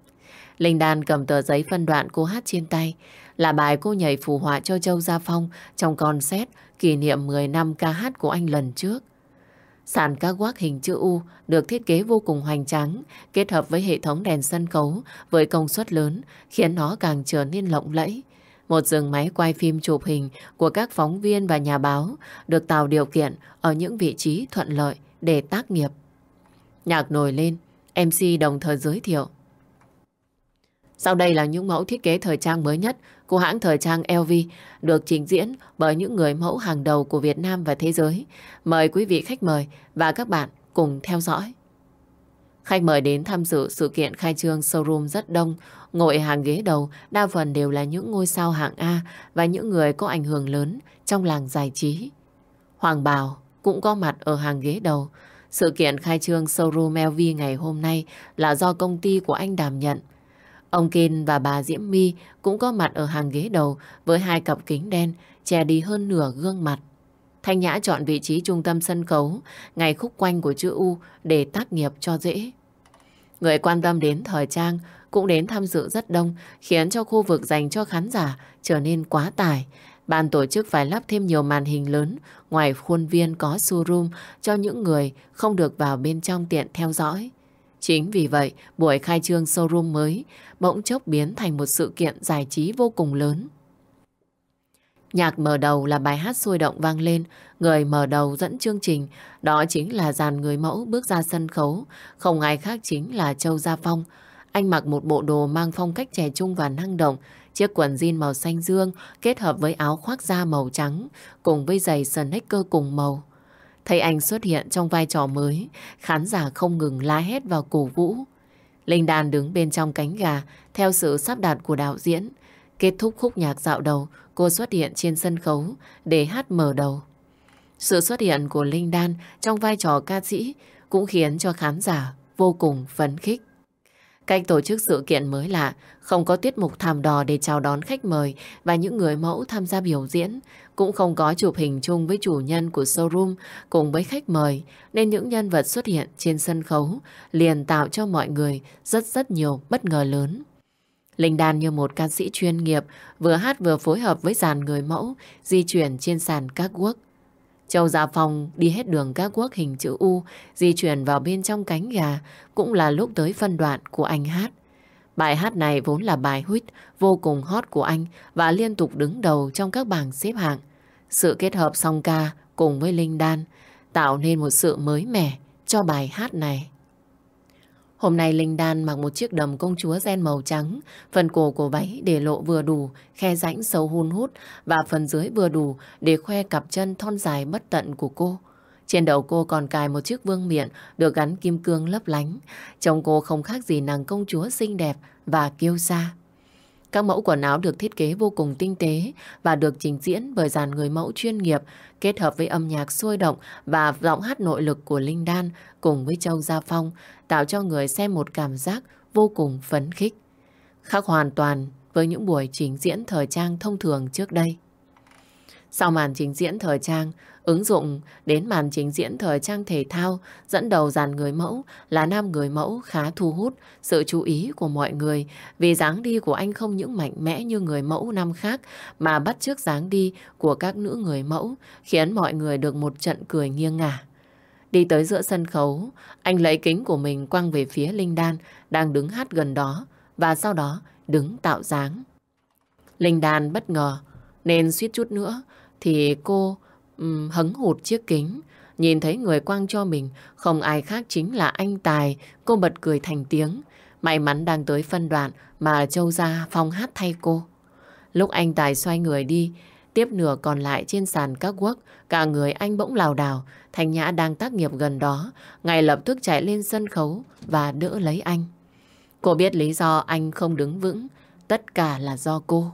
Linh Đan cầm tờ giấy phân đoạn cô hát trên tay, là bài cô nhảy phù họa cho Châu Gia Phong trong concert kỷ niệm 10 năm ca hát của anh lần trước. Sàn các quác hình chữ U được thiết kế vô cùng hoành tráng, kết hợp với hệ thống đèn sân khấu với công suất lớn, khiến nó càng trở nên lộng lẫy. Một rừng máy quay phim chụp hình của các phóng viên và nhà báo được tạo điều kiện ở những vị trí thuận lợi để tác nghiệp. Nhạc nổi lên, MC đồng thời giới thiệu. Sau đây là những mẫu thiết kế thời trang mới nhất của hãng thời trang LV được trình diễn bởi những người mẫu hàng đầu của Việt Nam và thế giới. Mời quý vị khách mời và các bạn cùng theo dõi. Khách mời đến tham dự sự kiện khai trương showroom rất đông, ngồi hàng ghế đầu đa phần đều là những ngôi sao hạng A và những người có ảnh hưởng lớn trong làng giải trí. Hoàng Bảo cũng có mặt ở hàng ghế đầu. Sự kiện khai trương showroom LV ngày hôm nay là do công ty của anh đảm nhận. Ông Kiên và bà Diễm My cũng có mặt ở hàng ghế đầu với hai cặp kính đen che đi hơn nửa gương mặt. Thanh Nhã chọn vị trí trung tâm sân khấu, ngay khúc quanh của chữ U để tác nghiệp cho dễ. Người quan tâm đến thời trang cũng đến tham dự rất đông, khiến cho khu vực dành cho khán giả trở nên quá tải. Ban tổ chức phải lắp thêm nhiều màn hình lớn ngoài khuôn viên có showroom cho những người không được vào bên trong tiện theo dõi. Chính vì vậy, buổi khai trương showroom mới bỗng chốc biến thành một sự kiện giải trí vô cùng lớn. Nhạc mở đầu là bài hát sôi động vang lên, người mở đầu dẫn chương trình, đó chính là dàn người mẫu bước ra sân khấu, không ai khác chính là Châu Gia Phong. Anh mặc một bộ đồ mang phong cách trẻ trung và năng động, chiếc quần jean màu xanh dương kết hợp với áo khoác da màu trắng, cùng với giày sneaker cùng màu. Thấy anh xuất hiện trong vai trò mới, khán giả không ngừng la hét vào cổ vũ. Linh Đan đứng bên trong cánh gà, theo sự sắp đặt của đạo diễn. Kết thúc khúc nhạc dạo đầu, cô xuất hiện trên sân khấu để hát mở đầu. Sự xuất hiện của Linh Đan trong vai trò ca sĩ cũng khiến cho khán giả vô cùng phấn khích. Cách tổ chức sự kiện mới lạ, không có tiết mục thảm đỏ để chào đón khách mời và những người mẫu tham gia biểu diễn, cũng không có chụp hình chung với chủ nhân của showroom cùng với khách mời, nên những nhân vật xuất hiện trên sân khấu liền tạo cho mọi người rất rất nhiều bất ngờ lớn. Linh Đan như một ca sĩ chuyên nghiệp, vừa hát vừa phối hợp với dàn người mẫu, di chuyển trên sàn các quốc. Châu Gia Phong đi hết đường các quốc hình chữ U, di chuyển vào bên trong cánh gà, cũng là lúc tới phân đoạn của anh hát. Bài hát này vốn là bài hit vô cùng hot của anh và liên tục đứng đầu trong các bảng xếp hạng. Sự kết hợp song ca cùng với Linh Đan tạo nên một sự mới mẻ cho bài hát này. Hôm nay Linh Đan mặc một chiếc đầm công chúa gen màu trắng, phần cổ của váy để lộ vừa đủ, khe rãnh sâu hun hút và phần dưới vừa đủ để khoe cặp chân thon dài bất tận của cô. Trên đầu cô còn cài một chiếc vương miện được gắn kim cương lấp lánh. Trông cô không khác gì nàng công chúa xinh đẹp và kiêu sa. Các mẫu quần áo được thiết kế vô cùng tinh tế và được trình diễn bởi dàn người mẫu chuyên nghiệp kết hợp với âm nhạc sôi động và giọng hát nội lực của Linh Đan cùng với Châu Gia Phong tạo cho người xem một cảm giác vô cùng phấn khích. Khác hoàn toàn với những buổi trình diễn thời trang thông thường trước đây. Sau màn trình diễn thời trang, ứng dụng đến màn trình diễn thời trang thể thao, dẫn đầu dàn người mẫu là nam người mẫu khá thu hút sự chú ý của mọi người vì dáng đi của anh không những mạnh mẽ như người mẫu năm khác mà bắt chước dáng đi của các nữ người mẫu khiến mọi người được một trận cười nghiêng ngả. Đi tới giữa sân khấu, anh lấy kính của mình quăng về phía Linh Đan đang đứng hát gần đó và sau đó đứng tạo dáng. Linh Đan bất ngờ nên suýt chút nữa thì cô um, hụt chiếc kính. Nhìn thấy người quang cho mình, không ai khác chính là anh Tài. Cô bật cười thành tiếng. May mắn đang tới phân đoạn mà Châu Gia Phong hát thay cô. Lúc anh Tài xoay người đi, tiếp nửa còn lại trên sàn các quốc, cả người anh bỗng lào đảo. Thanh Nhã đang tác nghiệp gần đó, ngay lập tức chạy lên sân khấu và đỡ lấy anh. Cô biết lý do anh không đứng vững, tất cả là do cô.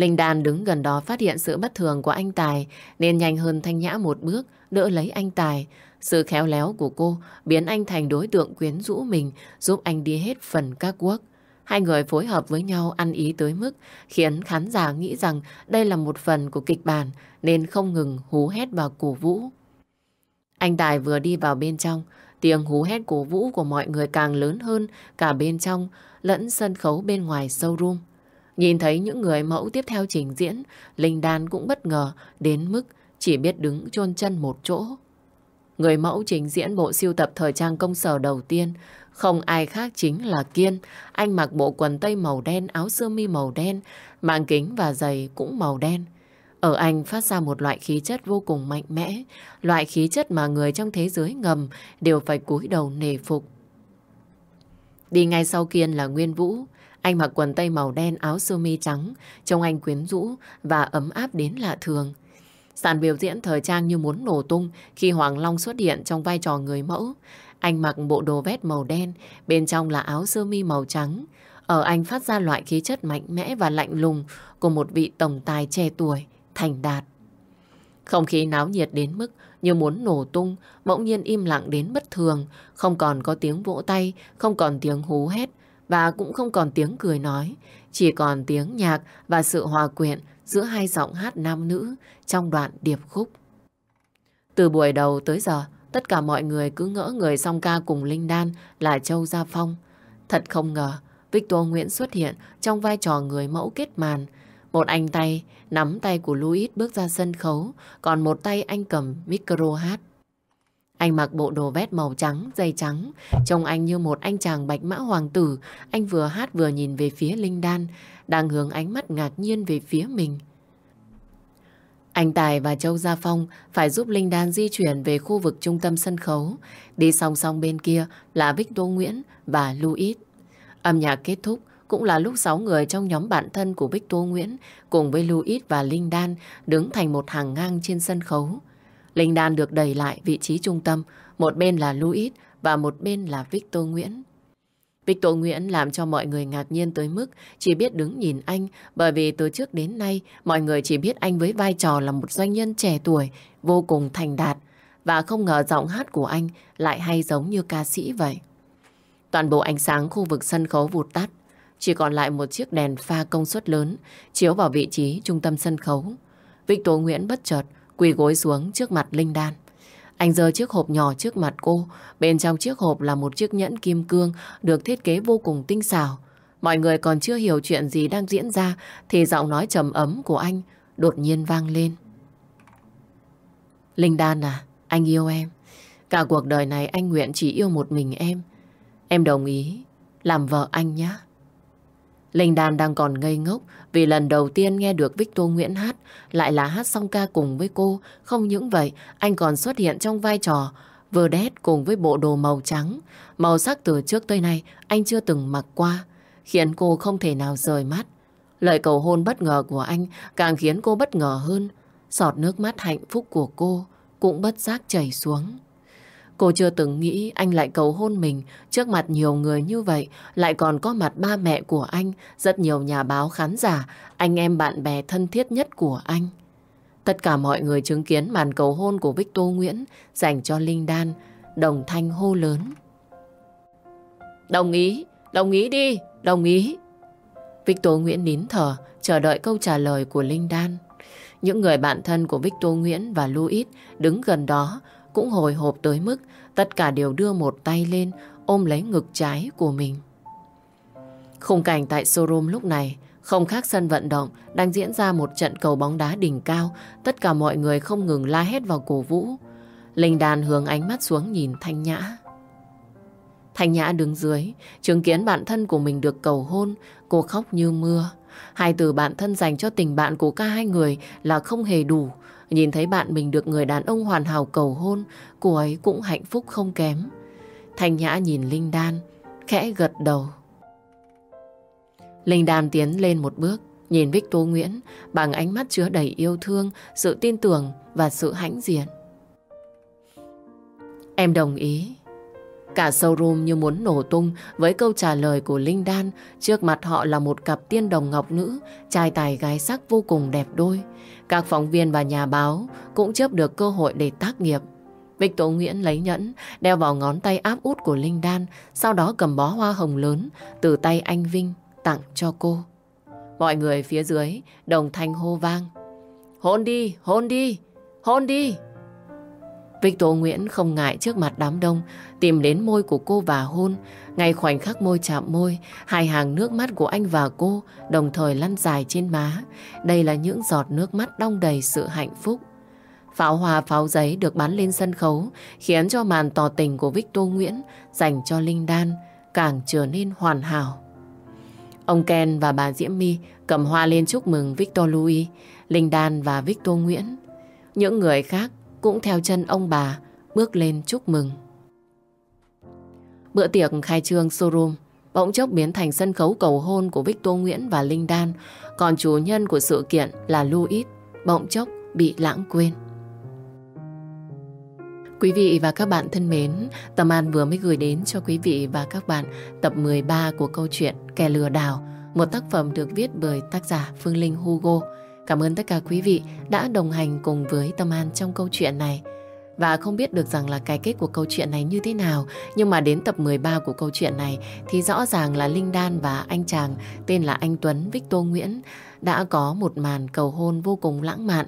Linh Đan đứng gần đó phát hiện sự bất thường của anh Tài nên nhanh hơn Thanh Nhã một bước đỡ lấy anh Tài. Sự khéo léo của cô biến anh thành đối tượng quyến rũ mình giúp anh đi hết phần các quốc. Hai người phối hợp với nhau ăn ý tới mức khiến khán giả nghĩ rằng đây là một phần của kịch bản nên không ngừng hú hét và cổ vũ. Anh Tài vừa đi vào bên trong, tiếng hú hét cổ vũ của mọi người càng lớn hơn cả bên trong lẫn sân khấu bên ngoài showroom. Nhìn thấy những người mẫu tiếp theo trình diễn, Linh Đan cũng bất ngờ đến mức chỉ biết đứng chôn chân một chỗ. Người mẫu trình diễn bộ siêu tập thời trang công sở đầu tiên, không ai khác chính là Kiên. Anh mặc bộ quần tây màu đen, áo sơ mi màu đen, mạng kính và giày cũng màu đen. Ở anh phát ra một loại khí chất vô cùng mạnh mẽ, loại khí chất mà người trong thế giới ngầm đều phải cúi đầu nề phục. Đi ngay sau Kiên là Nguyên Vũ, anh mặc quần tây màu đen, áo sơ mi trắng, trông anh quyến rũ và ấm áp đến lạ thường. Sàn biểu diễn thời trang như muốn nổ tung khi Hoàng Long xuất hiện trong vai trò người mẫu. Anh mặc bộ đồ vest màu đen, bên trong là áo sơ mi màu trắng. Ở anh phát ra loại khí chất mạnh mẽ và lạnh lùng của một vị tổng tài trẻ tuổi, thành đạt. Không khí náo nhiệt đến mức như muốn nổ tung, bỗng nhiên im lặng đến bất thường, không còn có tiếng vỗ tay, không còn tiếng hú hét, và cũng không còn tiếng cười nói, chỉ còn tiếng nhạc và sự hòa quyện giữa hai giọng hát nam nữ trong đoạn điệp khúc. Từ buổi đầu tới giờ, tất cả mọi người cứ ngỡ người song ca cùng Linh Đan là Châu Gia Phong. Thật không ngờ, Victor Nguyễn xuất hiện trong vai trò người mẫu kết màn. Một anh tay nắm tay của Louis bước ra sân khấu, còn một tay anh cầm micro hát. Anh mặc bộ đồ vest màu trắng, dây trắng. Trông anh như một anh chàng bạch mã hoàng tử. Anh vừa hát vừa nhìn về phía Linh Đan, đang hướng ánh mắt ngạc nhiên về phía mình. Anh Tài và Châu Gia Phong phải giúp Linh Đan di chuyển về khu vực trung tâm sân khấu. Đi song song bên kia là Victor Nguyễn và Louis. Âm nhạc kết thúc cũng là lúc sáu người trong nhóm bạn thân của Victor Nguyễn cùng với Louis và Linh Đan đứng thành một hàng ngang trên sân khấu. Linh Đan được đẩy lại vị trí trung tâm, một bên là Louis và một bên là Victor Nguyễn. Victor Nguyễn làm cho mọi người ngạc nhiên tới mức chỉ biết đứng nhìn anh bởi vì từ trước đến nay mọi người chỉ biết anh với vai trò là một doanh nhân trẻ tuổi vô cùng thành đạt và không ngờ giọng hát của anh lại hay giống như ca sĩ vậy. Toàn bộ ánh sáng khu vực sân khấu vụt tắt chỉ còn lại một chiếc đèn pha công suất lớn chiếu vào vị trí trung tâm sân khấu. Victor Nguyễn bất chợt quỳ gối xuống trước mặt Linh Đan. Anh giơ chiếc hộp nhỏ trước mặt cô. Bên trong chiếc hộp là một chiếc nhẫn kim cương được thiết kế vô cùng tinh xảo. Mọi người còn chưa hiểu chuyện gì đang diễn ra thì giọng nói trầm ấm của anh đột nhiên vang lên. Linh Đan à, anh yêu em. Cả cuộc đời này anh nguyện chỉ yêu một mình em. Em đồng ý làm vợ anh nhé. Linh Đan đang còn ngây ngốc vì lần đầu tiên nghe được Victor Nguyễn hát lại là hát song ca cùng với cô. Không những vậy, anh còn xuất hiện trong vai trò vừa đét cùng với bộ đồ màu trắng. Màu sắc từ trước tới nay anh chưa từng mặc qua, khiến cô không thể nào rời mắt. Lời cầu hôn bất ngờ của anh càng khiến cô bất ngờ hơn. Giọt nước mắt hạnh phúc của cô cũng bất giác chảy xuống. Cô chưa từng nghĩ anh lại cầu hôn mình trước mặt nhiều người như vậy, lại còn có mặt ba mẹ của anh, rất nhiều nhà báo khán giả, anh em bạn bè thân thiết nhất của anh. Tất cả mọi người chứng kiến màn cầu hôn của Victor Nguyễn dành cho Linh Đan, đồng thanh hô lớn. Đồng ý, đồng ý đi, đồng ý. Victor Nguyễn nín thở, chờ đợi câu trả lời của Linh Đan. Những người bạn thân của Victor Nguyễn và Louis đứng gần đó cũng hồi hộp tới mức tất cả đều đưa một tay lên ôm lấy ngực trái của mình. Khung cảnh tại showroom lúc này không khác sân vận động đang diễn ra một trận cầu bóng đá đỉnh cao. Tất cả mọi người không ngừng la hét vào cổ vũ. Linh đàn hướng ánh mắt xuống nhìn Thanh Nhã. Thanh Nhã đứng dưới, chứng kiến bạn thân của mình được cầu hôn, cô khóc như mưa. Hai từ bạn thân dành cho tình bạn của cả hai người là không hề đủ. Nhìn thấy bạn mình được người đàn ông hoàn hảo cầu hôn, cô ấy cũng hạnh phúc không kém. Thanh Nhã nhìn Linh Đan, khẽ gật đầu. Linh Đan tiến lên một bước, nhìn Victor Nguyễn bằng ánh mắt chứa đầy yêu thương, sự tin tưởng và sự hãnh diện. Em đồng ý. Cả showroom như muốn nổ tung với câu trả lời của Linh Đan. Trước mặt họ là một cặp tiên đồng ngọc nữ, trai tài gái sắc vô cùng đẹp đôi. Các phóng viên và nhà báo cũng chấp được cơ hội để tác nghiệp. Bích Tố Nguyễn lấy nhẫn, đeo vào ngón tay áp út của Linh Đan, sau đó cầm bó hoa hồng lớn từ tay anh Vinh tặng cho cô. Mọi người phía dưới đồng thanh hô vang. Hôn đi, hôn đi, hôn đi. Victor Nguyễn không ngại trước mặt đám đông, tìm đến môi của cô và hôn. Ngay khoảnh khắc môi chạm môi, hai hàng nước mắt của anh và cô đồng thời lăn dài trên má. Đây là những giọt nước mắt đong đầy sự hạnh phúc. Pháo hoa pháo giấy được bắn lên sân khấu, khiến cho màn tỏ tình của Victor Nguyễn dành cho Linh Đan càng trở nên hoàn hảo. Ông Ken và bà Diễm My cầm hoa lên chúc mừng Victor Louis, Linh Đan và Victor Nguyễn. Những người khác cũng theo chân ông bà bước lên chúc mừng. Bữa tiệc khai trương showroom bỗng chốc biến thành sân khấu cầu hôn của Victor Nguyễn và Linh Đan, còn chủ nhân của sự kiện là Louis bỗng chốc bị lãng quên. Quý vị và các bạn thân mến, Tâm An vừa mới gửi đến cho quý vị và các bạn tập 13 của câu chuyện Kẻ lừa đảo, một tác phẩm được viết bởi tác giả Phương Linh Hugo. Cảm ơn tất cả quý vị đã đồng hành cùng với Tâm An trong câu chuyện này. Và không biết được rằng là cái kết của câu chuyện này như thế nào. Nhưng mà đến tập 13 của câu chuyện này thì rõ ràng là Linh Đan và anh chàng tên là anh Tuấn Victor Nguyễn đã có một màn cầu hôn vô cùng lãng mạn.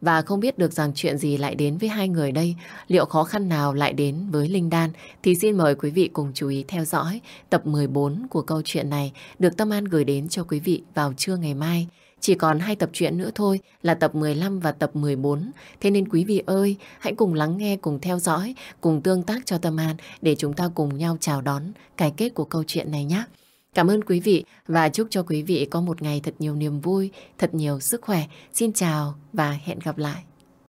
Và không biết được rằng chuyện gì lại đến với hai người đây, liệu khó khăn nào lại đến với Linh Đan, thì xin mời quý vị cùng chú ý theo dõi tập 14 của câu chuyện này được Tâm An gửi đến cho quý vị vào trưa ngày mai. Chỉ còn hai tập truyện nữa thôi là tập 15 và tập 14. Thế nên quý vị ơi, hãy cùng lắng nghe, cùng theo dõi, cùng tương tác cho Tâm An để chúng ta cùng nhau chào đón cái kết của câu chuyện này nhé. Cảm ơn quý vị và chúc cho quý vị có một ngày thật nhiều niềm vui, thật nhiều sức khỏe. Xin chào và hẹn gặp lại.